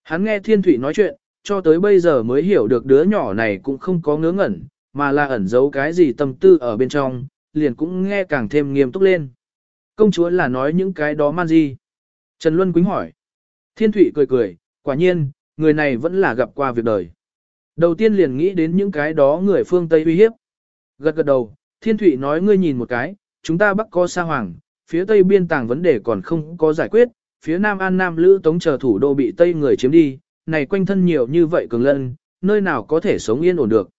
Hắn nghe Thiên Thụy nói chuyện, cho tới bây giờ mới hiểu được đứa nhỏ này cũng không có ngớ ngẩn, mà là ẩn giấu cái gì tâm tư ở bên trong, liền cũng nghe càng thêm nghiêm túc lên. Công chúa là nói những cái đó man gì? Trần Luân Quýnh hỏi. Thiên Thụy cười cười, quả nhiên, người này vẫn là gặp qua việc đời. Đầu tiên liền nghĩ đến những cái đó người phương Tây uy hiếp. Gật gật đầu, Thiên Thụy nói ngươi nhìn một cái, chúng ta bắc có sa hoàng, phía Tây biên tàng vấn đề còn không có giải quyết, phía Nam An Nam Lữ Tống chờ thủ đô bị Tây người chiếm đi, này quanh thân nhiều như vậy cường lân, nơi nào có thể sống yên ổn được.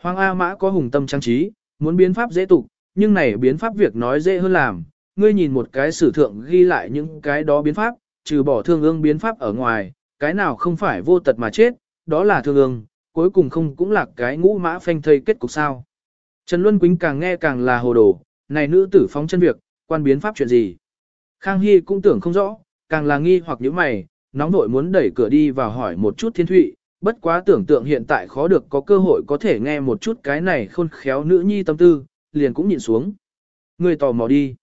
Hoàng A Mã có hùng tâm trang trí, muốn biến pháp dễ tục, nhưng này biến pháp việc nói dễ hơn làm, ngươi nhìn một cái sử thượng ghi lại những cái đó biến pháp, trừ bỏ thương ương biến pháp ở ngoài, cái nào không phải vô tật mà chết, đó là thương ương, cuối cùng không cũng là cái ngũ mã phanh thây kết cục sao. Trần Luân Quýnh càng nghe càng là hồ đồ, này nữ tử phóng chân việc, quan biến pháp chuyện gì. Khang Hy cũng tưởng không rõ, càng là nghi hoặc những mày, nóng nội muốn đẩy cửa đi vào hỏi một chút thiên thụy, bất quá tưởng tượng hiện tại khó được có cơ hội có thể nghe một chút cái này khôn khéo nữ nhi tâm tư, liền cũng nhìn xuống. người tò mò đi.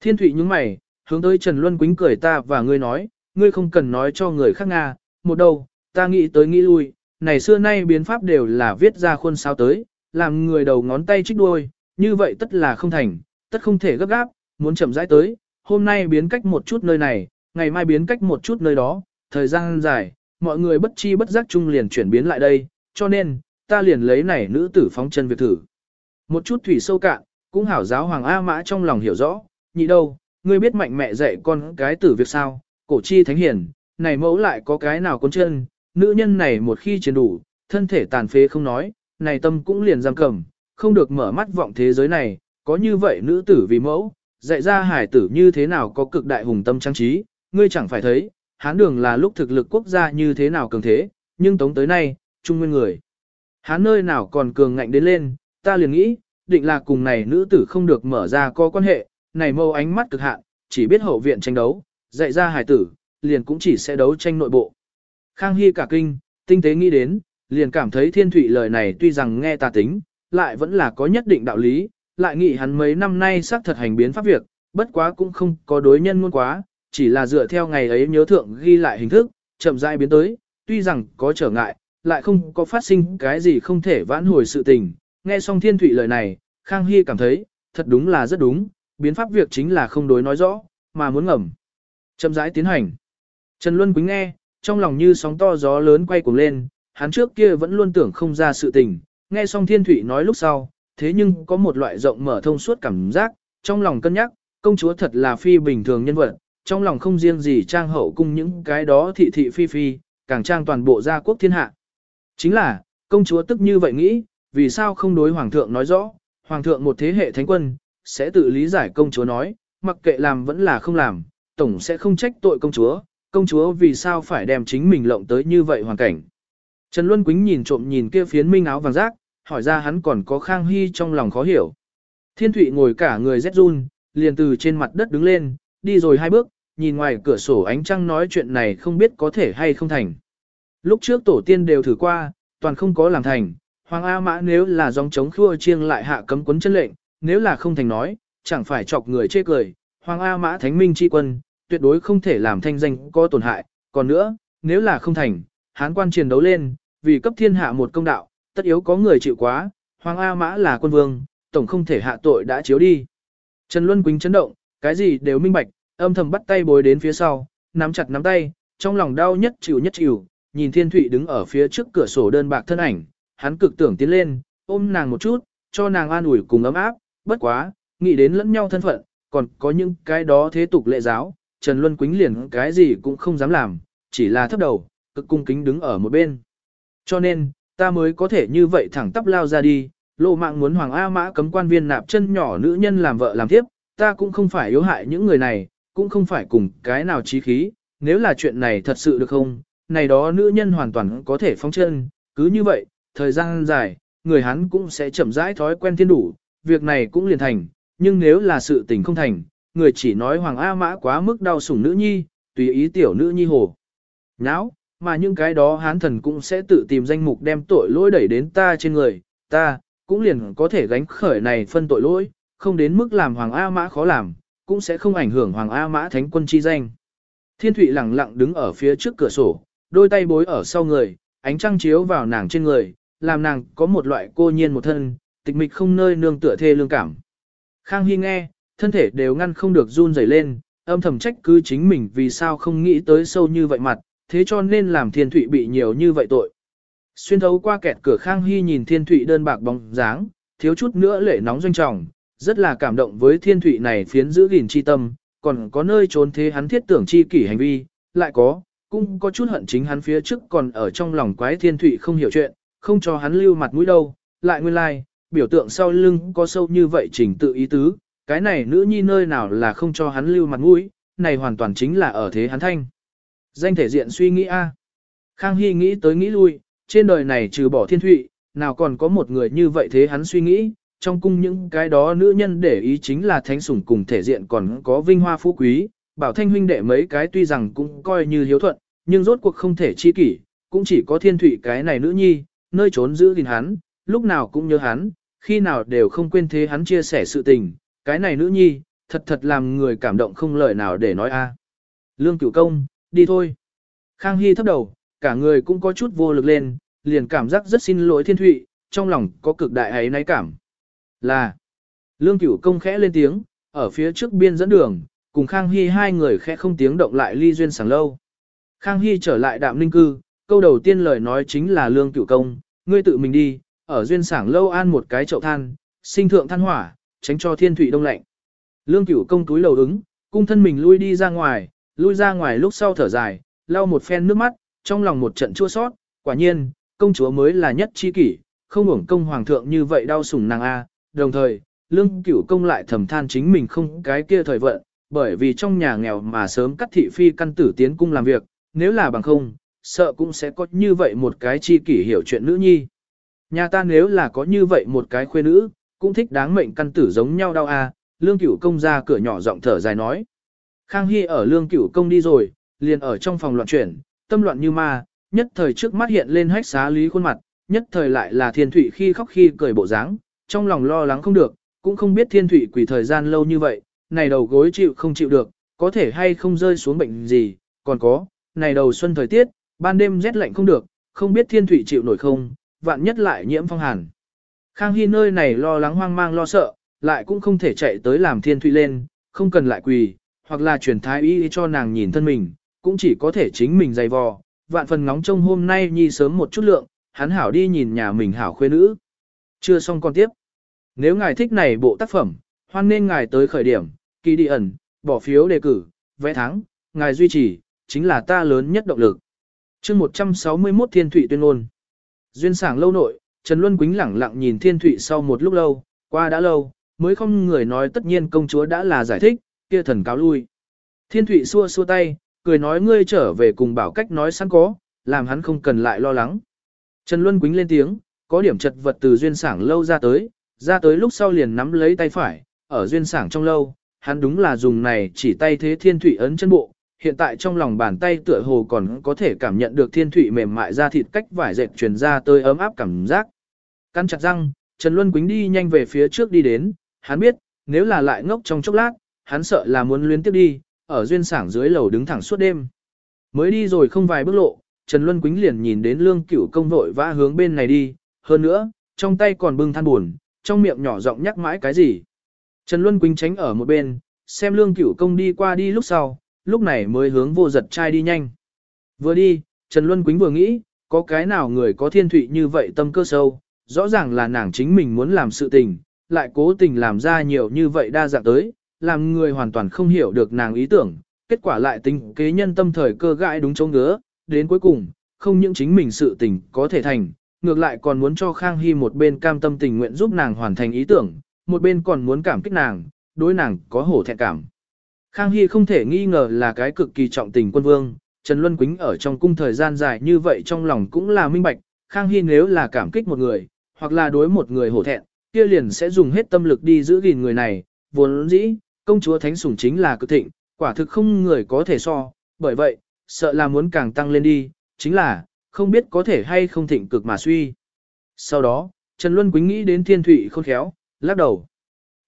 Thiên thụy những mày, hướng tới Trần Luân Quýnh cười ta và ngươi nói, ngươi không cần nói cho người khác Nga, một đầu, ta nghĩ tới nghĩ lui, này xưa nay biến pháp đều là viết ra khuôn sao tới, làm người đầu ngón tay trích đuôi, như vậy tất là không thành, tất không thể gấp gáp, muốn chậm rãi tới, hôm nay biến cách một chút nơi này, ngày mai biến cách một chút nơi đó, thời gian dài, mọi người bất chi bất giác chung liền chuyển biến lại đây, cho nên, ta liền lấy này nữ tử phóng chân việc thử. Một chút thủy sâu cạn, cũng hảo giáo Hoàng A Mã trong lòng hiểu rõ, nhị đâu, ngươi biết mạnh mẹ dạy con cái tử việc sao, cổ chi thánh hiển, này mẫu lại có cái nào con chân, nữ nhân này một khi chiến đủ, thân thể tàn phế không nói, này tâm cũng liền giam cầm, không được mở mắt vọng thế giới này, có như vậy nữ tử vì mẫu, dạy ra hải tử như thế nào có cực đại hùng tâm trang trí, ngươi chẳng phải thấy, hán đường là lúc thực lực quốc gia như thế nào cường thế, nhưng tống tới nay, trung nguyên người. Hán nơi nào còn cường ngạnh đến lên, ta liền nghĩ, định là cùng này nữ tử không được mở ra có quan hệ, này mâu ánh mắt cực hạn, chỉ biết hậu viện tranh đấu, dạy ra hải tử, liền cũng chỉ sẽ đấu tranh nội bộ. Khang Hy cả kinh, tinh tế nghĩ đến, liền cảm thấy thiên thủy lời này tuy rằng nghe tà tính, lại vẫn là có nhất định đạo lý, lại nghĩ hắn mấy năm nay xác thật hành biến pháp việc, bất quá cũng không có đối nhân muôn quá, chỉ là dựa theo ngày ấy nhớ thượng ghi lại hình thức, chậm rãi biến tới, tuy rằng có trở ngại, lại không có phát sinh cái gì không thể vãn hồi sự tình. Nghe xong thiên thủy lời này, Khang Hy cảm thấy, thật đúng là rất đúng, biến pháp việc chính là không đối nói rõ, mà muốn ngầm. Chậm rãi tiến hành. Trần Luân Quýnh nghe, trong lòng như sóng to gió lớn quay cuồng lên, hắn trước kia vẫn luôn tưởng không ra sự tình, nghe xong thiên thủy nói lúc sau, thế nhưng có một loại rộng mở thông suốt cảm giác, trong lòng cân nhắc, công chúa thật là phi bình thường nhân vật, trong lòng không riêng gì trang hậu cung những cái đó thị thị phi phi, càng trang toàn bộ gia quốc thiên hạ. Chính là, công chúa tức như vậy nghĩ, vì sao không đối hoàng thượng nói rõ, hoàng thượng một thế hệ thánh quân, sẽ tự lý giải công chúa nói, mặc kệ làm vẫn là không làm, tổng sẽ không trách tội công chúa, công chúa vì sao phải đem chính mình lộng tới như vậy hoàn cảnh. Trần Luân Quýnh nhìn trộm nhìn kia phiến minh áo vàng rác, hỏi ra hắn còn có Khang Hy trong lòng khó hiểu. Thiên Thụy ngồi cả người rét run, liền từ trên mặt đất đứng lên, đi rồi hai bước, nhìn ngoài cửa sổ ánh trăng nói chuyện này không biết có thể hay không thành. Lúc trước tổ tiên đều thử qua, toàn không có làm thành, Hoàng A Mã nếu là dòng chống khua chiêng lại hạ cấm quấn chân lệnh, nếu là không thành nói, chẳng phải chọc người chê cười, Hoàng A Mã Thánh Minh chi quân, tuyệt đối không thể làm thanh danh có tổn hại, còn nữa, nếu là không thành, hán quan chiến đấu lên, vì cấp thiên hạ một công đạo, tất yếu có người chịu quá, Hoàng A Mã là quân vương, tổng không thể hạ tội đã chiếu đi. Trần Luân Quýnh chấn động, cái gì đều minh bạch, âm thầm bắt tay bối đến phía sau, nắm chặt nắm tay, trong lòng đau nhất chịu nhất chịu, nhìn Thiên Thụy đứng ở phía trước cửa sổ đơn bạc thân ảnh, hắn cực tưởng tiến lên, ôm nàng một chút, cho nàng an ủi cùng ấm áp, bất quá, nghĩ đến lẫn nhau thân phận, còn có những cái đó thế tục lệ giáo, Trần Luân Quýnh liền cái gì cũng không dám làm, chỉ là thấp đầu, cực cung kính đứng ở một bên. Cho nên, ta mới có thể như vậy thẳng tắp lao ra đi, lộ mạng muốn Hoàng A Mã cấm quan viên nạp chân nhỏ nữ nhân làm vợ làm tiếp, ta cũng không phải yếu hại những người này, cũng không phải cùng cái nào trí khí, nếu là chuyện này thật sự được không, này đó nữ nhân hoàn toàn có thể phóng chân, cứ như vậy, thời gian dài, người hắn cũng sẽ chậm rãi thói quen thiên đủ, việc này cũng liền thành, nhưng nếu là sự tình không thành, người chỉ nói Hoàng A Mã quá mức đau sủng nữ nhi, tùy ý tiểu nữ nhi hồ. Nháo, mà những cái đó hán thần cũng sẽ tự tìm danh mục đem tội lỗi đẩy đến ta trên người, ta, cũng liền có thể gánh khởi này phân tội lỗi, không đến mức làm Hoàng A Mã khó làm, cũng sẽ không ảnh hưởng Hoàng A Mã thánh quân chi danh. Thiên Thụy lặng lặng đứng ở phía trước cửa sổ, đôi tay bối ở sau người, ánh trăng chiếu vào nàng trên người, làm nàng có một loại cô nhiên một thân, tịch mịch không nơi nương tựa thê lương cảm. Khang Hy nghe, thân thể đều ngăn không được run rẩy lên, âm thầm trách cứ chính mình vì sao không nghĩ tới sâu như vậy mặt, thế cho nên làm Thiên Thụy bị nhiều như vậy tội. Xuyên thấu qua kẹt cửa Khang Hy nhìn Thiên Thụy đơn bạc bóng dáng, thiếu chút nữa lệ nóng doanh trọng, rất là cảm động với Thiên Thụy này phiến giữ gìn chi tâm, còn có nơi trốn thế hắn thiết tưởng chi kỷ hành vi, lại có, cũng có chút hận chính hắn phía trước còn ở trong lòng quái Thiên Thụy không hiểu chuyện, không cho hắn lưu mặt mũi đâu, lại nguyên lai, like, biểu tượng sau lưng có sâu như vậy trình tự ý tứ, cái này nữ nhi nơi nào là không cho hắn lưu mặt mũi, này hoàn toàn chính là ở thế hắn thanh. Danh thể diện suy nghĩ a. Khang Hy nghĩ tới nghĩ lui, trên đời này trừ bỏ thiên thụy, nào còn có một người như vậy thế hắn suy nghĩ, trong cung những cái đó nữ nhân để ý chính là thánh sủng cùng thể diện còn có vinh hoa phú quý, bảo thanh huynh đệ mấy cái tuy rằng cũng coi như hiếu thuận, nhưng rốt cuộc không thể chi kỷ, cũng chỉ có thiên thụy cái này nữ nhi, nơi trốn giữ gìn hắn, lúc nào cũng nhớ hắn, khi nào đều không quên thế hắn chia sẻ sự tình, cái này nữ nhi, thật thật làm người cảm động không lời nào để nói a. À. Lương cửu công, đi thôi. Khang Hy thấp đầu, cả người cũng có chút vô lực lên, liền cảm giác rất xin lỗi thiên thụy, trong lòng có cực đại ấy náy cảm. Là, lương cửu công khẽ lên tiếng, ở phía trước biên dẫn đường, cùng Khang Hy hai người khẽ không tiếng động lại ly duyên sảng lâu. Khang Hy trở lại đạm ninh cư, câu đầu tiên lời nói chính là lương cửu công, ngươi tự mình đi, ở duyên sảng lâu an một cái chậu than, sinh thượng than hỏa, tránh cho thiên thủy đông lạnh. Lương cửu công túi lầu ứng, cung thân mình lui đi ra ngoài, lui ra ngoài lúc sau thở dài, lau một phen nước mắt, trong lòng một trận chua sót, quả nhiên, công chúa mới là nhất chi kỷ, không hưởng công hoàng thượng như vậy đau sủng nàng A, đồng thời, lương cửu công lại thầm than chính mình không cái kia thời vận, bởi vì trong nhà nghèo mà sớm cắt thị phi căn tử tiến cung làm việc, nếu là bằng không, sợ cũng sẽ có như vậy một cái chi kỷ hiểu chuyện nữ nhi. Nhà ta nếu là có như vậy một cái khuê nữ, cũng thích đáng mệnh căn tử giống nhau đau à, lương cửu công ra cửa nhỏ giọng thở dài nói. Khang Hy ở lương cửu công đi rồi, liền ở trong phòng loạn chuyển, tâm loạn như ma, nhất thời trước mắt hiện lên hách xá lý khuôn mặt, nhất thời lại là thiên thủy khi khóc khi cười bộ dáng, trong lòng lo lắng không được, cũng không biết thiên thủy quỷ thời gian lâu như vậy, này đầu gối chịu không chịu được, có thể hay không rơi xuống bệnh gì, còn có, này đầu xuân thời tiết, ban đêm rét lạnh không được, không biết thiên thủy chịu nổi không, vạn nhất lại nhiễm phong hàn. Khang Hy nơi này lo lắng hoang mang lo sợ, lại cũng không thể chạy tới làm thiên thụy lên, không cần lại quỳ, hoặc là chuyển thái y cho nàng nhìn thân mình, cũng chỉ có thể chính mình dày vò, vạn phần ngóng trông hôm nay nhi sớm một chút lượng, hắn hảo đi nhìn nhà mình hảo khuê nữ. Chưa xong con tiếp. Nếu ngài thích này bộ tác phẩm, hoan nên ngài tới khởi điểm, kỳ đi ẩn, bỏ phiếu đề cử, vẽ thắng, ngài duy trì, chính là ta lớn nhất động lực. chương 161 Thiên Thụy tuyên ngôn. Duyên sảng lâu nội, Trần Luân Quýnh lẳng lặng nhìn Thiên Thụy sau một lúc lâu, qua đã lâu, mới không người nói tất nhiên công chúa đã là giải thích, kia thần cáo lui. Thiên Thụy xua xua tay, cười nói ngươi trở về cùng bảo cách nói sẵn có, làm hắn không cần lại lo lắng. Trần Luân Quýnh lên tiếng, có điểm chật vật từ duyên sảng lâu ra tới, ra tới lúc sau liền nắm lấy tay phải, ở duyên sảng trong lâu, hắn đúng là dùng này chỉ tay thế thiên thủy ấn chân bộ, hiện tại trong lòng bàn tay tựa hồ còn có thể cảm nhận được thiên thủy mềm mại ra thịt cách vải dệt truyền ra tới ấm áp cảm giác. Căn chặt răng, Trần Luân Quýnh đi nhanh về phía trước đi đến, hắn biết, nếu là lại ngốc trong chốc lát, hắn sợ là muốn luyến tiếp đi, ở duyên sảng dưới lầu đứng thẳng suốt đêm. Mới đi rồi không vài bước lộ, Trần Luân Quýnh liền nhìn đến lương cửu công vội vã hướng bên này đi, hơn nữa, trong tay còn bưng than buồn, trong miệng nhỏ giọng nhắc mãi cái gì. Trần Luân Quýnh tránh ở một bên, xem lương cửu công đi qua đi lúc sau, lúc này mới hướng vô giật trai đi nhanh. Vừa đi, Trần Luân Quýnh vừa nghĩ, có cái nào người có thiên thụy như vậy tâm cơ sâu, rõ ràng là nàng chính mình muốn làm sự tình, lại cố tình làm ra nhiều như vậy đa dạng tới, làm người hoàn toàn không hiểu được nàng ý tưởng, kết quả lại tính kế nhân tâm thời cơ gãi đúng chỗ ngứa, đến cuối cùng, không những chính mình sự tình có thể thành, ngược lại còn muốn cho Khang Hy một bên cam tâm tình nguyện giúp nàng hoàn thành ý tưởng, một bên còn muốn cảm kích nàng, đối nàng có hổ thẹn cảm. Khang Hy không thể nghi ngờ là cái cực kỳ trọng tình quân vương, Trần Luân Quýnh ở trong cung thời gian dài như vậy trong lòng cũng là minh bạch, Khang Hy nếu là cảm kích một người, hoặc là đối một người hổ thẹn, kia liền sẽ dùng hết tâm lực đi giữ gìn người này, vốn dĩ, công chúa thánh sủng chính là cực thịnh, quả thực không người có thể so, bởi vậy, sợ là muốn càng tăng lên đi, chính là, không biết có thể hay không thịnh cực mà suy. Sau đó, Trần Luân Quýnh nghĩ đến thiên thủy khôn khéo, lắc đầu.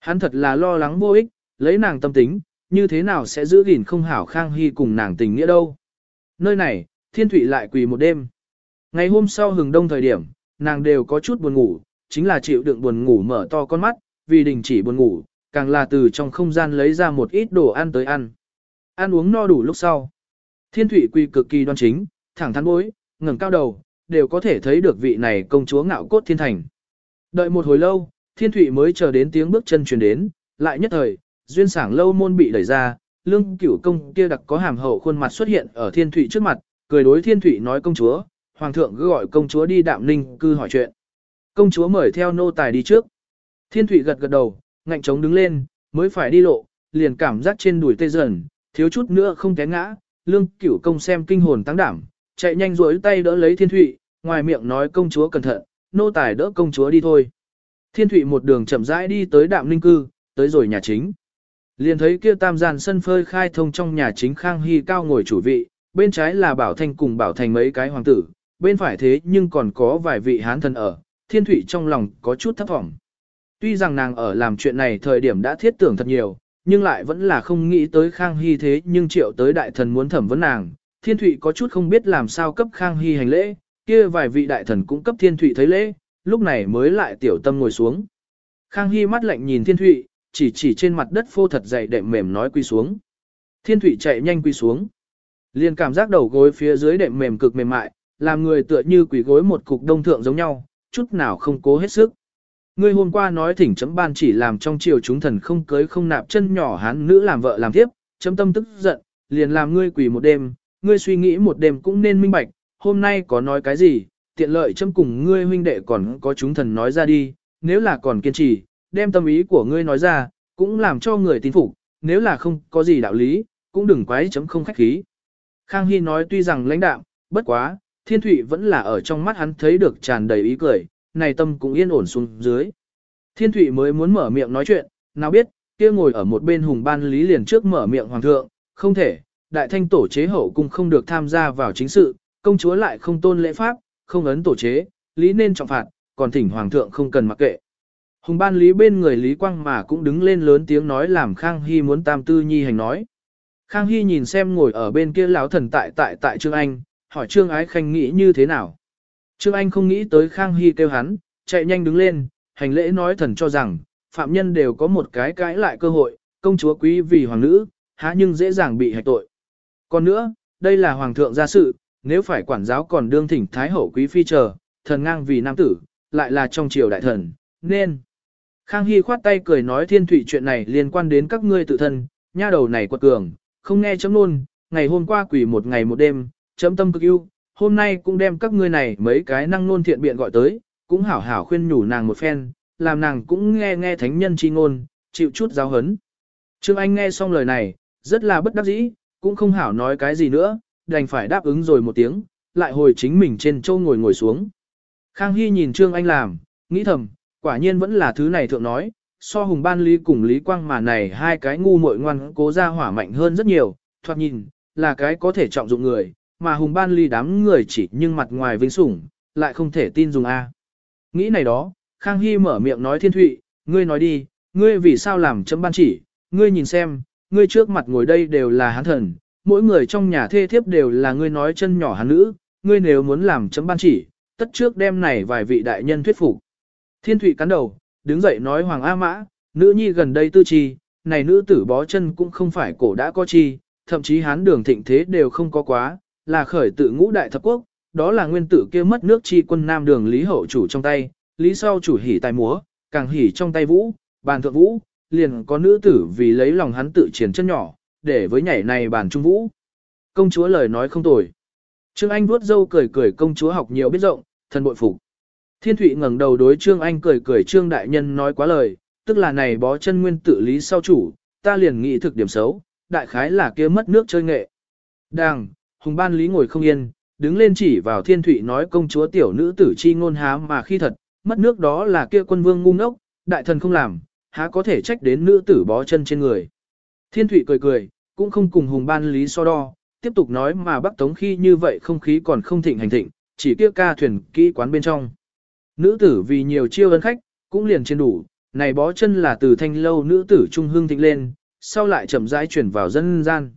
Hắn thật là lo lắng vô ích, lấy nàng tâm tính, như thế nào sẽ giữ gìn không hảo Khang Hy cùng nàng tình nghĩa đâu. Nơi này, thiên Thụy lại quỳ một đêm. Ngày hôm sau hừng đông thời điểm, nàng đều có chút buồn ngủ, chính là chịu đựng buồn ngủ mở to con mắt, vì đình chỉ buồn ngủ, càng là từ trong không gian lấy ra một ít đồ ăn tới ăn. Ăn uống no đủ lúc sau. Thiên Thụy quỳ cực kỳ đoan chính, thẳng thắn bối, ngẩng cao đầu, đều có thể thấy được vị này công chúa ngạo cốt thiên thành. Đợi một hồi lâu, thiên Thụy mới chờ đến tiếng bước chân truyền đến, lại nhất thời, duyên sảng lâu môn bị đẩy ra, lương cửu công kia đặc có hàm hậu khuôn mặt xuất hiện ở thiên thủy trước mặt, cười đối thiên thủy nói công chúa, hoàng thượng cứ gọi công chúa đi đạm ninh cư hỏi chuyện. Công chúa mời theo nô tài đi trước. Thiên thủy gật gật đầu, ngạnh trống đứng lên, mới phải đi lộ, liền cảm giác trên đùi tê dần, thiếu chút nữa không té ngã, lương cửu công xem kinh hồn tăng đảm, chạy nhanh rối tay đỡ lấy thiên thụy, ngoài miệng nói công chúa cẩn thận, nô tài đỡ công chúa đi thôi. Thiên thụy một đường chậm rãi đi tới đạm ninh cư, tới rồi nhà chính. Liền thấy kia tam gian sân phơi khai thông trong nhà chính Khang Hy cao ngồi chủ vị, bên trái là Bảo Thanh cùng Bảo Thành mấy cái hoàng tử, bên phải thế nhưng còn có vài vị hán thần ở, thiên thụy trong lòng có chút thấp vọng. Tuy rằng nàng ở làm chuyện này thời điểm đã thiết tưởng thật nhiều, nhưng lại vẫn là không nghĩ tới Khang Hy thế nhưng triệu tới đại thần muốn thẩm vấn nàng. Thiên Thụy có chút không biết làm sao cấp Khang Hy hành lễ, kia vài vị đại thần cũng cấp Thiên Thụy thấy lễ, lúc này mới lại tiểu tâm ngồi xuống. Khang Hy mắt lạnh nhìn Thiên Thụy, chỉ chỉ trên mặt đất phô thật dày đệm mềm nói quy xuống. Thiên thủy chạy nhanh quy xuống. Liền cảm giác đầu gối phía dưới đệm mềm cực mềm mại, làm người tựa như quỷ gối một cục đông thượng giống nhau, chút nào không cố hết sức. Ngươi hôm qua nói thỉnh chấm ban chỉ làm trong triều chúng thần không cưới không nạp chân nhỏ hán nữ làm vợ làm tiếp, chấm tâm tức giận, liền làm ngươi quỳ một đêm, ngươi suy nghĩ một đêm cũng nên minh bạch, hôm nay có nói cái gì, tiện lợi chấm cùng ngươi huynh đệ còn có chúng thần nói ra đi, nếu là còn kiên trì, đem tâm ý của ngươi nói ra, cũng làm cho người tin phục, nếu là không có gì đạo lý, cũng đừng quái chấm không khách khí. Khang Hy nói tuy rằng lãnh đạm, bất quá, thiên thủy vẫn là ở trong mắt hắn thấy được tràn đầy ý cười, này tâm cũng yên ổn xuống dưới. Thiên Thụy mới muốn mở miệng nói chuyện, nào biết, kia ngồi ở một bên hùng ban lý liền trước mở miệng hoàng thượng, không thể, đại thanh tổ chế hậu cung không được tham gia vào chính sự, công chúa lại không tôn lễ pháp, không ấn tổ chế, lý nên trọng phạt, còn thỉnh hoàng thượng không cần mặc kệ. Hùng ban lý bên người Lý Quang mà cũng đứng lên lớn tiếng nói làm Khang Hy muốn tam tư nhi hành nói. Khang Hy nhìn xem ngồi ở bên kia lão thần tại tại tại Trương Anh, hỏi Trương Ái Khanh nghĩ như thế nào. Trương Anh không nghĩ tới Khang Hy kêu hắn, chạy nhanh đứng lên, hành lễ nói thần cho rằng, phạm nhân đều có một cái cãi lại cơ hội, công chúa quý vì hoàng nữ, há nhưng dễ dàng bị hạch tội. Còn nữa, đây là hoàng thượng gia sự, nếu phải quản giáo còn đương thỉnh thái hậu quý phi chờ, thần ngang vì nam tử, lại là trong triều đại thần, nên. Khang Hy khoát tay cười nói thiên thủy chuyện này liên quan đến các ngươi tự thân, nha đầu này quật cường, không nghe chấm luôn, ngày hôm qua quỷ một ngày một đêm, chấm tâm cực yêu, hôm nay cũng đem các ngươi này mấy cái năng nôn thiện biện gọi tới, cũng hảo hảo khuyên nhủ nàng một phen, làm nàng cũng nghe nghe thánh nhân chi ngôn, chịu chút giáo hấn. Trương Anh nghe xong lời này, rất là bất đắc dĩ, cũng không hảo nói cái gì nữa, đành phải đáp ứng rồi một tiếng, lại hồi chính mình trên châu ngồi ngồi xuống. Khang Hy nhìn Trương Anh làm, nghĩ thầm, quả nhiên vẫn là thứ này thượng nói, so hùng ban lý cùng lý quang mà này hai cái ngu muội ngoan cố ra hỏa mạnh hơn rất nhiều, thoạt nhìn, là cái có thể trọng dụng người, mà hùng ban lý đám người chỉ nhưng mặt ngoài vinh sủng, lại không thể tin dùng A. Nghĩ này đó, Khang Hy mở miệng nói thiên thụy, ngươi nói đi, ngươi vì sao làm chấm ban chỉ, ngươi nhìn xem, ngươi trước mặt ngồi đây đều là hán thần, mỗi người trong nhà thê thiếp đều là ngươi nói chân nhỏ hán nữ, ngươi nếu muốn làm chấm ban chỉ, tất trước đêm này vài vị đại nhân thuyết phục. Thiên thụy cắn đầu, đứng dậy nói Hoàng A Mã, nữ nhi gần đây tư chi, này nữ tử bó chân cũng không phải cổ đã có chi, thậm chí hán đường thịnh thế đều không có quá, là khởi tự ngũ đại thập quốc, đó là nguyên tử kia mất nước chi quân nam đường lý hậu chủ trong tay, lý sau chủ hỉ tài múa, càng hỉ trong tay vũ, bàn thượng vũ, liền có nữ tử vì lấy lòng hắn tự triển chân nhỏ, để với nhảy này bàn trung vũ. Công chúa lời nói không tồi. Trương Anh vuốt dâu cười cười công chúa học nhiều biết rộng, thần bội phục. Thiên Thụy ngẩng đầu đối Trương Anh cười cười Trương Đại Nhân nói quá lời, tức là này bó chân nguyên tự lý sau chủ, ta liền nghĩ thực điểm xấu, đại khái là kia mất nước chơi nghệ. Đang, Hùng Ban Lý ngồi không yên, đứng lên chỉ vào Thiên Thụy nói công chúa tiểu nữ tử chi ngôn há mà khi thật, mất nước đó là kia quân vương ngu ngốc, đại thần không làm, há có thể trách đến nữ tử bó chân trên người. Thiên Thụy cười cười, cũng không cùng Hùng Ban Lý so đo, tiếp tục nói mà Bắc Tống khi như vậy không khí còn không thịnh hành thịnh, chỉ kia ca thuyền kỹ quán bên trong. Nữ tử vì nhiều chiêu ân khách, cũng liền trên đủ, này bó chân là từ thanh lâu nữ tử trung hương thịnh lên, sau lại chậm rãi chuyển vào dân gian.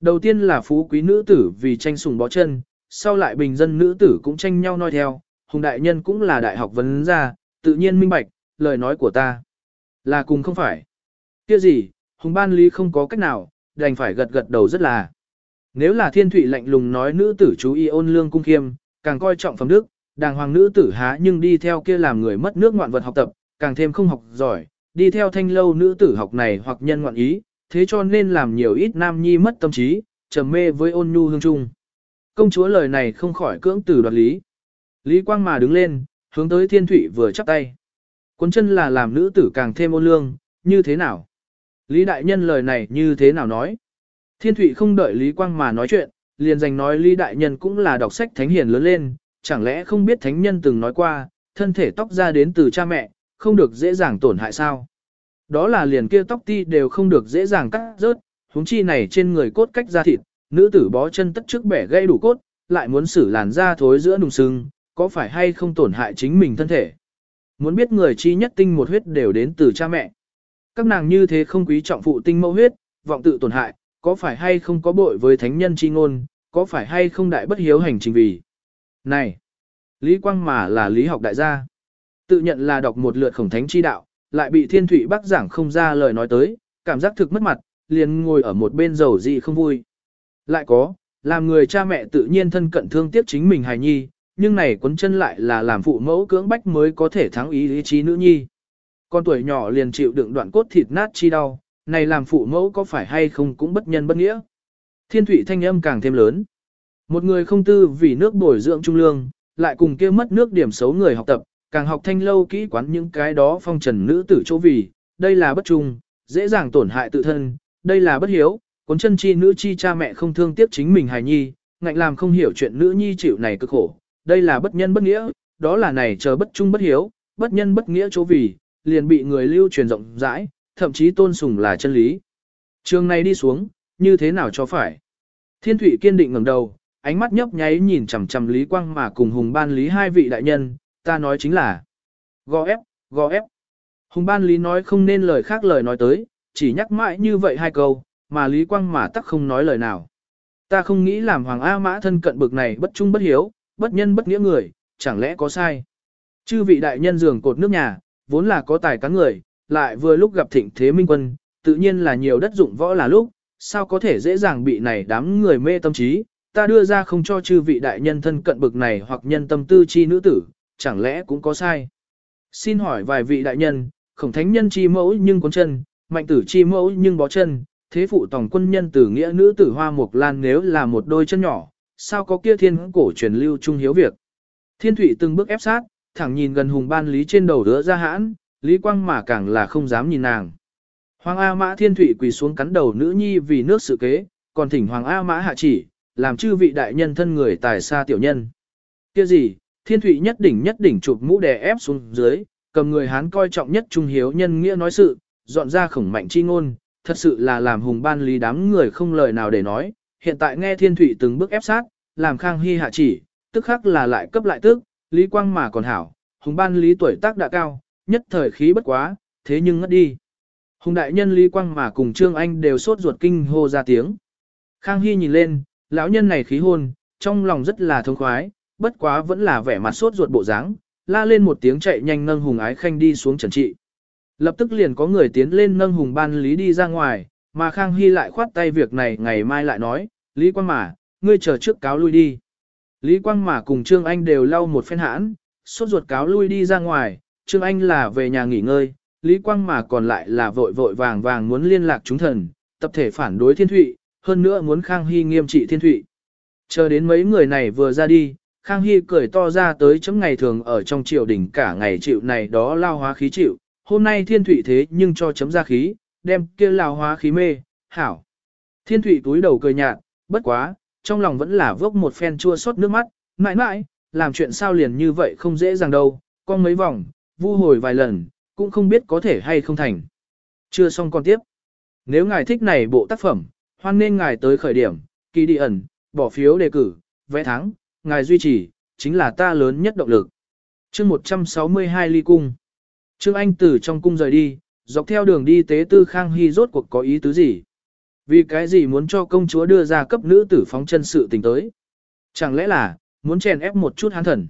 Đầu tiên là phú quý nữ tử vì tranh sùng bó chân, sau lại bình dân nữ tử cũng tranh nhau nói theo, hùng đại nhân cũng là đại học vấn gia, tự nhiên minh bạch, lời nói của ta. Là cùng không phải. Kia gì, hùng ban lý không có cách nào, đành phải gật gật đầu rất là. Nếu là thiên thủy lạnh lùng nói nữ tử chú y ôn lương cung khiêm, càng coi trọng phẩm đức, đàng hoàng nữ tử há nhưng đi theo kia làm người mất nước ngoạn vật học tập, càng thêm không học giỏi, đi theo thanh lâu nữ tử học này hoặc nhân ngoạn ý, thế cho nên làm nhiều ít nam nhi mất tâm trí, trầm mê với ôn nhu hương trung. Công chúa lời này không khỏi cưỡng từ đoạt lý. Lý Quang mà đứng lên, hướng tới thiên thủy vừa chắp tay. cuốn chân là làm nữ tử càng thêm ôn lương, như thế nào? Lý đại nhân lời này như thế nào nói? Thiên thủy không đợi Lý Quang mà nói chuyện, liền dành nói Lý đại nhân cũng là đọc sách thánh hiền lớn lên, chẳng lẽ không biết thánh nhân từng nói qua, thân thể tóc ra đến từ cha mẹ, không được dễ dàng tổn hại sao? Đó là liền kia tóc ti đều không được dễ dàng cắt rớt, huống chi này trên người cốt cách da thịt, nữ tử bó chân tất trước bẻ gây đủ cốt, lại muốn xử làn da thối giữa nùng sưng, có phải hay không tổn hại chính mình thân thể? Muốn biết người chi nhất tinh một huyết đều đến từ cha mẹ. Các nàng như thế không quý trọng phụ tinh mẫu huyết, vọng tự tổn hại, có phải hay không có bội với thánh nhân chi ngôn, có phải hay không đại bất hiếu hành trình vì. Này, Lý Quang mà là lý học đại gia. Tự nhận là đọc một lượt khổng thánh chi đạo, lại bị thiên thủy bác giảng không ra lời nói tới, cảm giác thực mất mặt, liền ngồi ở một bên dầu dị không vui. Lại có, làm người cha mẹ tự nhiên thân cận thương tiếc chính mình hài nhi, nhưng này quấn chân lại là làm phụ mẫu cưỡng bách mới có thể thắng ý ý chí nữ nhi. Con tuổi nhỏ liền chịu đựng đoạn cốt thịt nát chi đau, này làm phụ mẫu có phải hay không cũng bất nhân bất nghĩa. Thiên thủy thanh âm càng thêm lớn. Một người không tư vì nước bồi dưỡng trung lương, lại cùng kia mất nước điểm xấu người học tập, càng học thanh lâu kỹ quán những cái đó phong trần nữ tử chỗ vì, đây là bất trung, dễ dàng tổn hại tự thân, đây là bất hiếu, cuốn chân chi nữ chi cha mẹ không thương tiếc chính mình hài nhi, ngạnh làm không hiểu chuyện nữ nhi chịu này cực khổ, đây là bất nhân bất nghĩa, đó là này chờ bất trung bất hiếu, bất nhân bất nghĩa chỗ vì, liền bị người lưu truyền rộng rãi, thậm chí tôn sùng là chân lý. Trường này đi xuống, như thế nào cho phải? Thiên Thụy kiên định ngẩng đầu, ánh mắt nhấp nháy nhìn chằm chằm Lý Quang mà cùng Hùng Ban Lý hai vị đại nhân, ta nói chính là gò ép, gò ép. Hùng Ban Lý nói không nên lời khác lời nói tới, chỉ nhắc mãi như vậy hai câu, mà Lý Quang mà tắc không nói lời nào. Ta không nghĩ làm Hoàng A Mã thân cận bực này bất trung bất hiếu, bất nhân bất nghĩa người, chẳng lẽ có sai. Chư vị đại nhân giường cột nước nhà, vốn là có tài cán người, lại vừa lúc gặp thịnh thế minh quân, tự nhiên là nhiều đất dụng võ là lúc, sao có thể dễ dàng bị này đám người mê tâm trí, ta đưa ra không cho chư vị đại nhân thân cận bực này hoặc nhân tâm tư chi nữ tử, chẳng lẽ cũng có sai. Xin hỏi vài vị đại nhân, khổng thánh nhân chi mẫu nhưng cuốn chân, mạnh tử chi mẫu nhưng bó chân, thế phụ tổng quân nhân tử nghĩa nữ tử hoa mục lan nếu là một đôi chân nhỏ, sao có kia thiên cổ truyền lưu trung hiếu việc. Thiên thủy từng bước ép sát, thẳng nhìn gần hùng ban lý trên đầu đứa ra hãn, Lý Quang mà càng là không dám nhìn nàng. Hoàng A Mã Thiên Thụy quỳ xuống cắn đầu nữ nhi vì nước sự kế, còn thỉnh Hoàng A Mã hạ chỉ, làm chư vị đại nhân thân người tài xa tiểu nhân. Kia gì, Thiên Thụy nhất đỉnh nhất đỉnh chụp mũ đè ép xuống dưới, cầm người Hán coi trọng nhất trung hiếu nhân nghĩa nói sự, dọn ra khổng mạnh chi ngôn, thật sự là làm hùng ban lý đám người không lời nào để nói, hiện tại nghe Thiên Thụy từng bước ép sát, làm Khang Hy hạ chỉ, tức khắc là lại cấp lại tức, Lý Quang mà còn hảo, hùng ban lý tuổi tác đã cao, nhất thời khí bất quá, thế nhưng ngất đi. Hùng đại nhân Lý Quang mà cùng Trương Anh đều sốt ruột kinh hô ra tiếng. Khang Hy nhìn lên, lão nhân này khí hôn, trong lòng rất là thông khoái, bất quá vẫn là vẻ mặt sốt ruột bộ dáng, la lên một tiếng chạy nhanh nâng hùng ái khanh đi xuống trần trị. Lập tức liền có người tiến lên nâng hùng ban lý đi ra ngoài, mà Khang Hy lại khoát tay việc này ngày mai lại nói, Lý Quang mà, ngươi chờ trước cáo lui đi. Lý Quang mà cùng Trương Anh đều lau một phen hãn, sốt ruột cáo lui đi ra ngoài, Trương Anh là về nhà nghỉ ngơi, Lý Quang mà còn lại là vội vội vàng vàng muốn liên lạc chúng thần, tập thể phản đối Thiên Thụy, hơn nữa muốn Khang Hy nghiêm trị Thiên Thụy. Chờ đến mấy người này vừa ra đi, Khang Hy cười to ra tới chấm ngày thường ở trong triều đình cả ngày chịu này đó lao hóa khí chịu, hôm nay Thiên Thụy thế nhưng cho chấm ra khí, đem kia lao hóa khí mê, hảo. Thiên Thụy túi đầu cười nhạt, bất quá, trong lòng vẫn là vốc một phen chua xót nước mắt, mãi mãi, làm chuyện sao liền như vậy không dễ dàng đâu, con mấy vòng, vu hồi vài lần, cũng không biết có thể hay không thành. Chưa xong còn tiếp. Nếu ngài thích này bộ tác phẩm, hoan nên ngài tới khởi điểm, kỳ đi ẩn, bỏ phiếu đề cử, vẽ thắng, ngài duy trì, chính là ta lớn nhất động lực. chương 162 ly cung. Trương Anh từ trong cung rời đi, dọc theo đường đi tế tư Khang Hy rốt cuộc có ý tứ gì? Vì cái gì muốn cho công chúa đưa ra cấp nữ tử phóng chân sự tình tới? Chẳng lẽ là, muốn chèn ép một chút hán thần?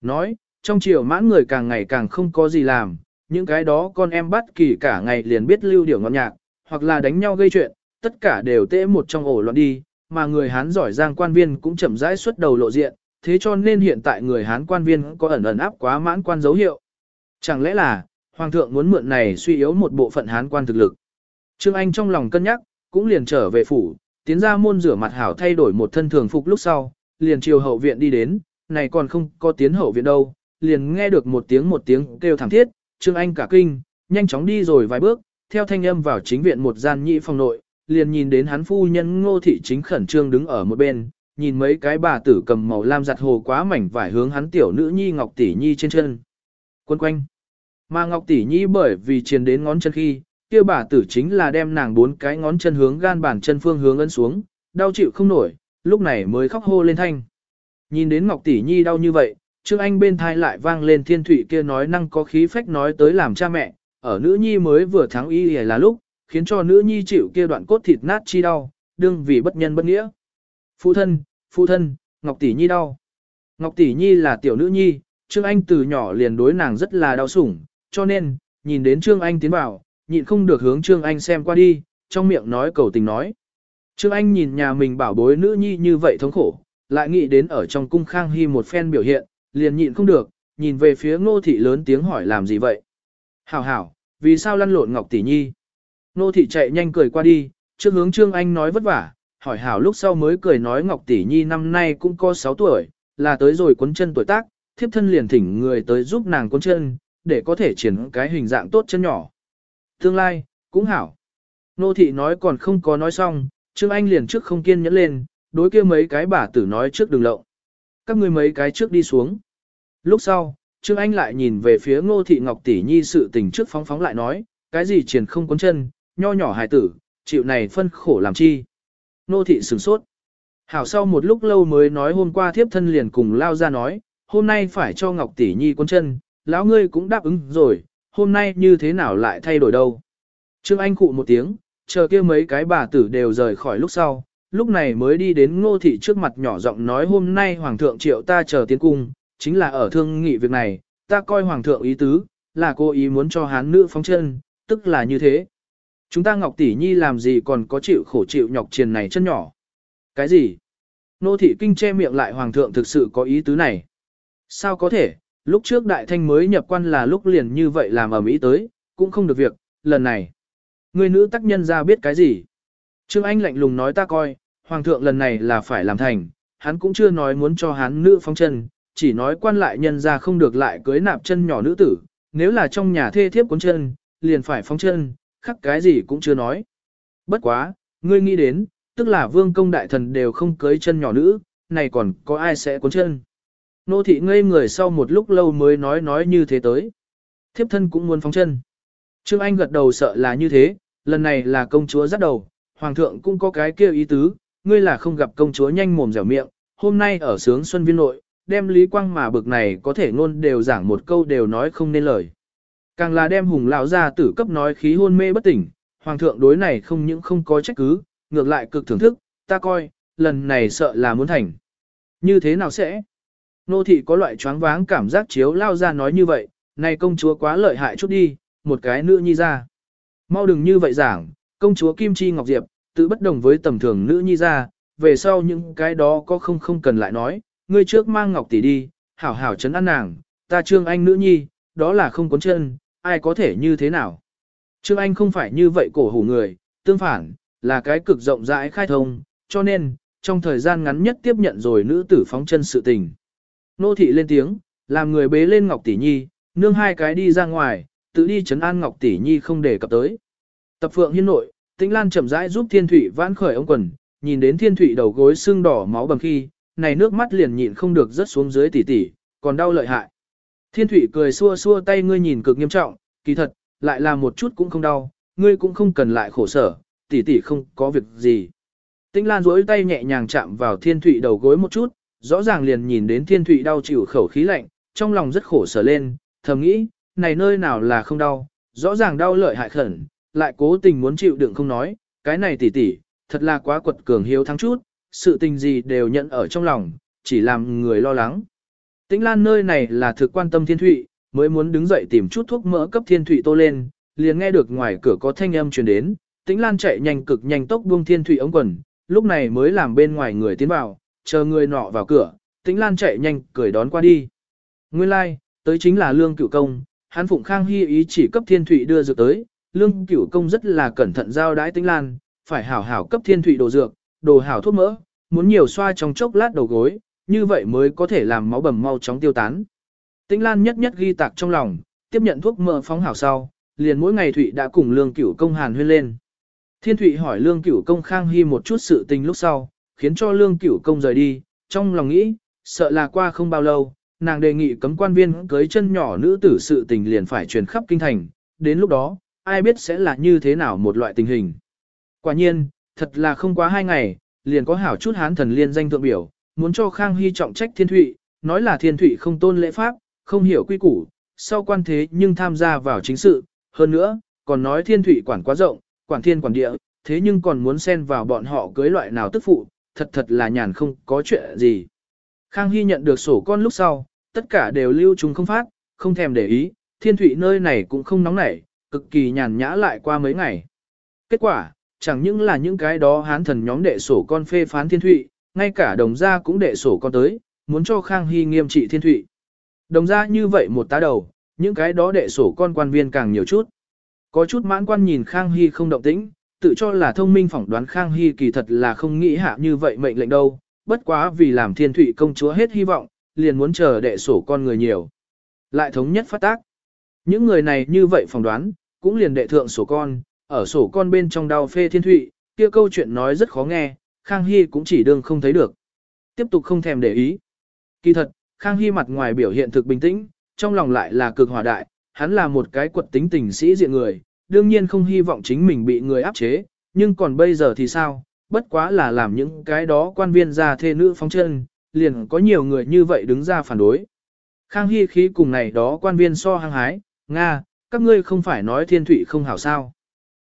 Nói, trong triều mãn người càng ngày càng không có gì làm, những cái đó con em bắt kỳ cả ngày liền biết lưu điều ngọt nhạc, hoặc là đánh nhau gây chuyện, tất cả đều tễ một trong ổ loạn đi, mà người Hán giỏi giang quan viên cũng chậm rãi xuất đầu lộ diện, thế cho nên hiện tại người Hán quan viên có ẩn ẩn áp quá mãn quan dấu hiệu. Chẳng lẽ là, Hoàng thượng muốn mượn này suy yếu một bộ phận Hán quan thực lực. Trương Anh trong lòng cân nhắc, cũng liền trở về phủ, tiến ra môn rửa mặt hảo thay đổi một thân thường phục lúc sau, liền chiều hậu viện đi đến, này còn không có tiến hậu viện đâu, liền nghe được một tiếng một tiếng kêu thảm thiết, Trương Anh cả kinh, nhanh chóng đi rồi vài bước, theo thanh âm vào chính viện một gian nhị phòng nội, liền nhìn đến hắn phu nhân ngô thị chính khẩn trương đứng ở một bên, nhìn mấy cái bà tử cầm màu lam giặt hồ quá mảnh vải hướng hắn tiểu nữ nhi Ngọc Tỷ Nhi trên chân. Quân quanh. Mà Ngọc Tỷ Nhi bởi vì truyền đến ngón chân khi, kia bà tử chính là đem nàng bốn cái ngón chân hướng gan bàn chân phương hướng ấn xuống, đau chịu không nổi, lúc này mới khóc hô lên thanh. Nhìn đến Ngọc Tỷ Nhi đau như vậy, Trương Anh bên thai lại vang lên thiên thủy kia nói năng có khí phách nói tới làm cha mẹ, ở nữ nhi mới vừa thắng y là lúc, khiến cho nữ nhi chịu kia đoạn cốt thịt nát chi đau, đương vì bất nhân bất nghĩa. Phụ thân, phụ thân, Ngọc Tỷ Nhi đau. Ngọc Tỷ Nhi là tiểu nữ nhi, Trương Anh từ nhỏ liền đối nàng rất là đau sủng, cho nên, nhìn đến Trương Anh tiến vào, nhịn không được hướng Trương Anh xem qua đi, trong miệng nói cầu tình nói. Trương Anh nhìn nhà mình bảo bối nữ nhi như vậy thống khổ, lại nghĩ đến ở trong cung Khang Hy một phen biểu hiện, liền nhịn không được, nhìn về phía ngô thị lớn tiếng hỏi làm gì vậy. Hảo hảo, vì sao lăn lộn Ngọc Tỷ Nhi? Nô thị chạy nhanh cười qua đi, trước hướng Trương Anh nói vất vả, hỏi hảo lúc sau mới cười nói Ngọc Tỷ Nhi năm nay cũng có 6 tuổi, là tới rồi cuốn chân tuổi tác, thiếp thân liền thỉnh người tới giúp nàng cuốn chân, để có thể triển cái hình dạng tốt chân nhỏ. Tương lai, cũng hảo. Nô thị nói còn không có nói xong, Trương Anh liền trước không kiên nhẫn lên, đối kia mấy cái bà tử nói trước đừng lộng. Các ngươi mấy cái trước đi xuống. Lúc sau, Trương Anh lại nhìn về phía Ngô Thị Ngọc Tỷ Nhi sự tình trước phóng phóng lại nói, cái gì triển không cuốn chân, nho nhỏ hài tử, chịu này phân khổ làm chi. Nô Thị sửng sốt. Hảo sau một lúc lâu mới nói hôm qua thiếp thân liền cùng lao ra nói, hôm nay phải cho Ngọc Tỷ Nhi con chân, lão ngươi cũng đáp ứng rồi, hôm nay như thế nào lại thay đổi đâu. Trương Anh cụ một tiếng, chờ kia mấy cái bà tử đều rời khỏi lúc sau, lúc này mới đi đến ngô thị trước mặt nhỏ giọng nói hôm nay hoàng thượng triệu ta chờ tiến cung, chính là ở thương nghị việc này, ta coi hoàng thượng ý tứ, là cô ý muốn cho hán nữ phóng chân, tức là như thế. Chúng ta Ngọc Tỷ Nhi làm gì còn có chịu khổ chịu nhọc triền này chân nhỏ. Cái gì? Nô thị kinh che miệng lại hoàng thượng thực sự có ý tứ này. Sao có thể, lúc trước đại thanh mới nhập quan là lúc liền như vậy làm ở Mỹ tới, cũng không được việc, lần này. Người nữ tác nhân ra biết cái gì? Trương Anh lạnh lùng nói ta coi, hoàng thượng lần này là phải làm thành, hắn cũng chưa nói muốn cho hắn nữ phong chân, chỉ nói quan lại nhân ra không được lại cưới nạp chân nhỏ nữ tử, nếu là trong nhà thê thiếp cuốn chân, liền phải phóng chân, khắc cái gì cũng chưa nói. Bất quá, ngươi nghĩ đến, tức là vương công đại thần đều không cưới chân nhỏ nữ, này còn có ai sẽ cuốn chân. Nô thị ngây người sau một lúc lâu mới nói nói như thế tới. Thiếp thân cũng muốn phóng chân. Trương Anh gật đầu sợ là như thế, lần này là công chúa dắt đầu, hoàng thượng cũng có cái kia ý tứ, ngươi là không gặp công chúa nhanh mồm dẻo miệng, hôm nay ở sướng xuân viên nội, đem lý quang mà bực này có thể ngôn đều giảng một câu đều nói không nên lời. Càng là đem hùng lão gia tử cấp nói khí hôn mê bất tỉnh, hoàng thượng đối này không những không có trách cứ, ngược lại cực thưởng thức, ta coi, lần này sợ là muốn thành. Như thế nào sẽ? Nô thị có loại choáng váng cảm giác chiếu lao ra nói như vậy, này công chúa quá lợi hại chút đi, một cái nữ nhi ra. Mau đừng như vậy giảng, công chúa Kim Chi Ngọc Diệp, tự bất đồng với tầm thường nữ nhi ra, về sau những cái đó có không không cần lại nói, ngươi trước mang Ngọc tỷ đi, hảo hảo chấn an nàng, ta trương anh nữ nhi, đó là không cuốn chân, ai có thể như thế nào. Trương Anh không phải như vậy cổ hủ người, tương phản, là cái cực rộng rãi khai thông, cho nên, trong thời gian ngắn nhất tiếp nhận rồi nữ tử phóng chân sự tình. Nô thị lên tiếng, làm người bế lên Ngọc Tỷ Nhi, nương hai cái đi ra ngoài, tự đi chấn an Ngọc Tỷ Nhi không để cập tới. Tập phượng hiên nội, Tĩnh Lan chậm rãi giúp Thiên Thụy vãn khởi ông quần, nhìn đến Thiên Thụy đầu gối xương đỏ máu bầm khi, này nước mắt liền nhịn không được rớt xuống dưới tỉ tỉ, còn đau lợi hại. Thiên Thụy cười xua xua tay ngươi nhìn cực nghiêm trọng, kỳ thật, lại là một chút cũng không đau, ngươi cũng không cần lại khổ sở, tỷ tỷ không có việc gì. Tĩnh Lan duỗi tay nhẹ nhàng chạm vào Thiên Thụy đầu gối một chút, rõ ràng liền nhìn đến Thiên Thụy đau chịu khẩu khí lạnh, trong lòng rất khổ sở lên, thầm nghĩ, này nơi nào là không đau, rõ ràng đau lợi hại khẩn, lại cố tình muốn chịu đựng không nói, cái này tỷ tỷ, thật là quá quật cường hiếu thắng chút, sự tình gì đều nhận ở trong lòng, chỉ làm người lo lắng. Tĩnh Lan nơi này là thực quan tâm Thiên Thụy, mới muốn đứng dậy tìm chút thuốc mỡ cấp Thiên Thụy tô lên, liền nghe được ngoài cửa có thanh âm truyền đến, Tĩnh Lan chạy nhanh cực nhanh tốc buông Thiên Thụy ống quần, lúc này mới làm bên ngoài người tiến vào, chờ người nọ vào cửa, Tĩnh Lan chạy nhanh cười đón qua đi. Nguyên lai, like, tới chính là Lương Cửu Công, hắn Phụng Khang Hy ý chỉ cấp Thiên Thụy đưa dược tới, Lương Cửu Công rất là cẩn thận giao đái Tĩnh Lan, phải hảo hảo cấp Thiên Thụy đồ dược, đồ hảo thuốc mỡ, muốn nhiều xoa trong chốc lát đầu gối, như vậy mới có thể làm máu bầm mau chóng tiêu tán. Tĩnh Lan nhất nhất ghi tạc trong lòng, tiếp nhận thuốc mỡ phóng hảo sau, liền mỗi ngày Thụy đã cùng Lương Cửu Công hàn huyên lên. Thiên Thụy hỏi Lương Cửu Công Khang Hy một chút sự tình lúc sau, khiến cho Lương Cửu Công rời đi, trong lòng nghĩ, sợ là qua không bao lâu, nàng đề nghị cấm quan viên cưới chân nhỏ nữ tử sự tình liền phải truyền khắp kinh thành, đến lúc đó, ai biết sẽ là như thế nào một loại tình hình. Quả nhiên, thật là không quá hai ngày, liền có hảo chút hán thần liên danh thượng biểu, muốn cho Khang Hy trọng trách Thiên Thụy, nói là Thiên Thụy không tôn lễ pháp, không hiểu quy củ, sau quan thế nhưng tham gia vào chính sự, hơn nữa, còn nói Thiên Thụy quản quá rộng, quản thiên quản địa, thế nhưng còn muốn xen vào bọn họ cưới loại nào tức phụ, thật thật là nhàn không có chuyện gì. Khang Hy nhận được sổ con lúc sau, tất cả đều lưu chúng không phát, không thèm để ý, Thiên Thụy nơi này cũng không nóng nảy, cực kỳ nhàn nhã lại qua mấy ngày. Kết quả, chẳng những là những cái đó hán thần nhóm đệ sổ con phê phán thiên thụy, ngay cả đồng gia cũng đệ sổ con tới, muốn cho Khang Hy nghiêm trị thiên thụy. Đồng gia như vậy một tá đầu, những cái đó đệ sổ con quan viên càng nhiều chút. Có chút mãn quan nhìn Khang Hy không động tĩnh, tự cho là thông minh phỏng đoán Khang Hy kỳ thật là không nghĩ hạ như vậy mệnh lệnh đâu, bất quá vì làm thiên thụy công chúa hết hy vọng, liền muốn chờ đệ sổ con người nhiều. Lại thống nhất phát tác. Những người này như vậy phỏng đoán, cũng liền đệ thượng sổ con, ở sổ con bên trong đau phê thiên thụy, kia câu chuyện nói rất khó nghe, Khang Hy cũng chỉ đương không thấy được. Tiếp tục không thèm để ý. Kỳ thật, Khang Hy mặt ngoài biểu hiện thực bình tĩnh, trong lòng lại là cực hòa đại, hắn là một cái quật tính tình sĩ diện người, đương nhiên không hy vọng chính mình bị người áp chế, nhưng còn bây giờ thì sao, bất quá là làm những cái đó quan viên ra thê nữ phóng chân, liền có nhiều người như vậy đứng ra phản đối. Khang Hy khí cùng này đó quan viên so hăng hái, Nga, các ngươi không phải nói thiên thủy không hảo sao.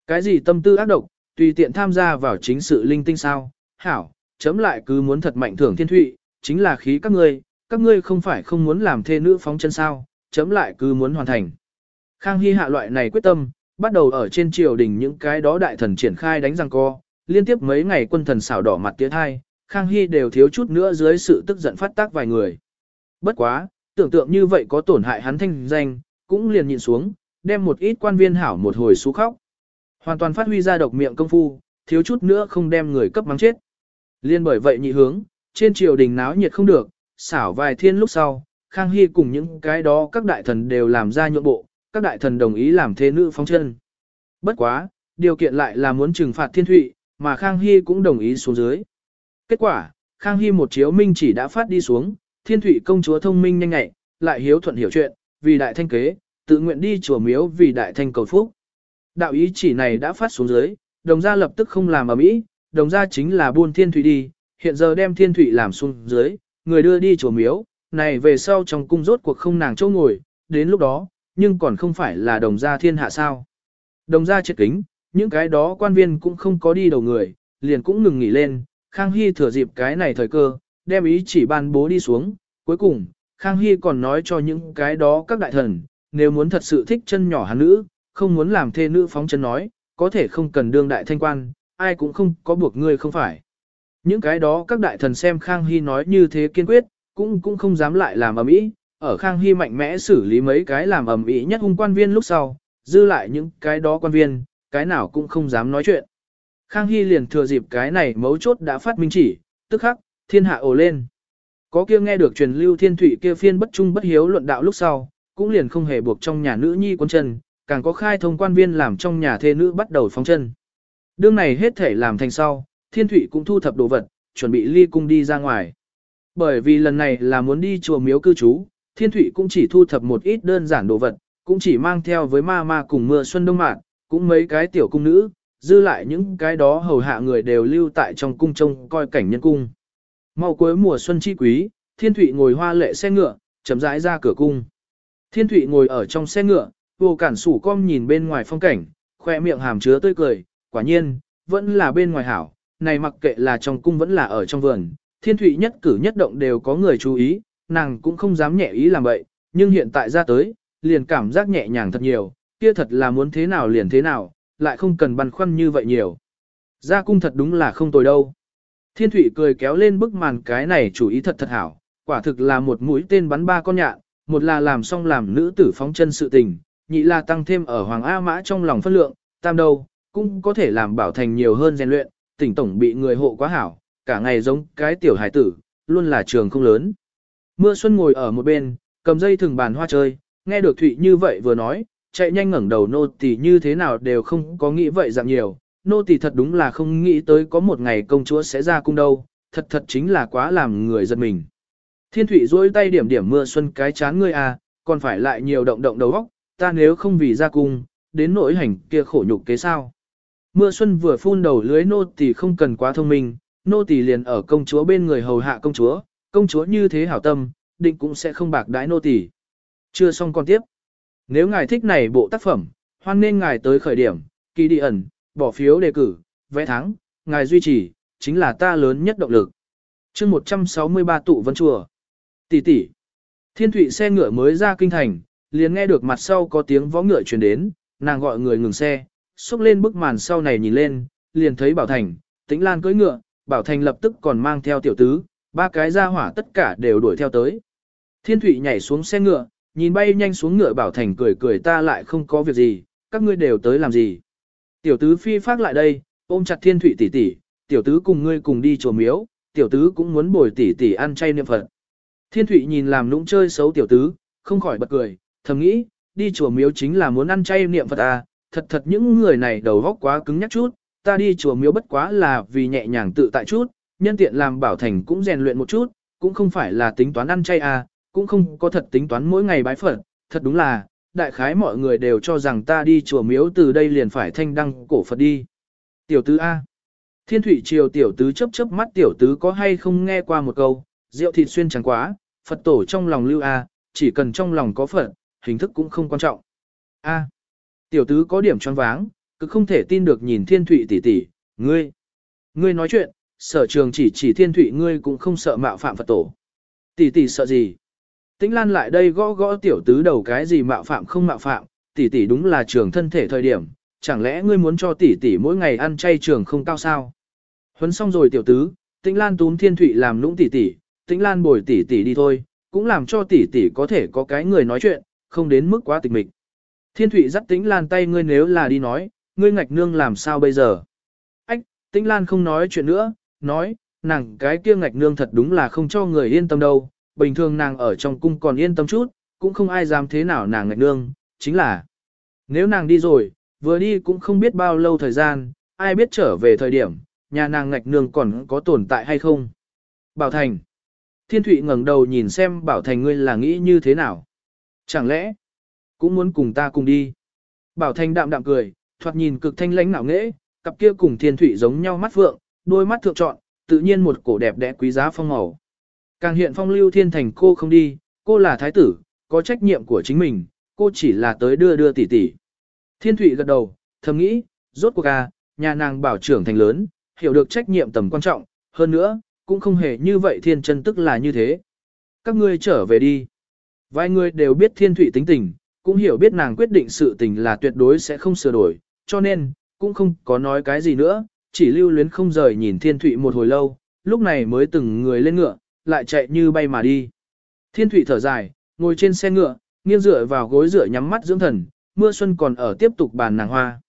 Cái gì tâm tư ác độc, tùy tiện tham gia vào chính sự linh tinh sao, hảo, chấm lại cứ muốn thật mạnh thưởng thiên thụy, chính là khí các ngươi, các ngươi không phải không muốn làm thê nữ phóng chân sao, chấm lại cứ muốn hoàn thành. Khang Hy hạ loại này quyết tâm, bắt đầu ở trên triều đình những cái đó đại thần triển khai đánh răng co, liên tiếp mấy ngày quân thần xảo đỏ mặt tiến hai, Khang Hy đều thiếu chút nữa dưới sự tức giận phát tác vài người. Bất quá, tưởng tượng như vậy có tổn hại hắn thanh danh, cũng liền nhịn xuống, đem một ít quan viên hảo một hồi xú khóc. Hoàn toàn phát huy ra độc miệng công phu, thiếu chút nữa không đem người cấp mắng chết. Liên bởi vậy nhị hướng, trên triều đình náo nhiệt không được, xảo vài thiên lúc sau, Khang Hy cùng những cái đó các đại thần đều làm ra nhượng bộ, các đại thần đồng ý làm thế nữ phóng chân. Bất quá, điều kiện lại là muốn trừng phạt thiên thụy, mà Khang Hy cũng đồng ý xuống dưới. Kết quả, Khang Hy một chiếu minh chỉ đã phát đi xuống, thiên thụy công chúa thông minh nhanh nhạy, lại hiếu thuận hiểu chuyện, vì đại thanh kế, tự nguyện đi chùa miếu vì đại thanh cầu phúc. Đạo ý chỉ này đã phát xuống dưới, đồng gia lập tức không làm ở mỹ, đồng gia chính là buôn thiên thủy đi, hiện giờ đem thiên thủy làm xuống dưới, người đưa đi chùa miếu, này về sau trong cung rốt cuộc không nàng chỗ ngồi, đến lúc đó, nhưng còn không phải là đồng gia thiên hạ sao. Đồng gia triệt kính, những cái đó quan viên cũng không có đi đầu người, liền cũng ngừng nghỉ lên, Khang Hy thừa dịp cái này thời cơ, đem ý chỉ ban bố đi xuống, cuối cùng, Khang Hy còn nói cho những cái đó các đại thần, nếu muốn thật sự thích chân nhỏ hắn nữ, không muốn làm thê nữ phóng chân nói, có thể không cần đương đại thanh quan, ai cũng không có buộc ngươi không phải. Những cái đó các đại thần xem Khang Hy nói như thế kiên quyết, cũng cũng không dám lại làm ầm ĩ. Ở Khang Hy mạnh mẽ xử lý mấy cái làm ầm ĩ nhất hung quan viên lúc sau, dư lại những cái đó quan viên, cái nào cũng không dám nói chuyện. Khang Hy liền thừa dịp cái này mấu chốt đã phát minh chỉ, tức khắc, thiên hạ ồ lên. Có kia nghe được truyền lưu thiên thủy kia phiên bất trung bất hiếu luận đạo lúc sau, cũng liền không hề buộc trong nhà nữ nhi quân chân, càng có khai thông quan viên làm trong nhà thê nữ bắt đầu phóng chân. Đương này hết thể làm thành sau, thiên thủy cũng thu thập đồ vật, chuẩn bị ly cung đi ra ngoài. Bởi vì lần này là muốn đi chùa miếu cư trú, thiên thủy cũng chỉ thu thập một ít đơn giản đồ vật, cũng chỉ mang theo với ma ma cùng mưa xuân đông mạn, cũng mấy cái tiểu cung nữ, dư lại những cái đó hầu hạ người đều lưu tại trong cung trông coi cảnh nhân cung. Mau cuối mùa xuân chi quý, thiên thủy ngồi hoa lệ xe ngựa, chậm rãi ra cửa cung. Thiên thủy ngồi ở trong xe ngựa, vô cản sủ com nhìn bên ngoài phong cảnh, khoe miệng hàm chứa tươi cười, quả nhiên, vẫn là bên ngoài hảo, này mặc kệ là trong cung vẫn là ở trong vườn, thiên thủy nhất cử nhất động đều có người chú ý, nàng cũng không dám nhẹ ý làm vậy, nhưng hiện tại ra tới, liền cảm giác nhẹ nhàng thật nhiều, kia thật là muốn thế nào liền thế nào, lại không cần băn khoăn như vậy nhiều. Ra cung thật đúng là không tồi đâu. Thiên thủy cười kéo lên bức màn cái này chủ ý thật thật hảo, quả thực là một mũi tên bắn ba con nhạn, một là làm xong làm nữ tử phóng chân sự tình, nhị là tăng thêm ở Hoàng A Mã trong lòng phân lượng, tam đâu, cũng có thể làm bảo thành nhiều hơn rèn luyện, tỉnh tổng bị người hộ quá hảo, cả ngày giống cái tiểu hải tử, luôn là trường không lớn. Mưa xuân ngồi ở một bên, cầm dây thừng bàn hoa chơi, nghe được Thụy như vậy vừa nói, chạy nhanh ngẩng đầu nô tỳ như thế nào đều không có nghĩ vậy dạng nhiều, nô tỳ thật đúng là không nghĩ tới có một ngày công chúa sẽ ra cung đâu, thật thật chính là quá làm người giật mình. Thiên Thụy duỗi tay điểm điểm mưa xuân cái chán ngươi à, còn phải lại nhiều động động đầu óc, ta nếu không vì ra cung, đến nỗi hành kia khổ nhục kế sao. Mưa xuân vừa phun đầu lưới nô tỳ không cần quá thông minh, nô tỳ liền ở công chúa bên người hầu hạ công chúa, công chúa như thế hảo tâm, định cũng sẽ không bạc đãi nô tỳ. Chưa xong con tiếp. Nếu ngài thích này bộ tác phẩm, hoan nên ngài tới khởi điểm, kỳ đi ẩn, bỏ phiếu đề cử, vẽ thắng, ngài duy trì, chính là ta lớn nhất động lực. chương 163 tụ vân chùa. Tỷ tỷ. Thiên thụy xe ngựa mới ra kinh thành, liền nghe được mặt sau có tiếng võ ngựa truyền đến, nàng gọi người ngừng xe, xúc lên bức màn sau này nhìn lên, liền thấy Bảo Thành, Tĩnh Lan cưỡi ngựa, Bảo Thành lập tức còn mang theo tiểu tứ, ba cái gia hỏa tất cả đều đuổi theo tới. Thiên Thụy nhảy xuống xe ngựa, nhìn bay nhanh xuống ngựa Bảo Thành cười cười ta lại không có việc gì, các ngươi đều tới làm gì. Tiểu tứ phi phát lại đây, ôm chặt Thiên Thụy tỷ tỷ, tiểu tứ cùng ngươi cùng đi chùa miếu, tiểu tứ cũng muốn bồi tỷ tỷ ăn chay niệm Phật. Thiên Thụy nhìn làm nũng chơi xấu tiểu tứ, không khỏi bật cười, thầm nghĩ, đi chùa miếu chính là muốn ăn chay niệm Phật à, thật thật những người này đầu góc quá cứng nhắc chút, ta đi chùa miếu bất quá là vì nhẹ nhàng tự tại chút, nhân tiện làm bảo thành cũng rèn luyện một chút, cũng không phải là tính toán ăn chay à, cũng không có thật tính toán mỗi ngày bái Phật, thật đúng là, đại khái mọi người đều cho rằng ta đi chùa miếu từ đây liền phải thanh đăng cổ Phật đi. Tiểu tứ A. Thiên thủy triều tiểu tứ chấp chấp mắt tiểu tứ có hay không nghe qua một câu, rượu thịt xuyên chẳng quá, Phật tổ trong lòng lưu A, chỉ cần trong lòng có Phật, hình thức cũng không quan trọng. A. Tiểu tứ có điểm choáng váng, cứ không thể tin được nhìn thiên thụy tỷ tỷ, ngươi. Ngươi nói chuyện, sở trường chỉ chỉ thiên thụy ngươi cũng không sợ mạo phạm Phật tổ. Tỷ tỷ sợ gì? Tĩnh Lan lại đây gõ gõ tiểu tứ đầu cái gì mạo phạm không mạo phạm, tỷ tỷ đúng là trường thân thể thời điểm, chẳng lẽ ngươi muốn cho tỷ tỷ mỗi ngày ăn chay trường không cao sao? Huấn xong rồi tiểu tứ, Tĩnh Lan túm Thiên Thụy làm nũng tỷ tỷ, Tĩnh Lan bồi tỷ tỷ đi thôi, cũng làm cho tỷ tỷ có thể có cái người nói chuyện, không đến mức quá tịch mịch. Thiên Thụy dắt Tĩnh Lan tay ngươi nếu là đi nói, ngươi ngạch nương làm sao bây giờ? Ách, Tĩnh Lan không nói chuyện nữa, nói, nàng cái kia ngạch nương thật đúng là không cho người yên tâm đâu, bình thường nàng ở trong cung còn yên tâm chút, cũng không ai dám thế nào nàng ngạch nương, chính là nếu nàng đi rồi, vừa đi cũng không biết bao lâu thời gian, ai biết trở về thời điểm, nhà nàng ngạch nương còn có tồn tại hay không. Bảo Thành. Thiên Thụy ngẩng đầu nhìn xem Bảo Thành ngươi là nghĩ như thế nào. Chẳng lẽ, cũng muốn cùng ta cùng đi. Bảo thanh đạm đạm cười, thoạt nhìn cực thanh lãnh nạo nghễ, cặp kia cùng Thiên Thụy giống nhau mắt phượng, đôi mắt thượng trọn, tự nhiên một cổ đẹp đẽ quý giá phong màu. Càng hiện phong lưu thiên thành cô không đi, cô là thái tử, có trách nhiệm của chính mình, cô chỉ là tới đưa đưa tỷ tỷ. Thiên Thụy gật đầu, thầm nghĩ, rốt cuộc à, nhà nàng bảo trưởng thành lớn, hiểu được trách nhiệm tầm quan trọng, hơn nữa, cũng không hề như vậy thiên chân tức là như thế. Các ngươi trở về đi. Vài người đều biết thiên thủy tính tình, cũng hiểu biết nàng quyết định sự tình là tuyệt đối sẽ không sửa đổi, cho nên, cũng không có nói cái gì nữa, chỉ lưu luyến không rời nhìn thiên Thụy một hồi lâu, lúc này mới từng người lên ngựa, lại chạy như bay mà đi. Thiên Thụy thở dài, ngồi trên xe ngựa, nghiêng dựa vào gối dựa nhắm mắt dưỡng thần, mưa xuân còn ở tiếp tục bàn nàng hoa.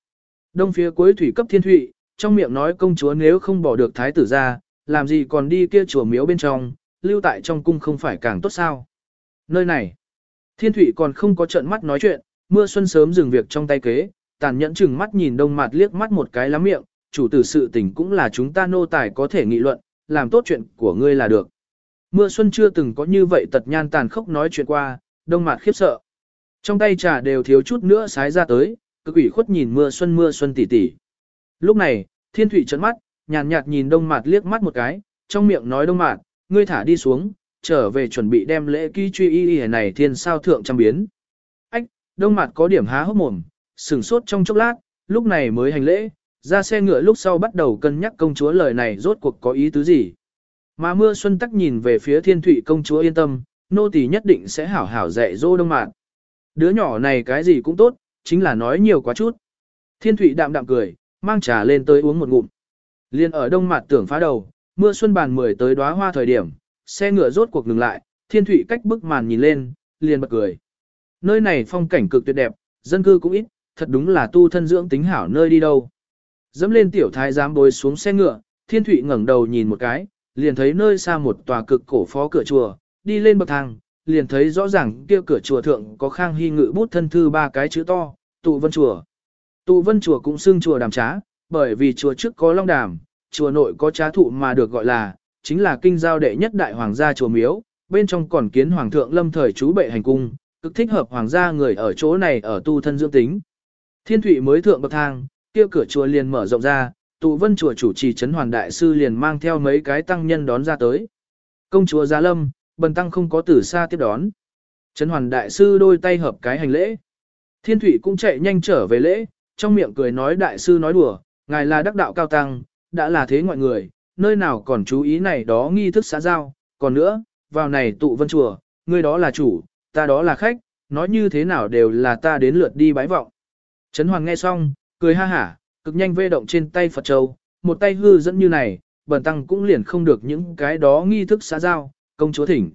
Đông phía cuối thủy cấp thiên Thụy, trong miệng nói công chúa nếu không bỏ được thái tử ra, làm gì còn đi kia chùa miếu bên trong, lưu tại trong cung không phải càng tốt sao. Nơi này, thiên Thụy còn không có trận mắt nói chuyện, mưa xuân sớm dừng việc trong tay kế, tàn nhẫn chừng mắt nhìn đông mặt liếc mắt một cái lắm miệng, chủ tử sự tình cũng là chúng ta nô tài có thể nghị luận, làm tốt chuyện của ngươi là được. Mưa xuân chưa từng có như vậy tật nhan tàn khốc nói chuyện qua, đông mặt khiếp sợ. Trong tay trà đều thiếu chút nữa sái ra tới, cực ủy khuất nhìn mưa xuân mưa xuân tỉ tỉ. Lúc này, thiên thủy trấn mắt, nhàn nhạt, nhìn đông mạt liếc mắt một cái, trong miệng nói đông mạt, ngươi thả đi xuống, trở về chuẩn bị đem lễ ký truy y y này thiên sao thượng trăm biến. Ách, đông mặt có điểm há hốc mồm, sừng sốt trong chốc lát, lúc này mới hành lễ, ra xe ngựa lúc sau bắt đầu cân nhắc công chúa lời này rốt cuộc có ý tứ gì. Mà mưa xuân tắc nhìn về phía thiên thủy công chúa yên tâm, nô tỳ nhất định sẽ hảo hảo dạy dỗ đông mạn. Đứa nhỏ này cái gì cũng tốt, chính là nói nhiều quá chút. Thiên thủy đạm đạm cười, mang trà lên tới uống một ngụm. Liên ở đông mặt tưởng phá đầu, mưa xuân bàn mười tới đóa hoa thời điểm, xe ngựa rốt cuộc ngừng lại, thiên thủy cách bức màn nhìn lên, liền bật cười. Nơi này phong cảnh cực tuyệt đẹp, dân cư cũng ít, thật đúng là tu thân dưỡng tính hảo nơi đi đâu. Dẫm lên tiểu thái giám bồi xuống xe ngựa, thiên thủy ngẩng đầu nhìn một cái, liền thấy nơi xa một tòa cực cổ phó cửa chùa, đi lên bậc thang, liền thấy rõ ràng kia cửa chùa thượng có khang hy ngự bút thân thư ba cái chữ to, tụ vân chùa. Tụ vân chùa cũng xưng chùa đàm trá, bởi vì chùa trước có long đàm, chùa nội có trá thụ mà được gọi là, chính là kinh giao đệ nhất đại hoàng gia chùa miếu, bên trong còn kiến hoàng thượng lâm thời chú bệ hành cung, cực thích hợp hoàng gia người ở chỗ này ở tu thân dưỡng tính. Thiên thủy mới thượng bậc thang, kia cửa chùa liền mở rộng ra, tụ vân chùa chủ trì trấn hoàn đại sư liền mang theo mấy cái tăng nhân đón ra tới. Công chúa Gia Lâm, bần tăng không có từ xa tiếp đón. Trấn hoàn đại sư đôi tay hợp cái hành lễ. Thiên thủy cũng chạy nhanh trở về lễ, trong miệng cười nói đại sư nói đùa, ngài là đắc đạo cao tăng, đã là thế ngoại người, nơi nào còn chú ý này đó nghi thức xã giao, còn nữa, vào này tụ vân chùa, ngươi đó là chủ, ta đó là khách, nói như thế nào đều là ta đến lượt đi bái vọng. Trấn Hoàng nghe xong, cười ha hả, cực nhanh vê động trên tay Phật Châu, một tay hư dẫn như này, bần tăng cũng liền không được những cái đó nghi thức xã giao, công chúa thỉnh.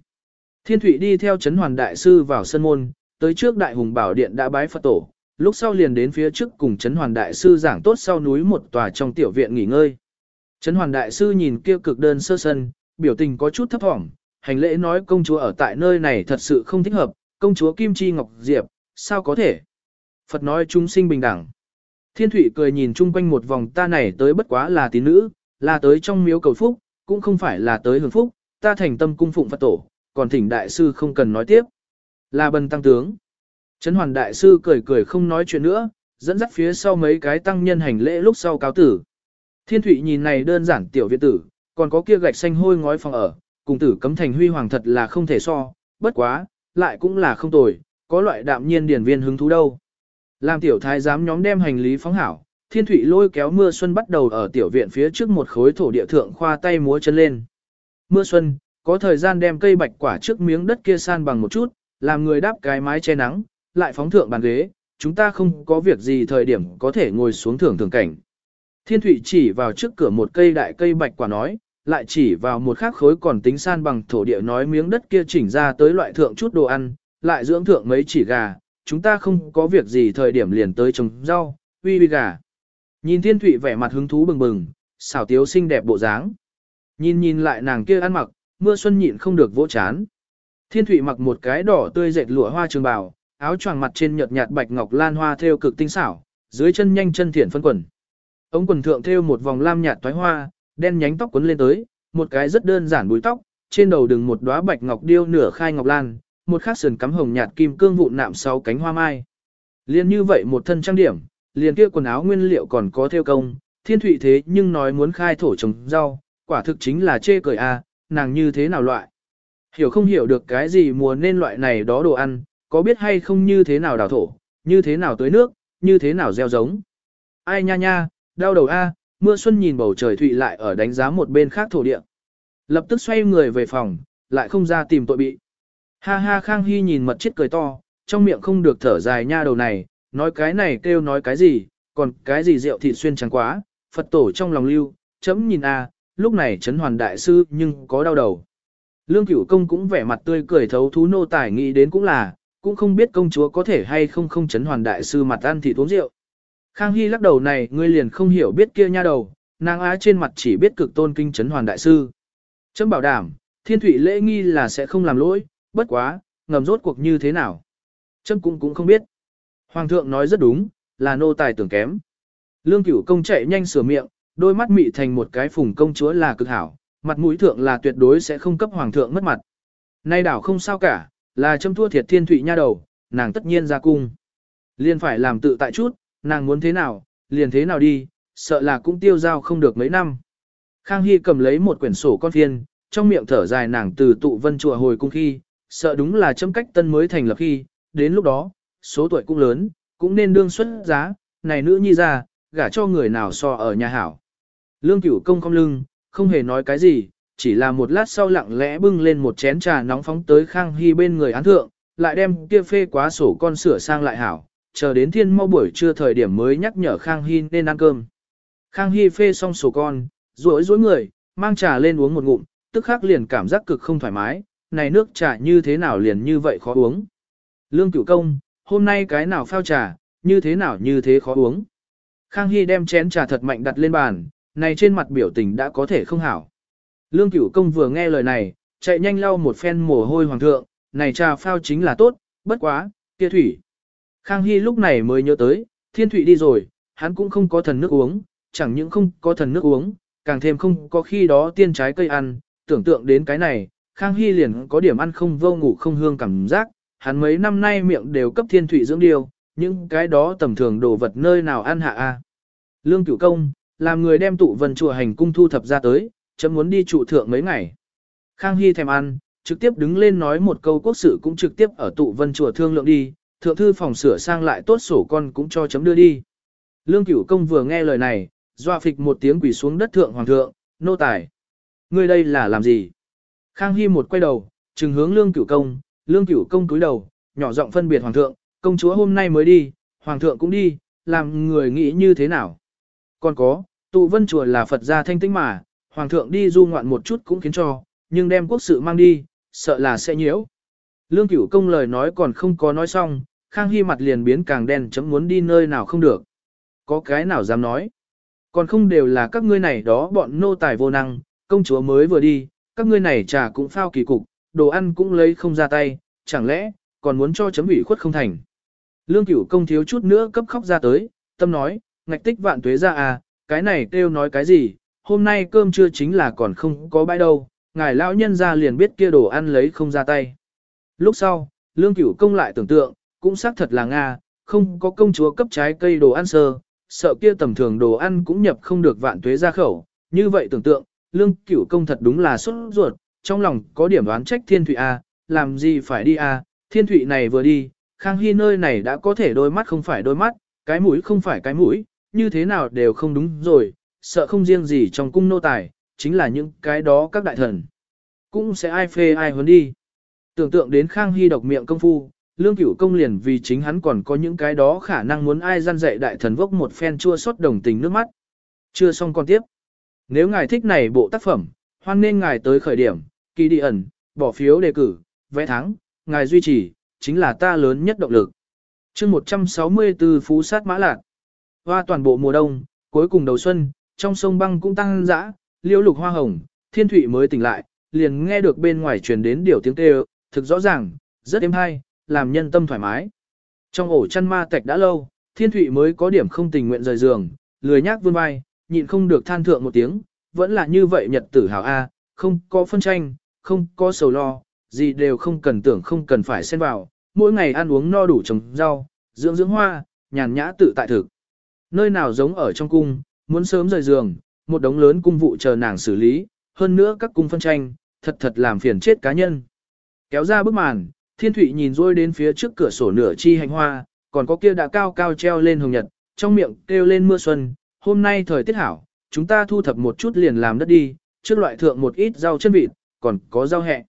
Thiên Thụy đi theo Trấn Hoàn Đại Sư vào sân môn, tới trước Đại Hùng Bảo Điện đã bái Phật Tổ, lúc sau liền đến phía trước cùng Trấn Hoàn Đại Sư giảng tốt sau núi một tòa trong tiểu viện nghỉ ngơi. Trấn Hoàn Đại Sư nhìn kia cực đơn sơ sân, biểu tình có chút thấp thỏm, hành lễ nói công chúa ở tại nơi này thật sự không thích hợp, công chúa Kim Chi Ngọc Diệp, sao có thể? Phật nói chúng sinh bình đẳng. Thiên Thụy cười nhìn chung quanh một vòng ta này tới bất quá là tín nữ, là tới trong miếu cầu phúc, cũng không phải là tới hưởng phúc, ta thành tâm cung phụng Phật tổ, còn thỉnh đại sư không cần nói tiếp. Là bần tăng tướng. Trấn hoàn đại sư cười cười không nói chuyện nữa, dẫn dắt phía sau mấy cái tăng nhân hành lễ lúc sau cáo tử. Thiên Thụy nhìn này đơn giản tiểu viện tử, còn có kia gạch xanh hôi ngói phòng ở, cùng tử cấm thành huy hoàng thật là không thể so, bất quá, lại cũng là không tồi, có loại đạm nhiên điển viên hứng thú đâu. Làm tiểu thái giám nhóm đem hành lý phóng hảo, Thiên Thụy lôi kéo mưa xuân bắt đầu ở tiểu viện phía trước một khối thổ địa thượng khoa tay múa chân lên. Mưa xuân, có thời gian đem cây bạch quả trước miếng đất kia san bằng một chút, làm người đáp cái mái che nắng, lại phóng thượng bàn ghế, chúng ta không có việc gì thời điểm có thể ngồi xuống thưởng thưởng cảnh. Thiên Thụy chỉ vào trước cửa một cây đại cây bạch quả nói, lại chỉ vào một khác khối còn tính san bằng thổ địa nói miếng đất kia chỉnh ra tới loại thượng chút đồ ăn, lại dưỡng thượng mấy chỉ gà, chúng ta không có việc gì thời điểm liền tới trồng rau, uy uy gà. Nhìn Thiên Thụy vẻ mặt hứng thú bừng bừng, xảo tiếu xinh đẹp bộ dáng. Nhìn nhìn lại nàng kia ăn mặc, mưa xuân nhịn không được vỗ chán. Thiên Thụy mặc một cái đỏ tươi dệt lụa hoa trường bào, áo choàng mặt trên nhợt nhạt bạch ngọc lan hoa thêu cực tinh xảo, dưới chân nhanh chân thiển phân quần. Ống quần thượng thêu một vòng lam nhạt toái hoa, đen nhánh tóc quấn lên tới, một cái rất đơn giản búi tóc, trên đầu đừng một đóa bạch ngọc điêu nửa khai ngọc lan, một khắc sườn cắm hồng nhạt kim cương vụn nạm sáu cánh hoa mai. Liên như vậy một thân trang điểm, liền kia quần áo nguyên liệu còn có thêu công, thiên thụy thế nhưng nói muốn khai thổ trồng rau, quả thực chính là chê cười a, à, nàng như thế nào loại. Hiểu không hiểu được cái gì mùa nên loại này đó đồ ăn, có biết hay không như thế nào đào thổ, như thế nào tưới nước, như thế nào gieo giống. Ai nha nha, đau đầu a, mưa xuân nhìn bầu trời thụy lại ở đánh giá một bên khác thổ địa. Lập tức xoay người về phòng, lại không ra tìm tội bị. Ha ha Khang Hy nhìn mật chết cười to, trong miệng không được thở dài nha đầu này, nói cái này kêu nói cái gì, còn cái gì rượu thịt xuyên trắng quá, Phật tổ trong lòng lưu, chấm nhìn a, lúc này chấn hoàn đại sư nhưng có đau đầu. Lương cửu công cũng vẻ mặt tươi cười thấu thú nô tài nghĩ đến cũng là, cũng không biết công chúa có thể hay không không chấn hoàn đại sư mặt ăn thịt uống rượu. Khang Hy lắc đầu này ngươi liền không hiểu biết kia nha đầu, nàng á trên mặt chỉ biết cực tôn kinh chấn hoàn đại sư. Chấm bảo đảm, thiên thủy lễ nghi là sẽ không làm lỗi, bất quá, ngầm rốt cuộc như thế nào. Chấm cũng cũng không biết. Hoàng thượng nói rất đúng, là nô tài tưởng kém. Lương cửu công chạy nhanh sửa miệng, đôi mắt mị thành một cái phùng công chúa là cực hảo, mặt mũi thượng là tuyệt đối sẽ không cấp hoàng thượng mất mặt. Nay đảo không sao cả, là châm thua thiệt thiên thụy nha đầu, nàng tất nhiên ra cung. Liền phải làm tự tại chút, nàng muốn thế nào, liền thế nào đi, sợ là cũng tiêu giao không được mấy năm. Khang Hy cầm lấy một quyển sổ con phiên, trong miệng thở dài nàng từ tụ vân chùa hồi cung khi, sợ đúng là châm cách tân mới thành lập khi, đến lúc đó, số tuổi cũng lớn, cũng nên đương xuất giá, này nữ nhi ra, gả cho người nào so ở nhà hảo. Lương cửu công không lưng, không hề nói cái gì, chỉ là một lát sau lặng lẽ bưng lên một chén trà nóng phóng tới Khang Hy bên người án thượng, lại đem kia phê quá sổ con sửa sang lại hảo, chờ đến thiên mau buổi trưa thời điểm mới nhắc nhở Khang Hy nên ăn cơm. Khang Hy phê xong sổ con, rối rối người, mang trà lên uống một ngụm, tức khắc liền cảm giác cực không thoải mái, này nước trà như thế nào liền như vậy khó uống. Lương cửu công, hôm nay cái nào phao trà, như thế nào như thế khó uống. Khang Hy đem chén trà thật mạnh đặt lên bàn, này trên mặt biểu tình đã có thể không hảo. Lương cửu công vừa nghe lời này, chạy nhanh lau một phen mồ hôi hoàng thượng, này trà phao chính là tốt, bất quá, kia thủy. Khang Hy lúc này mới nhớ tới, thiên Thụy đi rồi, hắn cũng không có thần nước uống, chẳng những không có thần nước uống, càng thêm không có khi đó tiên trái cây ăn, tưởng tượng đến cái này, Khang Hy liền có điểm ăn không vô ngủ không hương cảm giác, hắn mấy năm nay miệng đều cấp thiên Thụy dưỡng điều, những cái đó tầm thường đồ vật nơi nào ăn hạ a. Lương cửu công, làm người đem tụ vân chùa hành cung thu thập ra tới, chấm muốn đi trụ thượng mấy ngày. Khang Hy thèm ăn, trực tiếp đứng lên nói một câu quốc sự cũng trực tiếp ở tụ vân chùa thương lượng đi, thượng thư phòng sửa sang lại tốt sổ con cũng cho chấm đưa đi. Lương cửu công vừa nghe lời này, doa phịch một tiếng quỳ xuống đất thượng hoàng thượng, nô tài. Ngươi đây là làm gì? Khang Hy một quay đầu, trừng hướng lương cửu công, lương cửu công cúi đầu, nhỏ giọng phân biệt hoàng thượng, công chúa hôm nay mới đi, hoàng thượng cũng đi, làm người nghĩ như thế nào? Còn có, tụ vân chùa là Phật gia thanh tĩnh mà, hoàng thượng đi du ngoạn một chút cũng khiến cho, nhưng đem quốc sự mang đi, sợ là sẽ nhiễu. Lương cửu công lời nói còn không có nói xong, Khang Hy mặt liền biến càng đen chấm muốn đi nơi nào không được. Có cái nào dám nói. Còn không đều là các ngươi này đó bọn nô tài vô năng, công chúa mới vừa đi, các ngươi này trà cũng phao kỳ cục, đồ ăn cũng lấy không ra tay, chẳng lẽ, còn muốn cho chấm ủy khuất không thành. Lương cửu công thiếu chút nữa cấp khóc ra tới, tâm nói, ngạch tích vạn tuế ra à, cái này kêu nói cái gì, hôm nay cơm trưa chính là còn không có bãi đâu, ngài lão nhân ra liền biết kia đồ ăn lấy không ra tay. Lúc sau, lương cửu công lại tưởng tượng, cũng xác thật là Nga, không có công chúa cấp trái cây đồ ăn sơ, sợ kia tầm thường đồ ăn cũng nhập không được vạn tuế ra khẩu, như vậy tưởng tượng, lương cửu công thật đúng là xuất ruột, trong lòng có điểm đoán trách thiên thụy A, làm gì phải đi A, thiên thụy này vừa đi, khang hy nơi này đã có thể đôi mắt không phải đôi mắt, cái mũi không phải cái mũi, như thế nào đều không đúng rồi, sợ không riêng gì trong cung nô tài, chính là những cái đó các đại thần. Cũng sẽ ai phê ai huấn đi. Tưởng tượng đến Khang Hy độc miệng công phu, lương cửu công liền vì chính hắn còn có những cái đó khả năng muốn ai gian dạy đại thần vốc một phen chua xót đồng tình nước mắt. Chưa xong còn tiếp. Nếu ngài thích này bộ tác phẩm, hoan nên ngài tới khởi điểm, kỳ đi ẩn, bỏ phiếu đề cử, vẽ thắng, ngài duy trì, chính là ta lớn nhất động lực. chương 164 Phú Sát Mã Lạc hoa toàn bộ mùa đông, cuối cùng đầu xuân, trong sông băng cũng tăng dã, liễu lục hoa hồng, thiên thủy mới tỉnh lại, liền nghe được bên ngoài truyền đến điều tiếng kêu, thực rõ ràng, rất êm hay, làm nhân tâm thoải mái. Trong ổ chăn ma tạch đã lâu, thiên thụy mới có điểm không tình nguyện rời giường, lười nhác vươn vai, nhịn không được than thượng một tiếng, vẫn là như vậy nhật tử hào A, không có phân tranh, không có sầu lo, gì đều không cần tưởng không cần phải xen vào, mỗi ngày ăn uống no đủ trồng rau, dưỡng dưỡng hoa, nhàn nhã tự tại thực. Nơi nào giống ở trong cung, muốn sớm rời giường, một đống lớn cung vụ chờ nàng xử lý, hơn nữa các cung phân tranh, thật thật làm phiền chết cá nhân. Kéo ra bức màn, thiên Thụy nhìn rôi đến phía trước cửa sổ nửa chi hành hoa, còn có kia đã cao cao treo lên hồng nhật, trong miệng kêu lên mưa xuân, hôm nay thời tiết hảo, chúng ta thu thập một chút liền làm đất đi, trước loại thượng một ít rau chân vịt, còn có rau hẹ.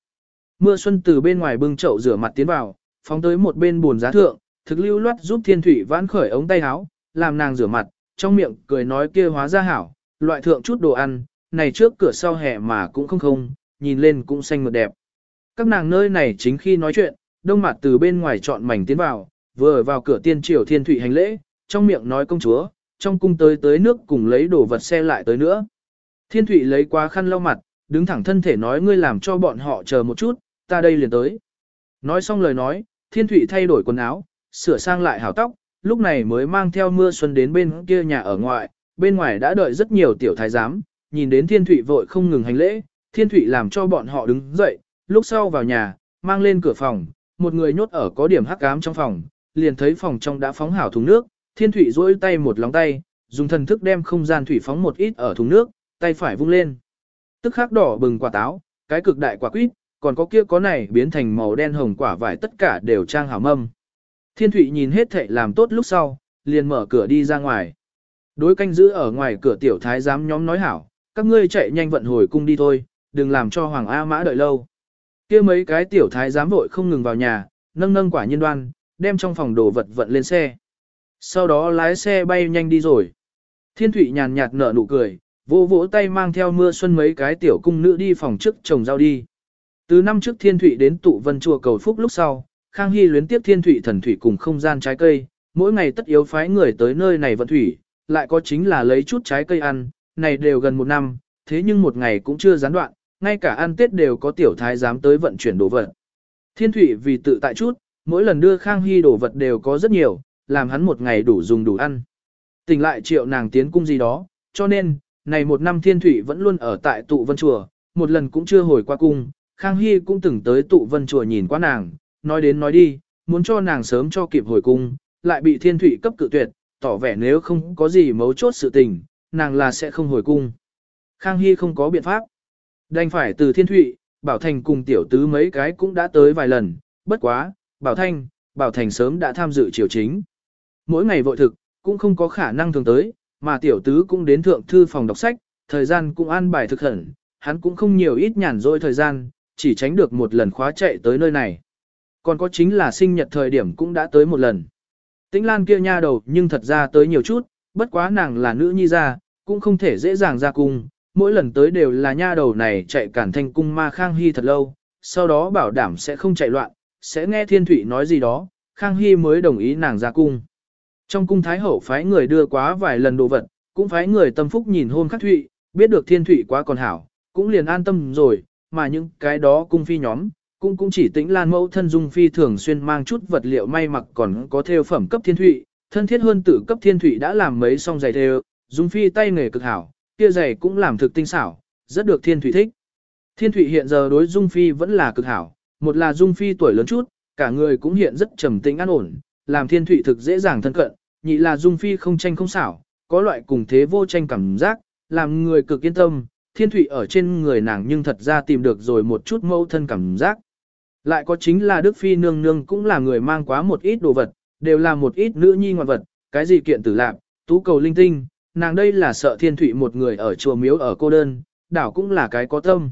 Mưa xuân từ bên ngoài bưng chậu rửa mặt tiến vào, phóng tới một bên buồn giá thượng, thực lưu loát giúp thiên Thụy vãn khởi ống tay áo, làm nàng rửa mặt, trong miệng cười nói kia hóa ra hảo, loại thượng chút đồ ăn, này trước cửa sau hẹ mà cũng không không, nhìn lên cũng xanh mượt đẹp. Các nàng nơi này chính khi nói chuyện, đông mặt từ bên ngoài chọn mảnh tiến vào, vừa vào cửa tiên triều thiên thủy hành lễ, trong miệng nói công chúa, trong cung tới tới nước cùng lấy đồ vật xe lại tới nữa. Thiên thủy lấy quá khăn lau mặt, đứng thẳng thân thể nói ngươi làm cho bọn họ chờ một chút, ta đây liền tới. Nói xong lời nói, thiên thủy thay đổi quần áo, sửa sang lại hảo tóc, lúc này mới mang theo mưa xuân đến bên kia nhà ở ngoại, bên ngoài đã đợi rất nhiều tiểu thái giám, nhìn đến thiên thủy vội không ngừng hành lễ, thiên thủy làm cho bọn họ đứng dậy, lúc sau vào nhà, mang lên cửa phòng, một người nhốt ở có điểm hắc ám trong phòng, liền thấy phòng trong đã phóng hảo thùng nước, thiên thủy duỗi tay một lòng tay, dùng thần thức đem không gian thủy phóng một ít ở thùng nước, tay phải vung lên. Tức khắc đỏ bừng quả táo, cái cực đại quả quýt, còn có kia có này biến thành màu đen hồng quả vải tất cả đều trang hảo mâm. Thiên thủy nhìn hết thệ làm tốt lúc sau, liền mở cửa đi ra ngoài. Đối canh giữ ở ngoài cửa tiểu thái giám nhóm nói hảo, các ngươi chạy nhanh vận hồi cung đi thôi, đừng làm cho Hoàng A Mã đợi lâu kia mấy cái tiểu thái giám vội không ngừng vào nhà, nâng nâng quả nhiên đoan, đem trong phòng đồ vật vận lên xe. Sau đó lái xe bay nhanh đi rồi. Thiên Thụy nhàn nhạt nở nụ cười, vỗ vỗ tay mang theo mưa xuân mấy cái tiểu cung nữ đi phòng trước trồng rau đi. Từ năm trước Thiên Thụy đến tụ vân chùa cầu phúc lúc sau, Khang Hy luyến tiếp Thiên Thụy thần thủy cùng không gian trái cây, mỗi ngày tất yếu phái người tới nơi này vận thủy, lại có chính là lấy chút trái cây ăn, này đều gần một năm, thế nhưng một ngày cũng chưa gián đoạn, ngay cả ăn Tết đều có tiểu thái dám tới vận chuyển đồ vật. Thiên Thụy vì tự tại chút, mỗi lần đưa Khang Hy đồ vật đều có rất nhiều, làm hắn một ngày đủ dùng đủ ăn. Tỉnh lại triệu nàng tiến cung gì đó, cho nên, này một năm Thiên Thụy vẫn luôn ở tại tụ vân chùa, một lần cũng chưa hồi qua cung, Khang Hy cũng từng tới tụ vân chùa nhìn qua nàng, nói đến nói đi, muốn cho nàng sớm cho kịp hồi cung, lại bị Thiên Thụy cấp cự tuyệt, tỏ vẻ nếu không có gì mấu chốt sự tình, nàng là sẽ không hồi cung. Khang Hy không có biện pháp. Đành phải từ Thiên Thụy, Bảo Thành cùng tiểu tứ mấy cái cũng đã tới vài lần, bất quá, Bảo Thanh, Bảo Thành sớm đã tham dự triều chính. Mỗi ngày vội thực, cũng không có khả năng thường tới, mà tiểu tứ cũng đến thượng thư phòng đọc sách, thời gian cũng an bài thực hẩn, hắn cũng không nhiều ít nhàn rỗi thời gian, chỉ tránh được một lần khóa chạy tới nơi này. Còn có chính là sinh nhật thời điểm cũng đã tới một lần. Tĩnh Lan kia nha đầu nhưng thật ra tới nhiều chút, bất quá nàng là nữ nhi ra, cũng không thể dễ dàng ra cung, mỗi lần tới đều là nha đầu này chạy cản thanh cung ma Khang Hy thật lâu, sau đó bảo đảm sẽ không chạy loạn, sẽ nghe Thiên Thụy nói gì đó, Khang Hy mới đồng ý nàng ra cung. Trong cung Thái Hậu phái người đưa quá vài lần đồ vật, cũng phái người tâm phúc nhìn hôn khắc Thụy, biết được Thiên Thụy quá còn hảo, cũng liền an tâm rồi, mà những cái đó cung phi nhóm, cũng cũng chỉ tĩnh lan mẫu thân dung phi thường xuyên mang chút vật liệu may mặc còn có theo phẩm cấp Thiên Thụy, thân thiết hơn tử cấp Thiên Thụy đã làm mấy song giày theo, dung phi tay nghề cực hảo, kia giày cũng làm thực tinh xảo, rất được Thiên Thụy thích. Thiên Thụy hiện giờ đối Dung Phi vẫn là cực hảo, một là Dung Phi tuổi lớn chút, cả người cũng hiện rất trầm tĩnh an ổn, làm Thiên Thụy thực dễ dàng thân cận, nhị là Dung Phi không tranh không xảo, có loại cùng thế vô tranh cảm giác, làm người cực yên tâm, Thiên Thụy ở trên người nàng nhưng thật ra tìm được rồi một chút mâu thân cảm giác. Lại có chính là Đức Phi nương nương cũng là người mang quá một ít đồ vật, đều là một ít nữ nhi ngoạn vật, cái gì kiện tử lạc, tú cầu linh tinh, nàng đây là sợ Thiên Thụy một người ở chùa miếu ở cô đơn, đảo cũng là cái có tâm.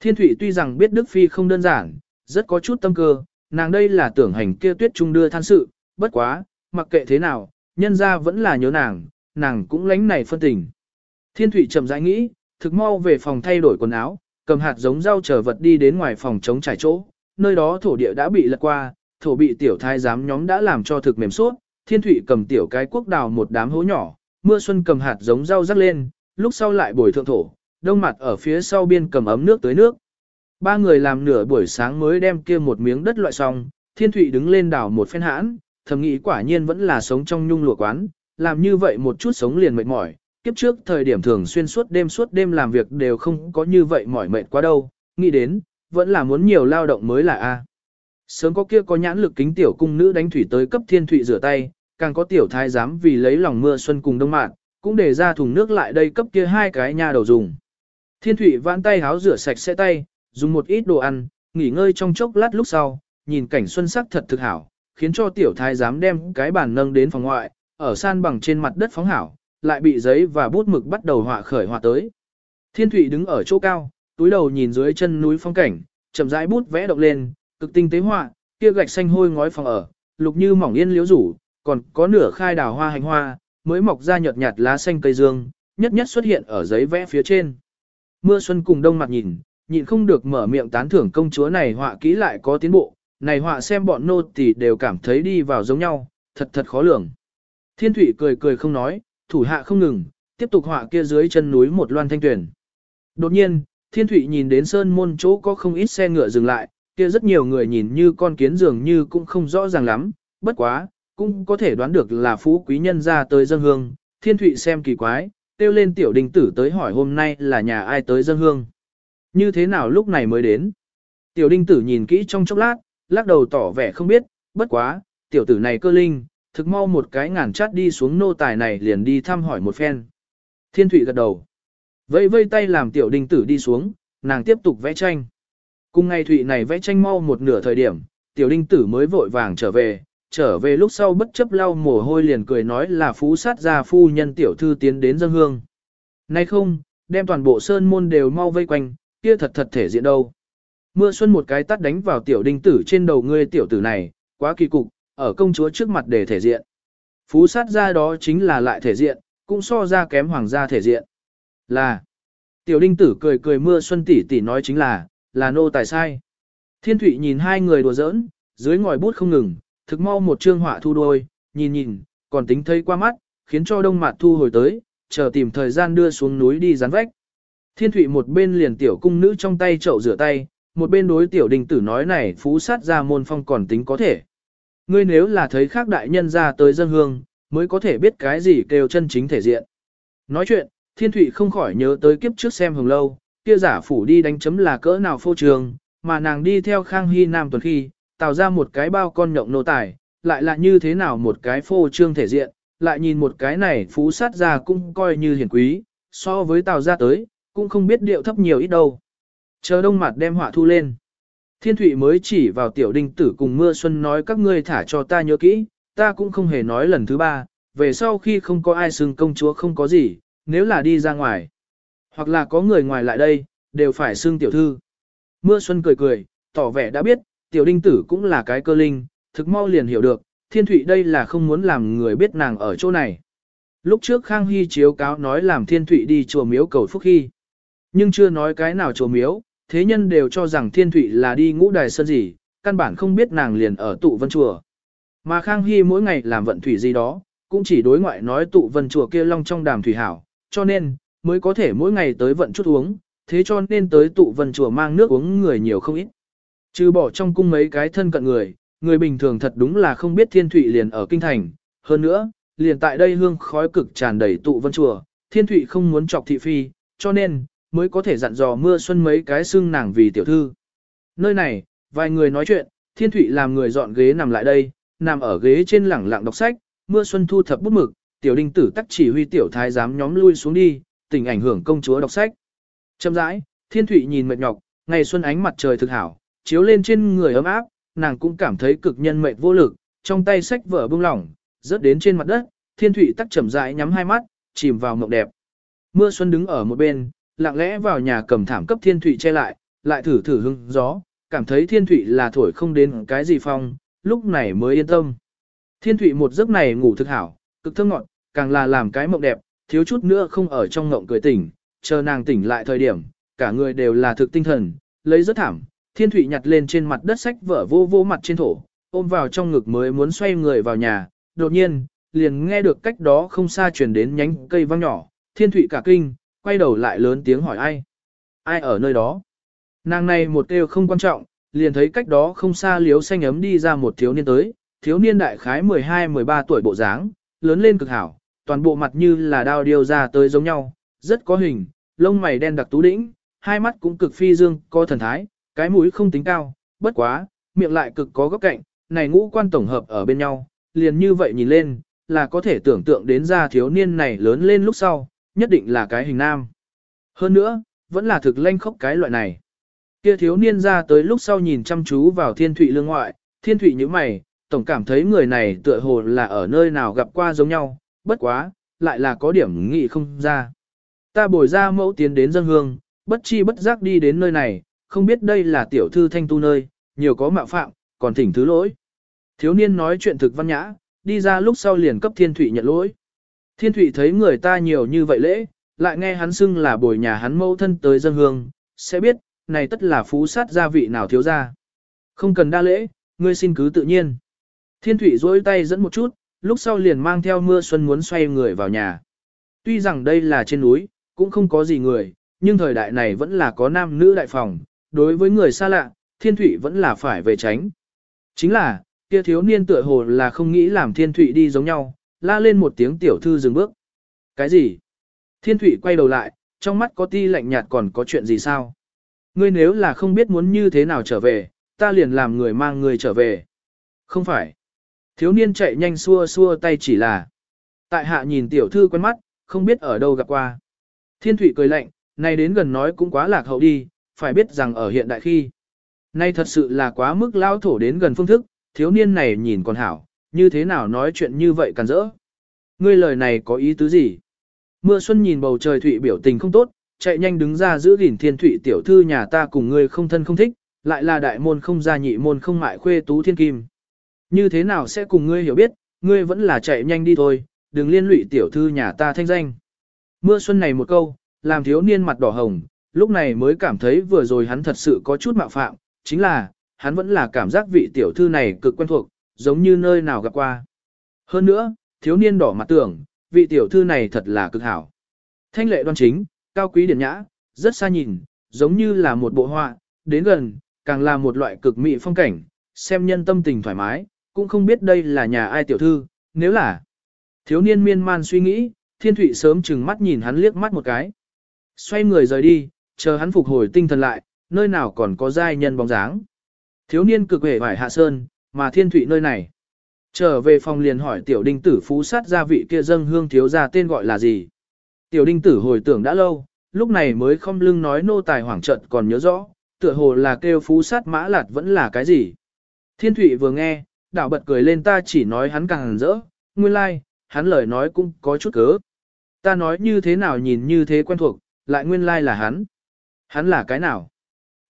Thiên Thụy tuy rằng biết Đức Phi không đơn giản, rất có chút tâm cơ, nàng đây là tưởng hành kia tuyết trung đưa than sự, bất quá, mặc kệ thế nào, nhân ra vẫn là nhớ nàng, nàng cũng lánh này phân tình. Thiên Thụy chậm rãi nghĩ, thực mau về phòng thay đổi quần áo, cầm hạt giống rau trở vật đi đến ngoài phòng chống trải chỗ, nơi đó thổ địa đã bị lật qua, thổ bị tiểu thái giám nhóm đã làm cho thực mềm suốt, Thiên Thụy cầm tiểu cái quốc đào một đám hố nhỏ, mưa xuân cầm hạt giống rau rắc lên, lúc sau lại bồi thượng thổ, đông mặt ở phía sau biên cầm ấm nước tới nước. Ba người làm nửa buổi sáng mới đem kia một miếng đất loại xong, thiên thụy đứng lên đảo một phen hãn, thầm nghĩ quả nhiên vẫn là sống trong nhung lụa quán, làm như vậy một chút sống liền mệt mỏi, kiếp trước thời điểm thường xuyên suốt đêm suốt đêm làm việc đều không có như vậy mỏi mệt quá đâu, nghĩ đến, vẫn là muốn nhiều lao động mới là A. Sớm có kia có nhãn lực kính tiểu cung nữ đánh thủy tới cấp thiên thụy rửa tay, càng có tiểu thái giám vì lấy lòng mưa xuân cùng đông mạn, cũng để ra thùng nước lại đây cấp kia hai cái nha đầu dùng. Thiên thủy vãn tay háo rửa sạch sẽ tay, dùng một ít đồ ăn, nghỉ ngơi trong chốc lát lúc sau, nhìn cảnh xuân sắc thật thực hảo, khiến cho tiểu thái giám đem cái bàn nâng đến phòng ngoại, ở san bằng trên mặt đất phóng hảo, lại bị giấy và bút mực bắt đầu họa khởi họa tới. Thiên thủy đứng ở chỗ cao, túi đầu nhìn dưới chân núi phong cảnh, chậm rãi bút vẽ động lên, cực tinh tế họa, kia gạch xanh hôi ngói phòng ở, lục như mỏng yên liễu rủ, còn có nửa khai đào hoa hành hoa, mới mọc ra nhợt nhạt lá xanh cây dương, nhất nhất xuất hiện ở giấy vẽ phía trên. Mưa xuân cùng đông mặt nhìn, nhịn không được mở miệng tán thưởng công chúa này họa kỹ lại có tiến bộ, này họa xem bọn nô tỳ đều cảm thấy đi vào giống nhau, thật thật khó lường. Thiên thủy cười cười không nói, thủ hạ không ngừng, tiếp tục họa kia dưới chân núi một loan thanh tuyển. Đột nhiên, thiên thủy nhìn đến sơn môn chỗ có không ít xe ngựa dừng lại, kia rất nhiều người nhìn như con kiến dường như cũng không rõ ràng lắm, bất quá, cũng có thể đoán được là phú quý nhân ra tới dân hương, thiên thụy xem kỳ quái, kêu lên tiểu đình tử tới hỏi hôm nay là nhà ai tới dân hương. Như thế nào lúc này mới đến? Tiểu đinh tử nhìn kỹ trong chốc lát, lắc đầu tỏ vẻ không biết, bất quá, tiểu tử này cơ linh, thực mau một cái ngàn chát đi xuống nô tài này liền đi thăm hỏi một phen. Thiên thụy gật đầu. Vây vây tay làm tiểu đinh tử đi xuống, nàng tiếp tục vẽ tranh. Cùng ngày thụy này vẽ tranh mau một nửa thời điểm, tiểu đinh tử mới vội vàng trở về, trở về lúc sau bất chấp lau mồ hôi liền cười nói là phú sát gia phu nhân tiểu thư tiến đến dân hương. Nay không, đem toàn bộ sơn môn đều mau vây quanh, kia thật thật thể diện đâu. Mưa xuân một cái tắt đánh vào tiểu đinh tử trên đầu ngươi tiểu tử này, quá kỳ cục, ở công chúa trước mặt để thể diện. Phú sát gia đó chính là lại thể diện, cũng so ra kém hoàng gia thể diện. Là, tiểu đinh tử cười cười mưa xuân tỷ tỷ nói chính là, là nô tài sai. Thiên thủy nhìn hai người đùa giỡn, dưới ngòi bút không ngừng, thực mau một chương họa thu đôi, nhìn nhìn, còn tính thấy qua mắt, khiến cho đông mặt thu hồi tới, chờ tìm thời gian đưa xuống núi đi dán vách. Thiên thụy một bên liền tiểu cung nữ trong tay chậu rửa tay, một bên đối tiểu đình tử nói này phú sát ra môn phong còn tính có thể. Ngươi nếu là thấy khác đại nhân ra tới dân hương, mới có thể biết cái gì kêu chân chính thể diện. Nói chuyện, thiên thụy không khỏi nhớ tới kiếp trước xem hồng lâu, kia giả phủ đi đánh chấm là cỡ nào phô trường, mà nàng đi theo Khang Hy Nam tuần khi, tạo ra một cái bao con nhộng nô tài, lại là như thế nào một cái phô trương thể diện, lại nhìn một cái này phú sát ra cũng coi như hiển quý, so với tào ra tới, cũng không biết điệu thấp nhiều ít đâu. Chờ đông mặt đem họa thu lên. Thiên thủy mới chỉ vào tiểu đinh tử cùng mưa xuân nói các ngươi thả cho ta nhớ kỹ, ta cũng không hề nói lần thứ ba, về sau khi không có ai xưng công chúa không có gì, nếu là đi ra ngoài. Hoặc là có người ngoài lại đây, đều phải xưng tiểu thư. Mưa xuân cười cười, tỏ vẻ đã biết, tiểu đinh tử cũng là cái cơ linh, thực mau liền hiểu được, thiên thụy đây là không muốn làm người biết nàng ở chỗ này. Lúc trước Khang Hy chiếu cáo nói làm thiên thụy đi chùa miếu cầu phúc khi. Nhưng chưa nói cái nào chùa miếu, thế nhân đều cho rằng thiên thụy là đi ngũ đài sơn gì, căn bản không biết nàng liền ở tụ vân chùa. Mà Khang Hy mỗi ngày làm vận thủy gì đó, cũng chỉ đối ngoại nói tụ vân chùa kia long trong đàm thủy hảo, cho nên, mới có thể mỗi ngày tới vận chút uống, thế cho nên tới tụ vân chùa mang nước uống người nhiều không ít. Trừ bỏ trong cung mấy cái thân cận người, người bình thường thật đúng là không biết thiên thụy liền ở kinh thành. Hơn nữa, liền tại đây hương khói cực tràn đầy tụ vân chùa, thiên thụy không muốn chọc thị phi, cho nên, mới có thể dặn dò mưa xuân mấy cái xương nàng vì tiểu thư. Nơi này, vài người nói chuyện, thiên thụy làm người dọn ghế nằm lại đây, nằm ở ghế trên lẳng lặng đọc sách, mưa xuân thu thập bút mực, tiểu đinh tử tắc chỉ huy tiểu thái giám nhóm lui xuống đi, tình ảnh hưởng công chúa đọc sách. Chậm rãi, thiên thụy nhìn mệt nhọc, ngày xuân ánh mặt trời thực hảo, chiếu lên trên người ấm áp, nàng cũng cảm thấy cực nhân mệnh vô lực, trong tay sách vở bung lỏng, rớt đến trên mặt đất, thiên thủy tắc chậm rãi nhắm hai mắt, chìm vào mộng đẹp. Mưa xuân đứng ở một bên, lặng lẽ vào nhà cầm thảm cấp thiên thủy che lại, lại thử thử hưng gió, cảm thấy thiên thủy là thổi không đến cái gì phong, lúc này mới yên tâm. Thiên thủy một giấc này ngủ thực hảo, cực thơm ngọt, càng là làm cái mộng đẹp, thiếu chút nữa không ở trong ngộng cười tỉnh, chờ nàng tỉnh lại thời điểm, cả người đều là thực tinh thần, lấy rất thảm, Thiên Thụy nhặt lên trên mặt đất sách vở vô vô mặt trên thổ, ôm vào trong ngực mới muốn xoay người vào nhà, đột nhiên, liền nghe được cách đó không xa truyền đến nhánh cây vang nhỏ, Thiên Thụy cả kinh, quay đầu lại lớn tiếng hỏi ai. Ai ở nơi đó? Nàng này một kêu không quan trọng, liền thấy cách đó không xa liếu xanh ấm đi ra một thiếu niên tới, thiếu niên đại khái 12-13 tuổi bộ dáng, lớn lên cực hảo, toàn bộ mặt như là đao điêu ra tới giống nhau, rất có hình, lông mày đen đặc tú đĩnh, hai mắt cũng cực phi dương, có thần thái, cái mũi không tính cao, bất quá, miệng lại cực có góc cạnh, này ngũ quan tổng hợp ở bên nhau, liền như vậy nhìn lên, là có thể tưởng tượng đến ra thiếu niên này lớn lên lúc sau, nhất định là cái hình nam. Hơn nữa, vẫn là thực lanh khốc cái loại này. Kia thiếu niên ra tới lúc sau nhìn chăm chú vào thiên thụy lương ngoại, thiên thụy như mày, tổng cảm thấy người này tựa hồ là ở nơi nào gặp qua giống nhau, bất quá, lại là có điểm nghị không ra. Ta bồi ra mẫu tiến đến dân hương, bất chi bất giác đi đến nơi này, không biết đây là tiểu thư thanh tu nơi, nhiều có mạo phạm, còn thỉnh thứ lỗi. Thiếu niên nói chuyện thực văn nhã, đi ra lúc sau liền cấp thiên thụy nhận lỗi. Thiên thụy thấy người ta nhiều như vậy lễ, lại nghe hắn xưng là bồi nhà hắn mẫu thân tới dân hương, sẽ biết, này tất là phú sát gia vị nào thiếu ra. Không cần đa lễ, ngươi xin cứ tự nhiên. Thiên thụy dối tay dẫn một chút, lúc sau liền mang theo mưa xuân muốn xoay người vào nhà. Tuy rằng đây là trên núi, cũng không có gì người, nhưng thời đại này vẫn là có nam nữ đại phòng, đối với người xa lạ, thiên thụy vẫn là phải về tránh. Chính là, kia thiếu niên tựa hồ là không nghĩ làm thiên thụy đi giống nhau, la lên một tiếng tiểu thư dừng bước. Cái gì? Thiên thụy quay đầu lại, trong mắt có ti lạnh nhạt còn có chuyện gì sao? Ngươi nếu là không biết muốn như thế nào trở về, ta liền làm người mang người trở về. Không phải. Thiếu niên chạy nhanh xua xua tay chỉ là. Tại hạ nhìn tiểu thư quen mắt, không biết ở đâu gặp qua. Thiên thủy cười lạnh, này đến gần nói cũng quá lạc hậu đi, phải biết rằng ở hiện đại khi. Nay thật sự là quá mức lao thổ đến gần phương thức, thiếu niên này nhìn còn hảo, như thế nào nói chuyện như vậy càn rỡ. Ngươi lời này có ý tứ gì? Mưa xuân nhìn bầu trời thủy biểu tình không tốt, chạy nhanh đứng ra giữ gìn thiên thủy tiểu thư nhà ta cùng ngươi không thân không thích, lại là đại môn không gia nhị môn không mại khuê tú thiên kim. Như thế nào sẽ cùng ngươi hiểu biết, ngươi vẫn là chạy nhanh đi thôi, đừng liên lụy tiểu thư nhà ta thanh danh. Mưa xuân này một câu, làm thiếu niên mặt đỏ hồng, lúc này mới cảm thấy vừa rồi hắn thật sự có chút mạo phạm, chính là, hắn vẫn là cảm giác vị tiểu thư này cực quen thuộc, giống như nơi nào gặp qua. Hơn nữa, thiếu niên đỏ mặt tưởng, vị tiểu thư này thật là cực hảo. Thanh lệ đoan chính, cao quý điển nhã, rất xa nhìn, giống như là một bộ họa, đến gần, càng là một loại cực mỹ phong cảnh, xem nhân tâm tình thoải mái, cũng không biết đây là nhà ai tiểu thư, nếu là thiếu niên miên man suy nghĩ, thiên thụy sớm chừng mắt nhìn hắn liếc mắt một cái. Xoay người rời đi, chờ hắn phục hồi tinh thần lại, nơi nào còn có giai nhân bóng dáng. Thiếu niên cực hề vải hạ sơn, mà thiên thủy nơi này. Trở về phòng liền hỏi tiểu đinh tử phú sát gia vị kia dâng hương thiếu gia tên gọi là gì. Tiểu đinh tử hồi tưởng đã lâu, lúc này mới không lưng nói nô tài hoảng trận còn nhớ rõ, tựa hồ là kêu phú sát mã lạt vẫn là cái gì. Thiên thủy vừa nghe, đảo bật cười lên ta chỉ nói hắn càng rỡ, nguyên lai, like, hắn lời nói cũng có chút cớ. Ta nói như thế nào nhìn như thế quen thuộc, lại nguyên lai like là hắn. Hắn là cái nào?